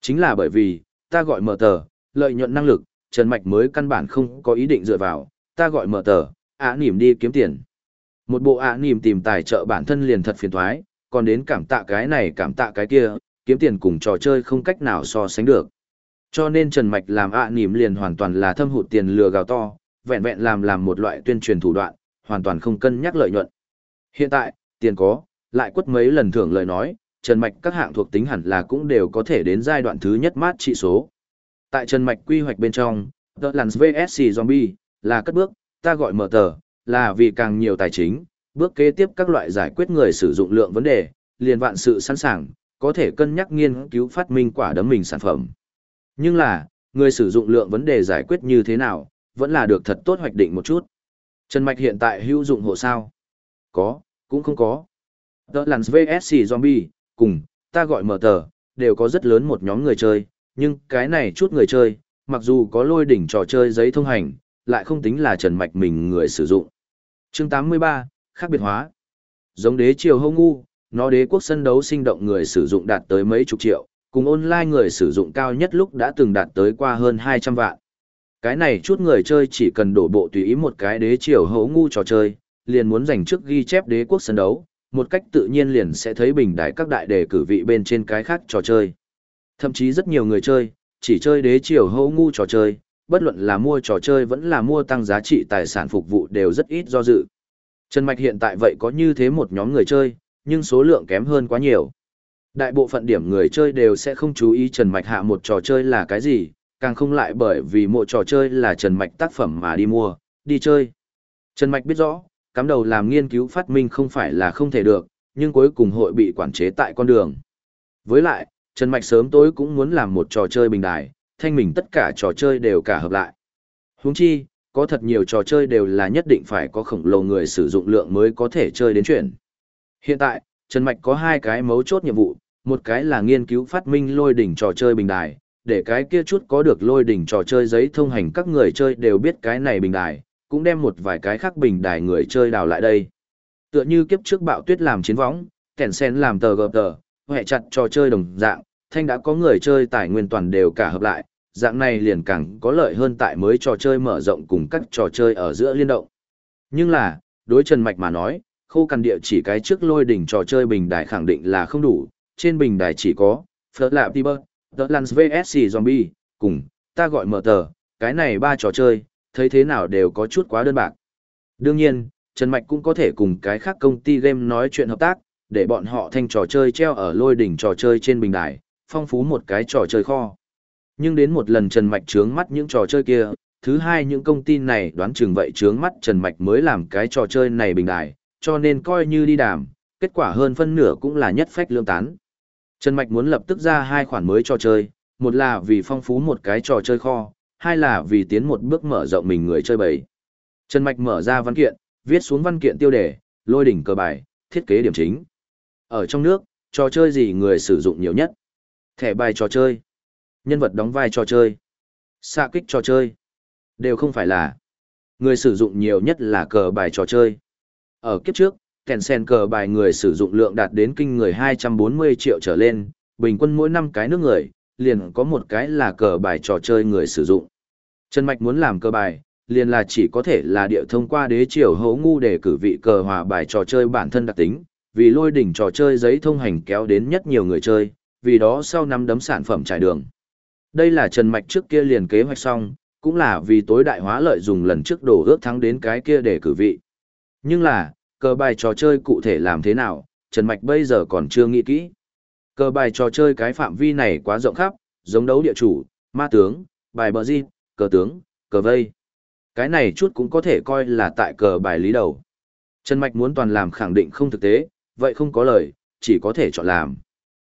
S1: Chính là bởi vì, ta gọi mở tờ, lợi nhuận năng lực, Trần Mạch mới căn bản không có ý định dựa vào, ta gọi mở tờ, ạ nỉm đi kiếm tiền. Một bộ ạ nỉm tìm tài trợ bản thân liền thật phiền thoái, còn đến cảm tạ cái này cảm tạ cái kia, kiếm tiền cùng trò chơi không cách nào so sánh được. Cho nên Trần Mạch làm ạ nỉm liền hoàn toàn là thâm hụt tiền lừa gào to, vẹn vẹn làm làm một loại tuyên truyền thủ đoạn, hoàn toàn không cân nhắc lợi nhuận. Hiện tại, tiền có, lại quất mấy lần thưởng lời nói, Trần Mạch các hạng thuộc tính hẳn là cũng đều có thể đến giai đoạn thứ nhất mát trị số. Tại Trần Mạch quy hoạch bên trong, The Lands VSC Zombie là cất bước, ta gọi mở tờ, là vì càng nhiều tài chính, bước kế tiếp các loại giải quyết người sử dụng lượng vấn đề, liền vạn sự sẵn sàng, có thể cân nhắc nghiên cứu phát minh quả đấm mình sản phẩm. Nhưng là, người sử dụng lượng vấn đề giải quyết như thế nào, vẫn là được thật tốt hoạch định một chút. Trần Mạch hiện tại hữu dụng hộ sao? Có, cũng không có. The là VSC Zombie, cùng, ta gọi mở tờ, đều có rất lớn một nhóm người chơi, nhưng cái này chút người chơi, mặc dù có lôi đỉnh trò chơi giấy thông hành, lại không tính là Trần Mạch mình người sử dụng. chương 83, khác biệt hóa. Giống đế triều hông ngu, nó đế quốc sân đấu sinh động người sử dụng đạt tới mấy chục triệu, cùng online người sử dụng cao nhất lúc đã từng đạt tới qua hơn 200 vạn. Cái này chút người chơi chỉ cần đổ bộ tùy ý một cái đế triều hấu ngu trò chơi, liền muốn giành trước ghi chép đế quốc sân đấu, một cách tự nhiên liền sẽ thấy bình đại các đại đề cử vị bên trên cái khác trò chơi. Thậm chí rất nhiều người chơi, chỉ chơi đế triều hấu ngu trò chơi, bất luận là mua trò chơi vẫn là mua tăng giá trị tài sản phục vụ đều rất ít do dự. Trần Mạch hiện tại vậy có như thế một nhóm người chơi, nhưng số lượng kém hơn quá nhiều. Đại bộ phận điểm người chơi đều sẽ không chú ý Trần Mạch hạ một trò chơi là cái gì, càng không lại bởi vì mỗi trò chơi là Trần Mạch tác phẩm mà đi mua, đi chơi. Trần Mạch biết rõ, cắm đầu làm nghiên cứu phát minh không phải là không thể được, nhưng cuối cùng hội bị quản chế tại con đường. Với lại, Trần Mạch sớm tối cũng muốn làm một trò chơi bình đài, thanh mình tất cả trò chơi đều cả hợp lại. Huống chi, có thật nhiều trò chơi đều là nhất định phải có khổng lồ người sử dụng lượng mới có thể chơi đến chuyện. Hiện tại, Trần Mạch có hai cái mấu chốt nhiệm vụ, một cái là nghiên cứu phát minh lôi đỉnh trò chơi bình đài, để cái kia chút có được lôi đỉnh trò chơi giấy thông hành các người chơi đều biết cái này bình đài, cũng đem một vài cái khác bình đài người chơi đào lại đây. Tựa như kiếp trước bạo tuyết làm chiến võng, kẻn sen làm tờ gợp tờ, hệ chặt trò chơi đồng dạng, thanh đã có người chơi tài nguyên toàn đều cả hợp lại, dạng này liền càng có lợi hơn tại mới trò chơi mở rộng cùng các trò chơi ở giữa liên động. Nhưng là, đối Trần Mạch mà nói, khô cằn địa chỉ cái trước lôi đỉnh trò chơi bình đài khẳng định là không đủ, trên bình đài chỉ có, Phật Lab Tiber, The Lance VSC Zombie, cùng, ta gọi mở tờ, cái này ba trò chơi, thấy thế nào đều có chút quá đơn bạc. Đương nhiên, Trần Mạch cũng có thể cùng cái khác công ty game nói chuyện hợp tác, để bọn họ thành trò chơi treo ở lôi đỉnh trò chơi trên bình đài, phong phú một cái trò chơi kho. Nhưng đến một lần Trần Mạch trướng mắt những trò chơi kia, thứ hai những công ty này đoán chừng vậy trướng mắt Trần Mạch mới làm cái trò chơi này bình đài, cho nên coi như đi đàm, kết quả hơn phân nửa cũng là nhất phách lương tán. Trần Mạch muốn lập tức ra hai khoản mới trò chơi, một là vì phong phú một cái trò chơi kho, hai là vì tiến một bước mở rộng mình người chơi bầy. Trần Mạch mở ra văn kiện, viết xuống văn kiện tiêu đề, lôi đỉnh cơ bài, thiết kế điểm chính. Ở trong nước, trò chơi gì người sử dụng nhiều nhất? Thẻ bài trò chơi. Nhân vật đóng vai trò chơi. Xạ kích trò chơi. Đều không phải là. Người sử dụng nhiều nhất là cờ bài trò chơi. Ở kiếp trước, kèn sen cờ bài người sử dụng lượng đạt đến kinh người 240 triệu trở lên, bình quân mỗi năm cái nước người, liền có một cái là cờ bài trò chơi người sử dụng. Trần Mạch muốn làm cờ bài, liền là chỉ có thể là địa thông qua đế triều hấu ngu để cử vị cờ hòa bài trò chơi bản thân đặc tính, vì lôi đỉnh trò chơi giấy thông hành kéo đến nhất nhiều người chơi, vì đó sau năm đấm sản phẩm trải đường. Đây là Trần Mạch trước kia liền kế hoạch xong, cũng là vì tối đại hóa lợi dùng lần trước đổ ước thắng đến cái kia để cử vị. Nhưng là, cờ bài trò chơi cụ thể làm thế nào, Trần Mạch bây giờ còn chưa nghĩ kỹ. Cờ bài trò chơi cái phạm vi này quá rộng khắp, giống đấu địa chủ, ma tướng, bài bờ di, cờ tướng, cờ vây. Cái này chút cũng có thể coi là tại cờ bài lý đầu. Trần Mạch muốn toàn làm khẳng định không thực tế, vậy không có lời, chỉ có thể chọn làm.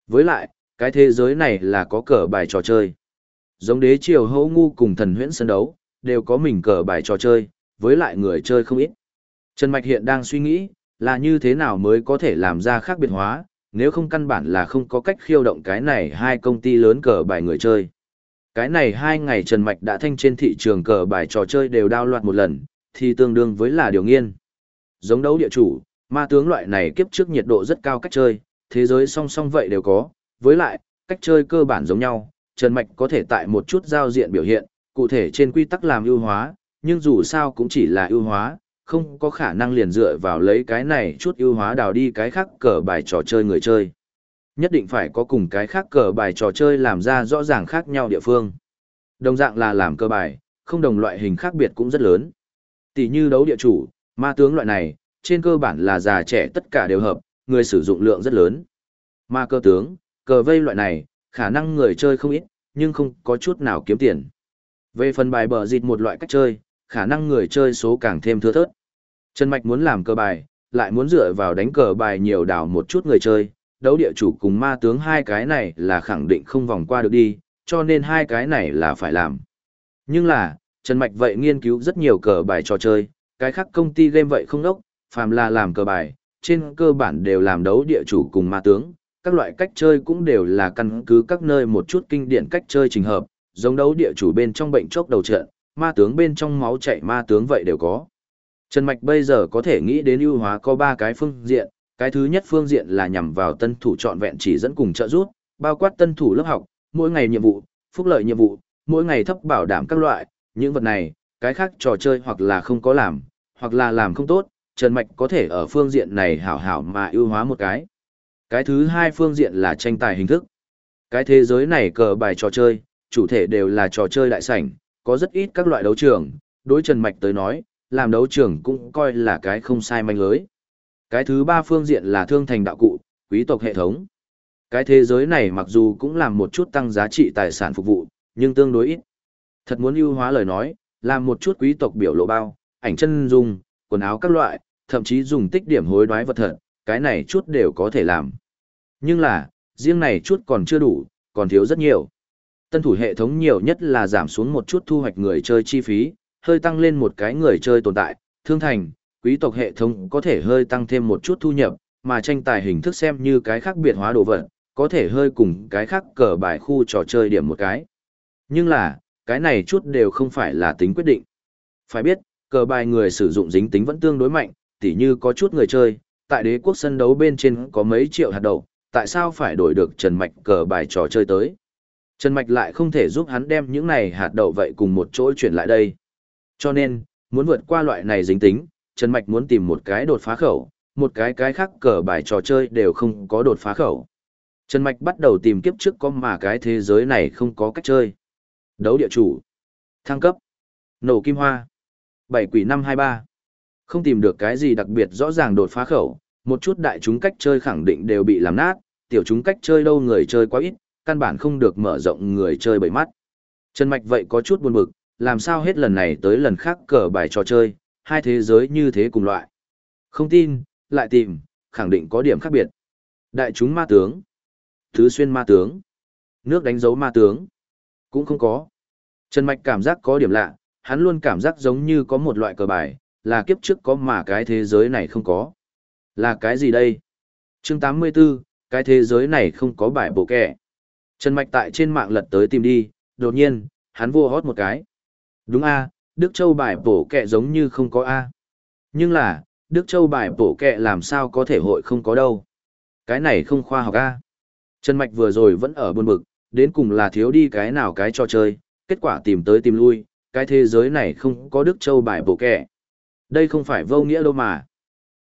S1: Với lại, cái thế giới này là có cờ bài trò chơi. Giống đế triều hấu ngu cùng thần huyễn sân đấu, đều có mình cờ bài trò chơi, với lại người chơi không ít. Trần Mạch hiện đang suy nghĩ, là như thế nào mới có thể làm ra khác biệt hóa, nếu không căn bản là không có cách khiêu động cái này hai công ty lớn cờ bài người chơi. Cái này hai ngày Trần Mạch đã thanh trên thị trường cờ bài trò chơi đều đao loạt một lần, thì tương đương với là điều nghiên. Giống đấu địa chủ, ma tướng loại này kiếp trước nhiệt độ rất cao cách chơi, thế giới song song vậy đều có, với lại, cách chơi cơ bản giống nhau, Trần Mạch có thể tại một chút giao diện biểu hiện, cụ thể trên quy tắc làm ưu hóa, nhưng dù sao cũng chỉ là ưu hóa, không có khả năng liền dựa vào lấy cái này chút ưu hóa đào đi cái khác cờ bài trò chơi người chơi. Nhất định phải có cùng cái khác cờ bài trò chơi làm ra rõ ràng khác nhau địa phương. Đồng dạng là làm cơ bài, không đồng loại hình khác biệt cũng rất lớn. Tỷ như đấu địa chủ, ma tướng loại này, trên cơ bản là già trẻ tất cả đều hợp, người sử dụng lượng rất lớn. Ma cơ tướng, cờ vây loại này, khả năng người chơi không ít, nhưng không có chút nào kiếm tiền. Về phần bài bờ dịt một loại cách chơi, khả năng người chơi số càng thêm thưa thớt. Trần Mạch muốn làm cờ bài, lại muốn dựa vào đánh cờ bài nhiều đảo một chút người chơi, đấu địa chủ cùng ma tướng hai cái này là khẳng định không vòng qua được đi, cho nên hai cái này là phải làm. Nhưng là, Trần Mạch vậy nghiên cứu rất nhiều cờ bài trò chơi, cái khác công ty game vậy không đốc, phàm là làm cờ bài, trên cơ bản đều làm đấu địa chủ cùng ma tướng, các loại cách chơi cũng đều là căn cứ các nơi một chút kinh điển cách chơi trình hợp, giống đấu địa chủ bên trong bệnh chốc đầu trận, ma tướng bên trong máu chạy ma tướng vậy đều có. Trần Mạch bây giờ có thể nghĩ đến ưu hóa có 3 cái phương diện, cái thứ nhất phương diện là nhằm vào tân thủ chọn vẹn chỉ dẫn cùng trợ giúp, bao quát tân thủ lớp học, mỗi ngày nhiệm vụ, phúc lợi nhiệm vụ, mỗi ngày thấp bảo đảm các loại, những vật này, cái khác trò chơi hoặc là không có làm, hoặc là làm không tốt, Trần Mạch có thể ở phương diện này hảo hảo mà ưu hóa một cái. Cái thứ hai phương diện là tranh tài hình thức. Cái thế giới này cờ bài trò chơi, chủ thể đều là trò chơi đại sảnh, có rất ít các loại đấu trường, đối Trần Mạch tới nói, làm đấu trường cũng coi là cái không sai manh lưới. Cái thứ ba phương diện là thương thành đạo cụ, quý tộc hệ thống. Cái thế giới này mặc dù cũng làm một chút tăng giá trị tài sản phục vụ, nhưng tương đối ít. Thật muốn ưu hóa lời nói, làm một chút quý tộc biểu lộ bao, ảnh chân dung, quần áo các loại, thậm chí dùng tích điểm hối đoái vật thật, cái này chút đều có thể làm. Nhưng là, riêng này chút còn chưa đủ, còn thiếu rất nhiều. Tân thủ hệ thống nhiều nhất là giảm xuống một chút thu hoạch người chơi chi phí, hơi tăng lên một cái người chơi tồn tại, thương thành, quý tộc hệ thống có thể hơi tăng thêm một chút thu nhập, mà tranh tài hình thức xem như cái khác biệt hóa đồ vật, có thể hơi cùng cái khác cờ bài khu trò chơi điểm một cái. Nhưng là, cái này chút đều không phải là tính quyết định. Phải biết, cờ bài người sử dụng dính tính vẫn tương đối mạnh, tỉ như có chút người chơi, tại đế quốc sân đấu bên trên có mấy triệu hạt đậu, tại sao phải đổi được Trần Mạch cờ bài trò chơi tới? Trần Mạch lại không thể giúp hắn đem những này hạt đậu vậy cùng một chỗ chuyển lại đây. Cho nên, muốn vượt qua loại này dính tính, Trần Mạch muốn tìm một cái đột phá khẩu, một cái cái khác cờ bài trò chơi đều không có đột phá khẩu. Trần Mạch bắt đầu tìm kiếp trước có mà cái thế giới này không có cách chơi. Đấu địa chủ. Thăng cấp. Nổ kim hoa. Bảy quỷ năm hai ba Không tìm được cái gì đặc biệt rõ ràng đột phá khẩu, một chút đại chúng cách chơi khẳng định đều bị làm nát, tiểu chúng cách chơi đâu người chơi quá ít, căn bản không được mở rộng người chơi bởi mắt. Trần Mạch vậy có chút buồn bực, làm sao hết lần này tới lần khác cờ bài trò chơi, hai thế giới như thế cùng loại. Không tin, lại tìm, khẳng định có điểm khác biệt. Đại chúng ma tướng, thứ xuyên ma tướng, nước đánh dấu ma tướng, cũng không có. Trần Mạch cảm giác có điểm lạ, hắn luôn cảm giác giống như có một loại cờ bài, là kiếp trước có mà cái thế giới này không có. Là cái gì đây? chương 84, cái thế giới này không có bài bộ kẻ. Trần Mạch tại trên mạng lật tới tìm đi, đột nhiên, hắn vô hót một cái. Đúng a Đức Châu bài bổ kẹ giống như không có A. Nhưng là, Đức Châu bài bổ kẹ làm sao có thể hội không có đâu. Cái này không khoa học A. Trần Mạch vừa rồi vẫn ở buồn bực, đến cùng là thiếu đi cái nào cái cho chơi, kết quả tìm tới tìm lui, cái thế giới này không có Đức Châu bài bổ kẹ. Đây không phải vô nghĩa đâu mà.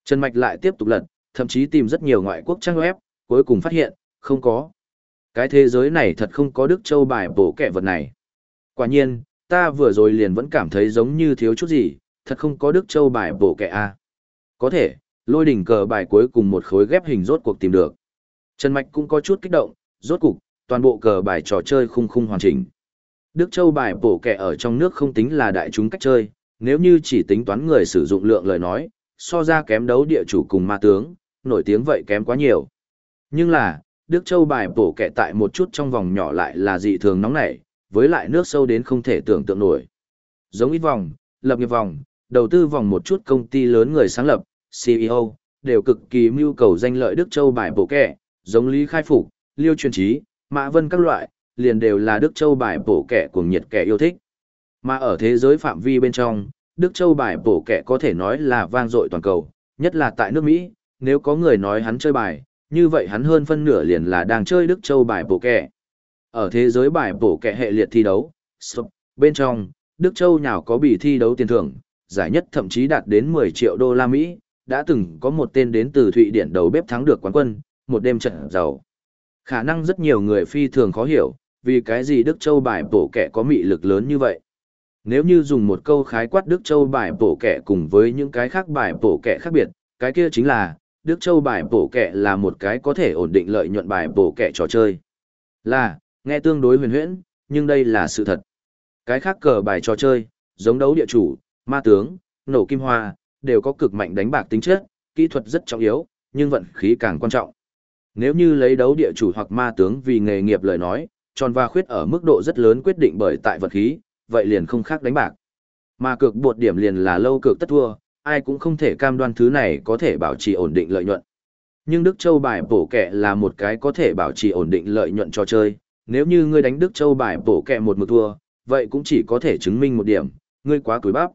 S1: Trần Mạch lại tiếp tục lật, thậm chí tìm rất nhiều ngoại quốc trang web, cuối cùng phát hiện, không có. Cái thế giới này thật không có Đức Châu bài bổ kẹ vật này. Quả nhiên, ta vừa rồi liền vẫn cảm thấy giống như thiếu chút gì, thật không có Đức Châu bài bổ kẻ a. Có thể, lôi đỉnh cờ bài cuối cùng một khối ghép hình rốt cuộc tìm được. Trần Mạch cũng có chút kích động, rốt cuộc, toàn bộ cờ bài trò chơi khung khung hoàn chỉnh. Đức Châu bài bổ kẻ ở trong nước không tính là đại chúng cách chơi, nếu như chỉ tính toán người sử dụng lượng lời nói, so ra kém đấu địa chủ cùng ma tướng, nổi tiếng vậy kém quá nhiều. Nhưng là, Đức Châu bài bổ kẻ tại một chút trong vòng nhỏ lại là dị thường nóng nảy, với lại nước sâu đến không thể tưởng tượng nổi. Giống ít vòng, lập nghiệp vòng, đầu tư vòng một chút công ty lớn người sáng lập, CEO, đều cực kỳ mưu cầu danh lợi Đức Châu bài bổ kẻ, giống Lý Khai Phục, Liêu Truyền Trí, Mã Vân các loại, liền đều là Đức Châu bài bổ kẻ cuồng nhiệt kẻ yêu thích. Mà ở thế giới phạm vi bên trong, Đức Châu bài bổ kẻ có thể nói là vang dội toàn cầu, nhất là tại nước Mỹ, nếu có người nói hắn chơi bài, như vậy hắn hơn phân nửa liền là đang chơi Đức Châu bài bổ kẻ. Ở thế giới bài bổ kẻ hệ liệt thi đấu, bên trong, Đức Châu nhào có bị thi đấu tiền thưởng, giải nhất thậm chí đạt đến 10 triệu đô la Mỹ, đã từng có một tên đến từ Thụy Điển đầu bếp thắng được quán quân, một đêm trận giàu. Khả năng rất nhiều người phi thường khó hiểu, vì cái gì Đức Châu bài bổ kẻ có mị lực lớn như vậy. Nếu như dùng một câu khái quát Đức Châu bài bổ kẻ cùng với những cái khác bài bổ kẻ khác biệt, cái kia chính là, Đức Châu bài bổ kẻ là một cái có thể ổn định lợi nhuận bài bổ kẻ trò chơi. Là, nghe tương đối huyền huyễn, nhưng đây là sự thật. Cái khác cờ bài trò chơi, giống đấu địa chủ, ma tướng, nổ kim hoa, đều có cực mạnh đánh bạc tính chất, kỹ thuật rất trọng yếu, nhưng vận khí càng quan trọng. Nếu như lấy đấu địa chủ hoặc ma tướng vì nghề nghiệp lời nói, tròn và khuyết ở mức độ rất lớn quyết định bởi tại vận khí, vậy liền không khác đánh bạc. Mà cược bột điểm liền là lâu cược tất thua, ai cũng không thể cam đoan thứ này có thể bảo trì ổn định lợi nhuận. Nhưng Đức Châu bài bổ kẹ là một cái có thể bảo trì ổn định lợi nhuận cho chơi, nếu như ngươi đánh Đức Châu bài bổ kẹ một một thua, vậy cũng chỉ có thể chứng minh một điểm, ngươi quá cúi bắp.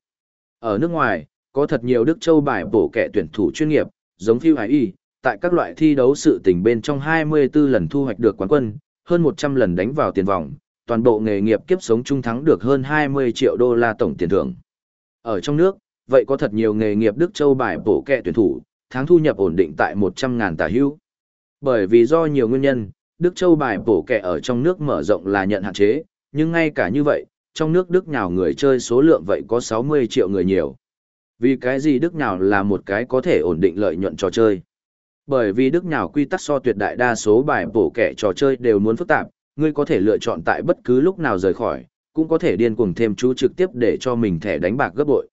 S1: Ở nước ngoài, có thật nhiều Đức Châu bài bổ kẹ tuyển thủ chuyên nghiệp, giống Phiêu Hải Y, tại các loại thi đấu sự tình bên trong 24 lần thu hoạch được quán quân, hơn 100 lần đánh vào tiền vòng, toàn bộ nghề nghiệp kiếp sống trung thắng được hơn 20 triệu đô la tổng tiền thưởng. Ở trong nước, vậy có thật nhiều nghề nghiệp Đức Châu bài bổ kẹ tuyển thủ, tháng thu nhập ổn định tại 100 ngàn tà hữu. Bởi vì do nhiều nguyên nhân, Đức Châu bài bổ kẻ ở trong nước mở rộng là nhận hạn chế, nhưng ngay cả như vậy, trong nước Đức nhào người chơi số lượng vậy có 60 triệu người nhiều. Vì cái gì Đức nhào là một cái có thể ổn định lợi nhuận trò chơi? Bởi vì Đức nhào quy tắc so tuyệt đại đa số bài bổ kẻ trò chơi đều muốn phức tạp, ngươi có thể lựa chọn tại bất cứ lúc nào rời khỏi, cũng có thể điên cuồng thêm chú trực tiếp để cho mình thẻ đánh bạc gấp bội.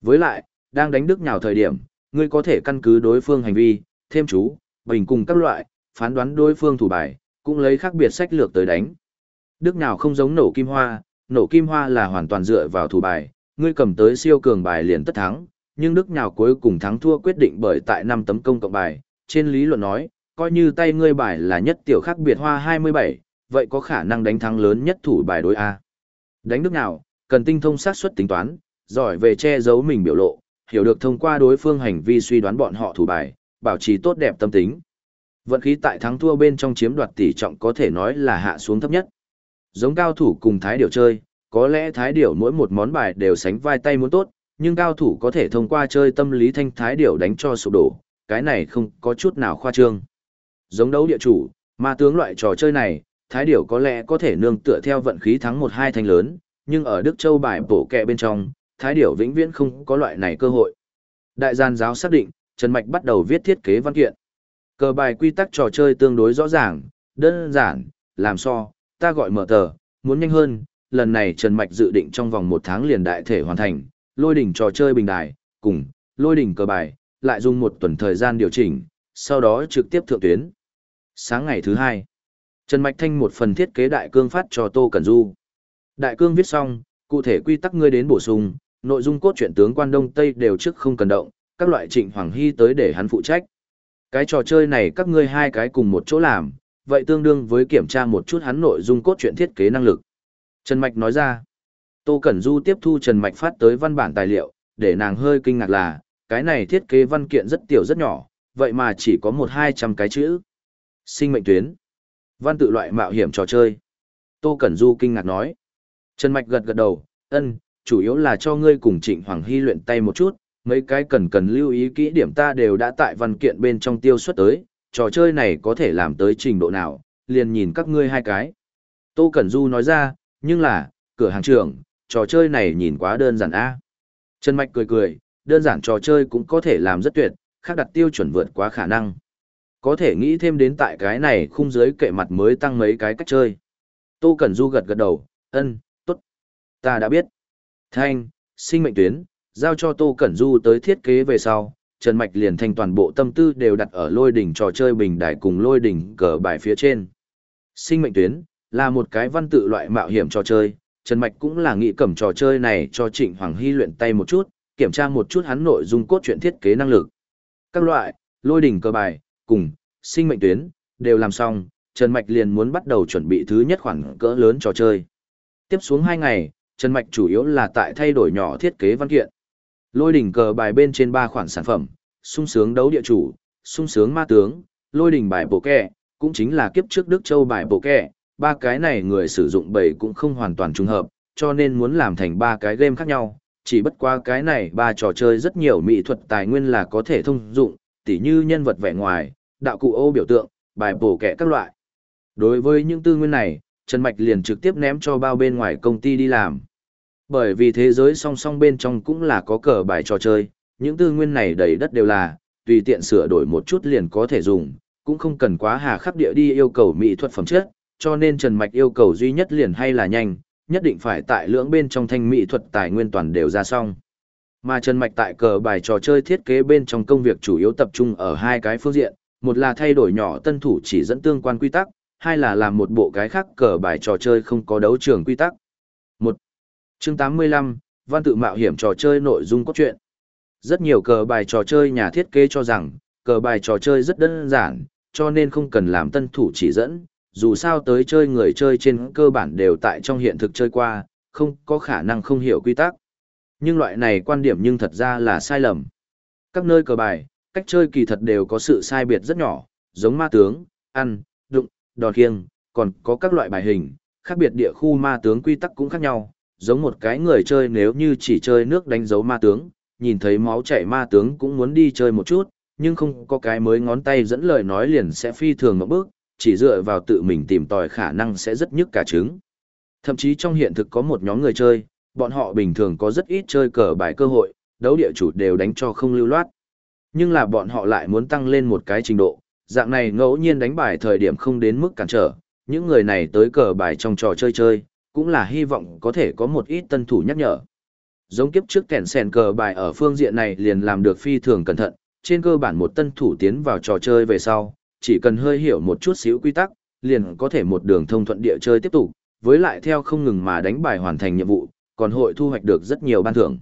S1: Với lại, đang đánh Đức nhào thời điểm, ngươi có thể căn cứ đối phương hành vi, thêm chú, bình cùng các loại, phán đoán đối phương thủ bài, cũng lấy khác biệt sách lược tới đánh. Đức nào không giống nổ kim hoa, nổ kim hoa là hoàn toàn dựa vào thủ bài, ngươi cầm tới siêu cường bài liền tất thắng, nhưng Đức nào cuối cùng thắng thua quyết định bởi tại năm tấm công cộng bài, trên lý luận nói, coi như tay ngươi bài là nhất tiểu khác biệt hoa 27, vậy có khả năng đánh thắng lớn nhất thủ bài đối A. Đánh Đức nào, cần tinh thông sát suất tính toán, giỏi về che giấu mình biểu lộ, hiểu được thông qua đối phương hành vi suy đoán bọn họ thủ bài, bảo trì tốt đẹp tâm tính. Vận khí tại thắng thua bên trong chiếm đoạt tỷ trọng có thể nói là hạ xuống thấp nhất. Giống cao thủ cùng thái điểu chơi, có lẽ thái điểu mỗi một món bài đều sánh vai tay muốn tốt, nhưng cao thủ có thể thông qua chơi tâm lý thanh thái điểu đánh cho sụp đổ, cái này không có chút nào khoa trương. Giống đấu địa chủ, ma tướng loại trò chơi này, thái điểu có lẽ có thể nương tựa theo vận khí thắng một hai thanh lớn, nhưng ở Đức Châu bài bổ kẹ bên trong, thái điểu vĩnh viễn không có loại này cơ hội. Đại gian giáo xác định, Trần Mạch bắt đầu viết thiết kế văn kiện. Cờ bài quy tắc trò chơi tương đối rõ ràng, đơn giản, làm so, ta gọi mở tờ, muốn nhanh hơn, lần này Trần Mạch dự định trong vòng một tháng liền đại thể hoàn thành, lôi đỉnh trò chơi bình đài, cùng, lôi đỉnh cờ bài, lại dùng một tuần thời gian điều chỉnh, sau đó trực tiếp thượng tuyến. Sáng ngày thứ hai, Trần Mạch Thanh một phần thiết kế đại cương phát cho Tô Cẩn Du. Đại cương viết xong, cụ thể quy tắc ngươi đến bổ sung, nội dung cốt truyện tướng quan Đông Tây đều trước không cần động, các loại trịnh Hoàng Hy tới để hắn phụ trách. Cái trò chơi này các ngươi hai cái cùng một chỗ làm, vậy tương đương với kiểm tra một chút hắn nội dung cốt truyện thiết kế năng lực. Trần Mạch nói ra, Tô Cẩn Du tiếp thu Trần Mạch phát tới văn bản tài liệu, để nàng hơi kinh ngạc là, cái này thiết kế văn kiện rất tiểu rất nhỏ, vậy mà chỉ có một hai trăm cái chữ. Sinh mệnh tuyến. Văn tự loại mạo hiểm trò chơi. Tô Cẩn Du kinh ngạc nói. Trần Mạch gật gật đầu, ân, chủ yếu là cho ngươi cùng Trịnh Hoàng Hy luyện tay một chút, mấy cái cần cần lưu ý kỹ điểm ta đều đã tại văn kiện bên trong tiêu xuất tới, trò chơi này có thể làm tới trình độ nào, liền nhìn các ngươi hai cái. Tô Cẩn Du nói ra, nhưng là, cửa hàng trưởng, trò chơi này nhìn quá đơn giản a. Trần Mạch cười cười, đơn giản trò chơi cũng có thể làm rất tuyệt, khác đặt tiêu chuẩn vượt quá khả năng. Có thể nghĩ thêm đến tại cái này khung dưới kệ mặt mới tăng mấy cái cách chơi. Tô Cẩn Du gật gật đầu, ân, tốt. Ta đã biết. Thanh, sinh mệnh tuyến, giao cho Tô Cẩn Du tới thiết kế về sau, Trần Mạch liền thành toàn bộ tâm tư đều đặt ở lôi đỉnh trò chơi bình đài cùng lôi đỉnh cờ bài phía trên. Sinh mệnh tuyến, là một cái văn tự loại mạo hiểm trò chơi, Trần Mạch cũng là nghĩ cầm trò chơi này cho Trịnh Hoàng Hy luyện tay một chút, kiểm tra một chút hắn nội dung cốt truyện thiết kế năng lực. Các loại, lôi đỉnh cờ bài, cùng, sinh mệnh tuyến, đều làm xong, Trần Mạch liền muốn bắt đầu chuẩn bị thứ nhất khoản cỡ lớn trò chơi. Tiếp xuống 2 ngày, Trần Mạch chủ yếu là tại thay đổi nhỏ thiết kế văn kiện. Lôi đỉnh cờ bài bên trên ba khoản sản phẩm, sung sướng đấu địa chủ, sung sướng ma tướng, lôi đỉnh bài bộ kẹ, cũng chính là kiếp trước Đức Châu bài bộ kẹ, ba cái này người sử dụng bầy cũng không hoàn toàn trùng hợp, cho nên muốn làm thành ba cái game khác nhau, chỉ bất qua cái này ba trò chơi rất nhiều mỹ thuật tài nguyên là có thể thông dụng, tỉ như nhân vật vẻ ngoài, đạo cụ ô biểu tượng, bài bổ kẻ các loại. Đối với những tư nguyên này, Trần Mạch liền trực tiếp ném cho bao bên ngoài công ty đi làm. Bởi vì thế giới song song bên trong cũng là có cờ bài trò chơi, những tư nguyên này đầy đất đều là, tùy tiện sửa đổi một chút liền có thể dùng, cũng không cần quá hà khắp địa đi yêu cầu mỹ thuật phẩm chất, cho nên Trần Mạch yêu cầu duy nhất liền hay là nhanh, nhất định phải tại lưỡng bên trong thanh mỹ thuật tài nguyên toàn đều ra xong. Mà Trần Mạch tại cờ bài trò chơi thiết kế bên trong công việc chủ yếu tập trung ở hai cái phương diện, một là thay đổi nhỏ tân thủ chỉ dẫn tương quan quy tắc, hai là làm một bộ cái khác cờ bài trò chơi không có đấu trường quy tắc. Một Chương 85, văn tự mạo hiểm trò chơi nội dung cốt truyện. Rất nhiều cờ bài trò chơi nhà thiết kế cho rằng, cờ bài trò chơi rất đơn giản, cho nên không cần làm tân thủ chỉ dẫn, dù sao tới chơi người chơi trên cơ bản đều tại trong hiện thực chơi qua, không có khả năng không hiểu quy tắc. Nhưng loại này quan điểm nhưng thật ra là sai lầm. Các nơi cờ bài, cách chơi kỳ thật đều có sự sai biệt rất nhỏ, giống ma tướng, ăn, đụng, đòn khiêng, còn có các loại bài hình, khác biệt địa khu ma tướng quy tắc cũng khác nhau, giống một cái người chơi nếu như chỉ chơi nước đánh dấu ma tướng, nhìn thấy máu chảy ma tướng cũng muốn đi chơi một chút, nhưng không có cái mới ngón tay dẫn lời nói liền sẽ phi thường một bước, chỉ dựa vào tự mình tìm tòi khả năng sẽ rất nhức cả trứng. Thậm chí trong hiện thực có một nhóm người chơi, bọn họ bình thường có rất ít chơi cờ bài cơ hội, đấu địa chủ đều đánh cho không lưu loát. Nhưng là bọn họ lại muốn tăng lên một cái trình độ, dạng này ngẫu nhiên đánh bài thời điểm không đến mức cản trở, những người này tới cờ bài trong trò chơi chơi, cũng là hy vọng có thể có một ít tân thủ nhắc nhở. Giống kiếp trước kẻn sèn cờ bài ở phương diện này liền làm được phi thường cẩn thận, trên cơ bản một tân thủ tiến vào trò chơi về sau, chỉ cần hơi hiểu một chút xíu quy tắc, liền có thể một đường thông thuận địa chơi tiếp tục, với lại theo không ngừng mà đánh bài hoàn thành nhiệm vụ, còn hội thu hoạch được rất nhiều ban thưởng.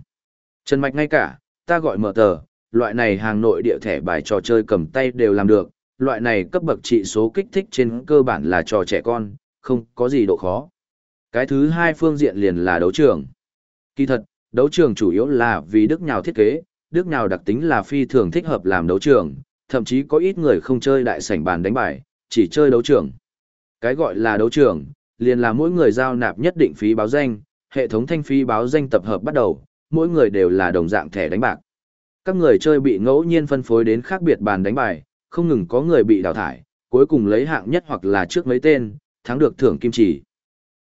S1: Trần Mạch ngay cả, ta gọi mở tờ, loại này hàng nội địa thẻ bài trò chơi cầm tay đều làm được, loại này cấp bậc trị số kích thích trên cơ bản là trò trẻ con, không có gì độ khó. Cái thứ hai phương diện liền là đấu trường. Kỳ thật, đấu trường chủ yếu là vì Đức Nhào thiết kế, Đức Nhào đặc tính là phi thường thích hợp làm đấu trường, thậm chí có ít người không chơi đại sảnh bàn đánh bài, chỉ chơi đấu trường. Cái gọi là đấu trường, liền là mỗi người giao nạp nhất định phí báo danh, hệ thống thanh phí báo danh tập hợp bắt đầu, mỗi người đều là đồng dạng thẻ đánh bạc. Các người chơi bị ngẫu nhiên phân phối đến khác biệt bàn đánh bài, không ngừng có người bị đào thải, cuối cùng lấy hạng nhất hoặc là trước mấy tên, thắng được thưởng kim chỉ.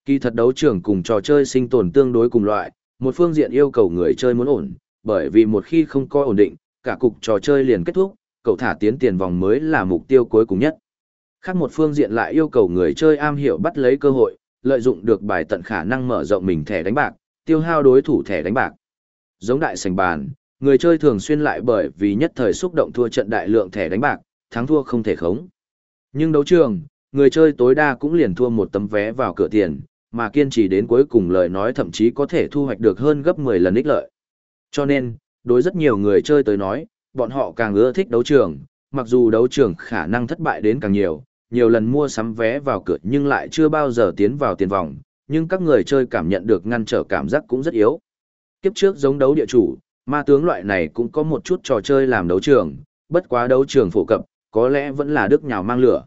S1: Kỳ thật đấu trường cùng trò chơi sinh tồn tương đối cùng loại, một phương diện yêu cầu người chơi muốn ổn, bởi vì một khi không có ổn định, cả cục trò chơi liền kết thúc, cậu thả tiến tiền vòng mới là mục tiêu cuối cùng nhất. Khác một phương diện lại yêu cầu người chơi am hiểu bắt lấy cơ hội, lợi dụng được bài tận khả năng mở rộng mình thẻ đánh bạc, tiêu hao đối thủ thẻ đánh bạc. Giống đại sảnh bàn, người chơi thường xuyên lại bởi vì nhất thời xúc động thua trận đại lượng thẻ đánh bạc, thắng thua không thể khống. Nhưng đấu trường, người chơi tối đa cũng liền thua một tấm vé vào cửa tiền, mà kiên trì đến cuối cùng lời nói thậm chí có thể thu hoạch được hơn gấp 10 lần ích lợi. Cho nên, đối rất nhiều người chơi tới nói, bọn họ càng ưa thích đấu trường, mặc dù đấu trường khả năng thất bại đến càng nhiều, nhiều lần mua sắm vé vào cửa nhưng lại chưa bao giờ tiến vào tiền vòng, nhưng các người chơi cảm nhận được ngăn trở cảm giác cũng rất yếu. Kiếp trước giống đấu địa chủ, ma tướng loại này cũng có một chút trò chơi làm đấu trường, bất quá đấu trường phổ cập, có lẽ vẫn là đức nhào mang lửa.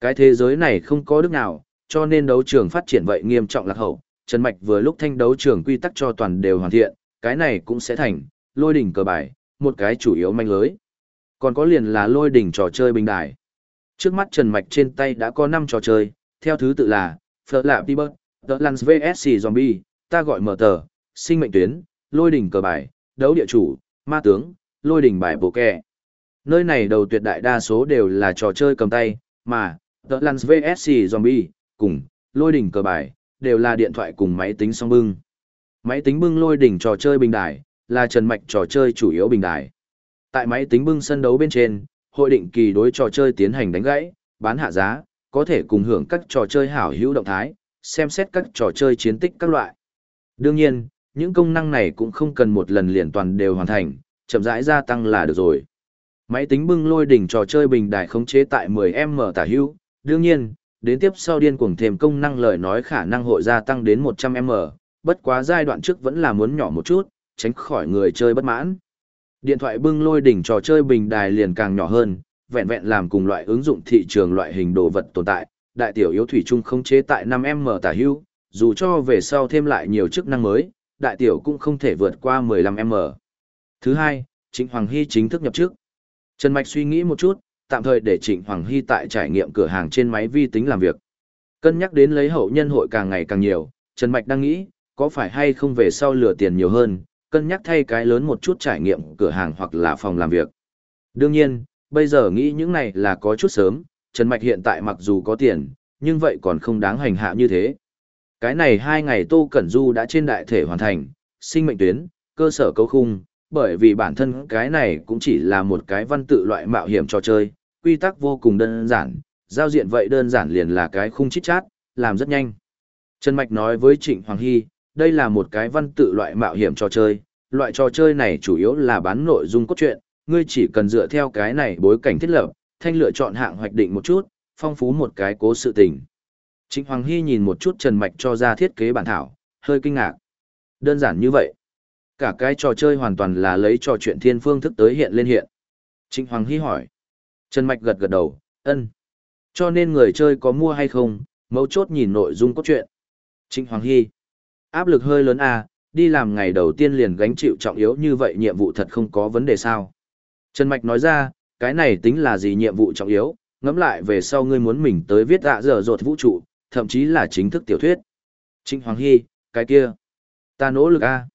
S1: Cái thế giới này không có đức nào, cho nên đấu trường phát triển vậy nghiêm trọng lạc hậu. Trần Mạch vừa lúc thanh đấu trường quy tắc cho toàn đều hoàn thiện, cái này cũng sẽ thành, lôi đỉnh cờ bài, một cái chủ yếu manh lưới. Còn có liền là lôi đỉnh trò chơi bình đài. Trước mắt Trần Mạch trên tay đã có 5 trò chơi, theo thứ tự là Phở Lạp Tibet, The Lance VSC Zombie, ta gọi mở tờ, sinh mệnh tuyến, lôi đỉnh cờ bài, đấu địa chủ, ma tướng, lôi đỉnh bài bộ kè. Nơi này đầu tuyệt đại đa số đều là trò chơi cầm tay, mà The Lance VSC Zombie, cùng lôi đỉnh cờ bài, đều là điện thoại cùng máy tính song bưng. Máy tính bưng lôi đỉnh trò chơi bình đài, là Trần Mạch trò chơi chủ yếu bình đài. Tại máy tính bưng sân đấu bên trên, hội định kỳ đối trò chơi tiến hành đánh gãy, bán hạ giá, có thể cùng hưởng các trò chơi hảo hữu động thái, xem xét các trò chơi chiến tích các loại. Đương nhiên, những công năng này cũng không cần một lần liền toàn đều hoàn thành, chậm rãi gia tăng là được rồi. Máy tính bưng lôi đỉnh trò chơi bình đài khống chế tại 10M tả hữu, đương nhiên, đến tiếp sau điên cuồng thêm công năng lời nói khả năng hội gia tăng đến 100M, bất quá giai đoạn trước vẫn là muốn nhỏ một chút, tránh khỏi người chơi bất mãn. Điện thoại bưng lôi đỉnh trò chơi bình đài liền càng nhỏ hơn, vẹn vẹn làm cùng loại ứng dụng thị trường loại hình đồ vật tồn tại, đại tiểu yếu thủy chung không chế tại 5M tả hưu, dù cho về sau thêm lại nhiều chức năng mới, đại tiểu cũng không thể vượt qua 15M. Thứ hai, Trịnh Hoàng Hy chính thức nhập trước. Trần Mạch suy nghĩ một chút, tạm thời để Trịnh Hoàng Hy tại trải nghiệm cửa hàng trên máy vi tính làm việc. Cân nhắc đến lấy hậu nhân hội càng ngày càng nhiều, Trần Mạch đang nghĩ, có phải hay không về sau lừa tiền nhiều hơn, cân nhắc thay cái lớn một chút trải nghiệm cửa hàng hoặc là phòng làm việc. Đương nhiên, bây giờ nghĩ những này là có chút sớm, Trần Mạch hiện tại mặc dù có tiền, nhưng vậy còn không đáng hành hạ như thế. Cái này hai ngày Tô Cẩn Du đã trên đại thể hoàn thành, sinh mệnh tuyến, cơ sở cấu khung, bởi vì bản thân cái này cũng chỉ là một cái văn tự loại mạo hiểm trò chơi, quy tắc vô cùng đơn giản, giao diện vậy đơn giản liền là cái khung chít chát, làm rất nhanh. Trần Mạch nói với Trịnh Hoàng Hy, đây là một cái văn tự loại mạo hiểm trò chơi, loại trò chơi này chủ yếu là bán nội dung cốt truyện, ngươi chỉ cần dựa theo cái này bối cảnh thiết lập, thanh lựa chọn hạng hoạch định một chút, phong phú một cái cố sự tình. Trịnh Hoàng Hy nhìn một chút Trần Mạch cho ra thiết kế bản thảo, hơi kinh ngạc. Đơn giản như vậy. Cả cái trò chơi hoàn toàn là lấy trò chuyện thiên phương thức tới hiện lên hiện. Trịnh Hoàng Hy hỏi. Trần Mạch gật gật đầu, ân. Cho nên người chơi có mua hay không, mấu chốt nhìn nội dung cốt truyện. Trịnh Hoàng Hy. Áp lực hơi lớn à, đi làm ngày đầu tiên liền gánh chịu trọng yếu như vậy nhiệm vụ thật không có vấn đề sao. Trần Mạch nói ra, cái này tính là gì nhiệm vụ trọng yếu, ngẫm lại về sau ngươi muốn mình tới viết dạ dở dột vũ trụ, thậm chí là chính thức tiểu thuyết. Trịnh Hoàng Hy, cái kia. Ta nỗ lực a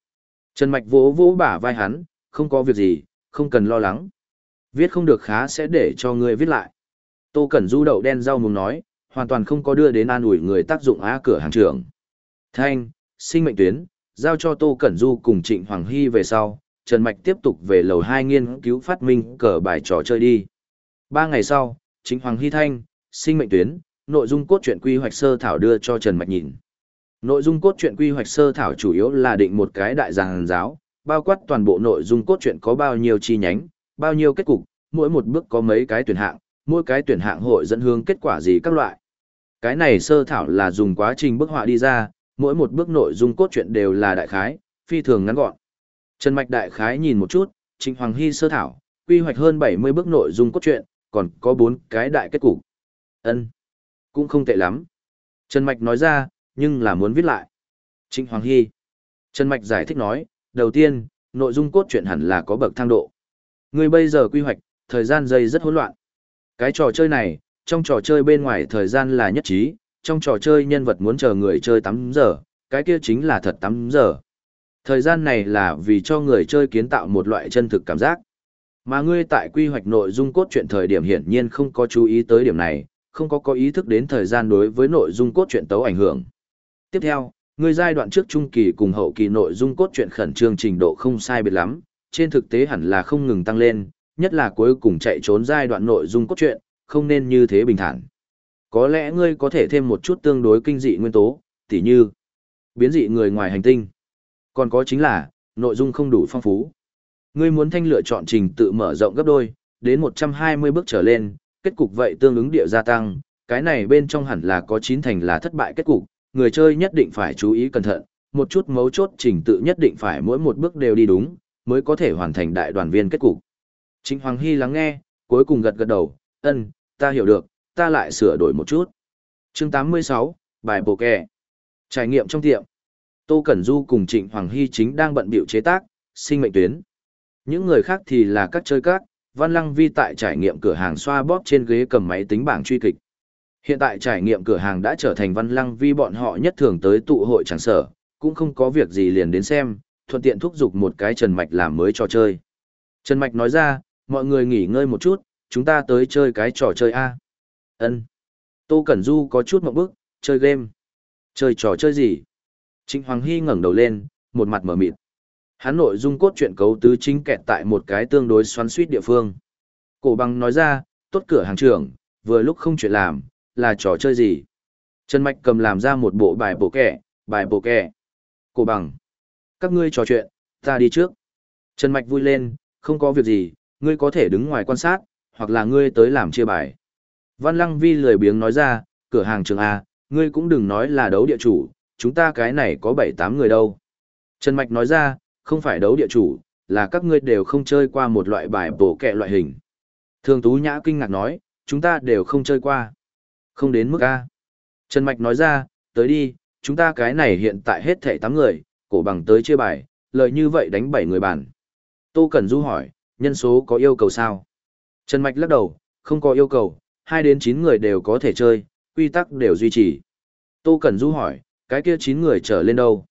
S1: Trần Mạch vỗ vỗ bả vai hắn, không có việc gì, không cần lo lắng. Viết không được khá sẽ để cho ngươi viết lại. Tô Cẩn Du đậu đen rau mùng nói, hoàn toàn không có đưa đến an ủi người tác dụng á cửa hàng trưởng. Thanh, sinh mệnh tuyến, giao cho Tô Cẩn Du cùng Trịnh Hoàng Hy về sau, Trần Mạch tiếp tục về lầu 2 nghiên cứu phát minh cờ bài trò chơi đi. Ba ngày sau, Trịnh Hoàng Hy Thanh, sinh mệnh tuyến, nội dung cốt truyện quy hoạch sơ thảo đưa cho Trần Mạch nhìn. Nội dung cốt truyện quy hoạch sơ thảo chủ yếu là định một cái đại giảng giáo, bao quát toàn bộ nội dung cốt truyện có bao nhiêu chi nhánh, bao nhiêu kết cục, mỗi một bước có mấy cái tuyển hạng, mỗi cái tuyển hạng hội dẫn hướng kết quả gì các loại. Cái này sơ thảo là dùng quá trình bức họa đi ra, mỗi một bước nội dung cốt truyện đều là đại khái, phi thường ngắn gọn. Trần Mạch đại khái nhìn một chút, Trịnh Hoàng Hy sơ thảo, quy hoạch hơn 70 bước nội dung cốt truyện, còn có 4 cái đại kết cục. Ân, cũng không tệ lắm. Trần Mạch nói ra, nhưng là muốn viết lại. Trịnh Hoàng Hy. Trần Mạch giải thích nói, đầu tiên, nội dung cốt truyện hẳn là có bậc thang độ. Ngươi bây giờ quy hoạch, thời gian dây rất hỗn loạn. Cái trò chơi này, trong trò chơi bên ngoài thời gian là nhất trí, trong trò chơi nhân vật muốn chờ người chơi 8 giờ, cái kia chính là thật 8 giờ. Thời gian này là vì cho người chơi kiến tạo một loại chân thực cảm giác. Mà ngươi tại quy hoạch nội dung cốt truyện thời điểm hiển nhiên không có chú ý tới điểm này, không có có ý thức đến thời gian đối với nội dung cốt truyện tấu ảnh hưởng. Tiếp theo, ngươi giai đoạn trước trung kỳ cùng hậu kỳ nội dung cốt truyện khẩn trương trình độ không sai biệt lắm, trên thực tế hẳn là không ngừng tăng lên, nhất là cuối cùng chạy trốn giai đoạn nội dung cốt truyện, không nên như thế bình thản. Có lẽ ngươi có thể thêm một chút tương đối kinh dị nguyên tố, tỉ như biến dị người ngoài hành tinh. Còn có chính là, nội dung không đủ phong phú. Ngươi muốn thanh lựa chọn trình tự mở rộng gấp đôi, đến 120 bước trở lên, kết cục vậy tương ứng địa gia tăng, cái này bên trong hẳn là có chín thành là thất bại kết cục, người chơi nhất định phải chú ý cẩn thận, một chút mấu chốt trình tự nhất định phải mỗi một bước đều đi đúng, mới có thể hoàn thành đại đoàn viên kết cục. Trịnh Hoàng Hy lắng nghe, cuối cùng gật gật đầu, ân, ta hiểu được, ta lại sửa đổi một chút. chương 86, bài bổ kè. Trải nghiệm trong tiệm. Tô Cẩn Du cùng Trịnh Hoàng Hy chính đang bận biểu chế tác, sinh mệnh tuyến. Những người khác thì là các chơi các, Văn Lăng Vi tại trải nghiệm cửa hàng xoa bóp trên ghế cầm máy tính bảng truy kịch. Hiện tại trải nghiệm cửa hàng đã trở thành Văn Lăng Vi bọn họ nhất thường tới tụ hội chẳng sở, cũng không có việc gì liền đến xem, thuận tiện thúc giục một cái Trần Mạch làm mới trò chơi. Trần Mạch nói ra, mọi người nghỉ ngơi một chút, chúng ta tới chơi cái trò chơi A. ân Tô Cẩn Du có chút mộng bức, chơi game. Chơi trò chơi gì? Trịnh Hoàng Hy ngẩng đầu lên, một mặt mở mịt. Hắn nội dung cốt truyện cấu tứ chính kẹt tại một cái tương đối xoắn suýt địa phương. Cổ bằng nói ra, tốt cửa hàng trưởng, vừa lúc không chuyện làm, là trò chơi gì? Trần Mạch cầm làm ra một bộ bài bộ kẻ, bài bộ kẻ. Cổ bằng. Các ngươi trò chuyện, ta đi trước. Trần Mạch vui lên, không có việc gì, ngươi có thể đứng ngoài quan sát, hoặc là ngươi tới làm chia bài. Văn Lăng Vi lười biếng nói ra, cửa hàng trường A, ngươi cũng đừng nói là đấu địa chủ, chúng ta cái này có 7-8 người đâu. Trần Mạch nói ra, không phải đấu địa chủ, là các ngươi đều không chơi qua một loại bài bổ kẹ loại hình. Thường Tú Nhã kinh ngạc nói, chúng ta đều không chơi qua. Không đến mức A. Trần Mạch nói ra, tới đi, chúng ta cái này hiện tại hết thảy 8 người, cổ bằng tới chia bài, lợi như vậy đánh 7 người bàn. Tô Cẩn Du hỏi, nhân số có yêu cầu sao? Trần Mạch lắc đầu, không có yêu cầu, 2 đến 9 người đều có thể chơi, quy tắc đều duy trì. Tô Cẩn Du hỏi, cái kia 9 người trở lên đâu?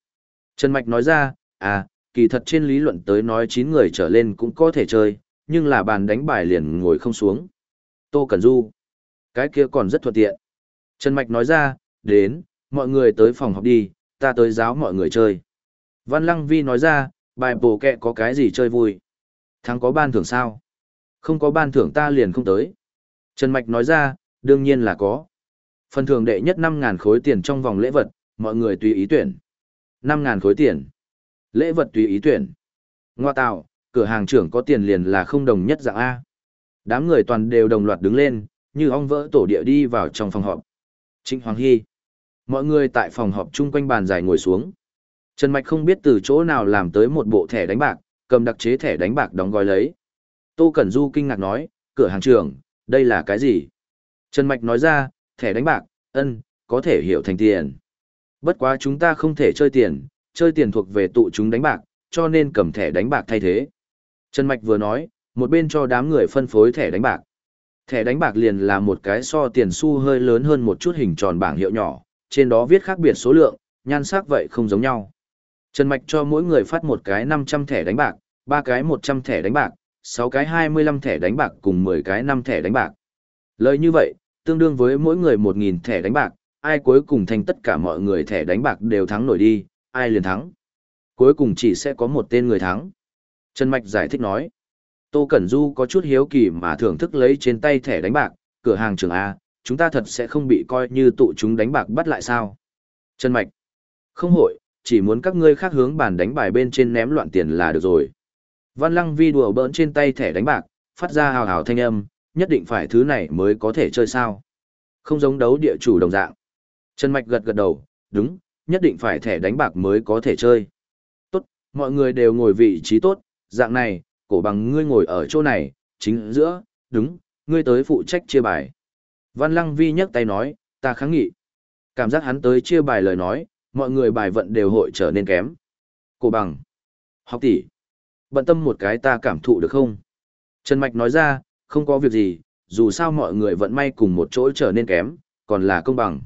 S1: Trần Mạch nói ra, à, kỳ thật trên lý luận tới nói 9 người trở lên cũng có thể chơi, nhưng là bàn đánh bài liền ngồi không xuống. Tô Cẩn Du, cái kia còn rất thuận tiện. Trần Mạch nói ra, đến, mọi người tới phòng học đi, ta tới giáo mọi người chơi. Văn Lăng Vi nói ra, bài bổ kẹ có cái gì chơi vui. Thắng có ban thưởng sao? Không có ban thưởng ta liền không tới. Trần Mạch nói ra, đương nhiên là có. Phần thưởng đệ nhất 5.000 khối tiền trong vòng lễ vật, mọi người tùy ý tuyển. 5.000 khối tiền. Lễ vật tùy ý tuyển. Ngoa tạo, cửa hàng trưởng có tiền liền là không đồng nhất dạng A. Đám người toàn đều đồng loạt đứng lên, như ong vỡ tổ địa đi vào trong phòng họp. Trịnh Hoàng Hy. Mọi người tại phòng họp chung quanh bàn dài ngồi xuống. Trần Mạch không biết từ chỗ nào làm tới một bộ thẻ đánh bạc, cầm đặc chế thẻ đánh bạc đóng gói lấy. Tô Cẩn Du kinh ngạc nói, cửa hàng trưởng, đây là cái gì? Trần Mạch nói ra, thẻ đánh bạc, ân, có thể hiểu thành tiền. Bất quá chúng ta không thể chơi tiền, chơi tiền thuộc về tụ chúng đánh bạc, cho nên cầm thẻ đánh bạc thay thế. Trần Mạch vừa nói, một bên cho đám người phân phối thẻ đánh bạc. Thẻ đánh bạc liền là một cái so tiền xu hơi lớn hơn một chút hình tròn bảng hiệu nhỏ, trên đó viết khác biệt số lượng, nhan sắc vậy không giống nhau. Trần Mạch cho mỗi người phát một cái 500 thẻ đánh bạc, ba cái 100 thẻ đánh bạc, 6 cái 25 thẻ đánh bạc cùng 10 cái 5 thẻ đánh bạc. Lời như vậy, tương đương với mỗi người 1.000 thẻ đánh bạc, ai cuối cùng thành tất cả mọi người thẻ đánh bạc đều thắng nổi đi, ai liền thắng. Cuối cùng chỉ sẽ có một tên người thắng. Trần Mạch giải thích nói. Tô Cẩn Du có chút hiếu kỳ mà thưởng thức lấy trên tay thẻ đánh bạc, cửa hàng trường A, chúng ta thật sẽ không bị coi như tụ chúng đánh bạc bắt lại sao. Trần Mạch. Không hội, chỉ muốn các ngươi khác hướng bàn đánh bài bên trên ném loạn tiền là được rồi. Văn Lăng Vi đùa bỡn trên tay thẻ đánh bạc, phát ra hào hào thanh âm, nhất định phải thứ này mới có thể chơi sao. Không giống đấu địa chủ đồng dạng. Trần Mạch gật gật đầu, đúng, nhất định phải thẻ đánh bạc mới có thể chơi. Tốt, mọi người đều ngồi vị trí tốt, dạng này, cổ bằng ngươi ngồi ở chỗ này, chính giữa, đúng, ngươi tới phụ trách chia bài. Văn Lăng Vi nhấc tay nói, ta kháng nghị. Cảm giác hắn tới chia bài lời nói, mọi người bài vận đều hội trở nên kém. Cổ bằng. Học tỷ. Bận tâm một cái ta cảm thụ được không? Trần Mạch nói ra, không có việc gì, dù sao mọi người vận may cùng một chỗ trở nên kém, còn là công bằng.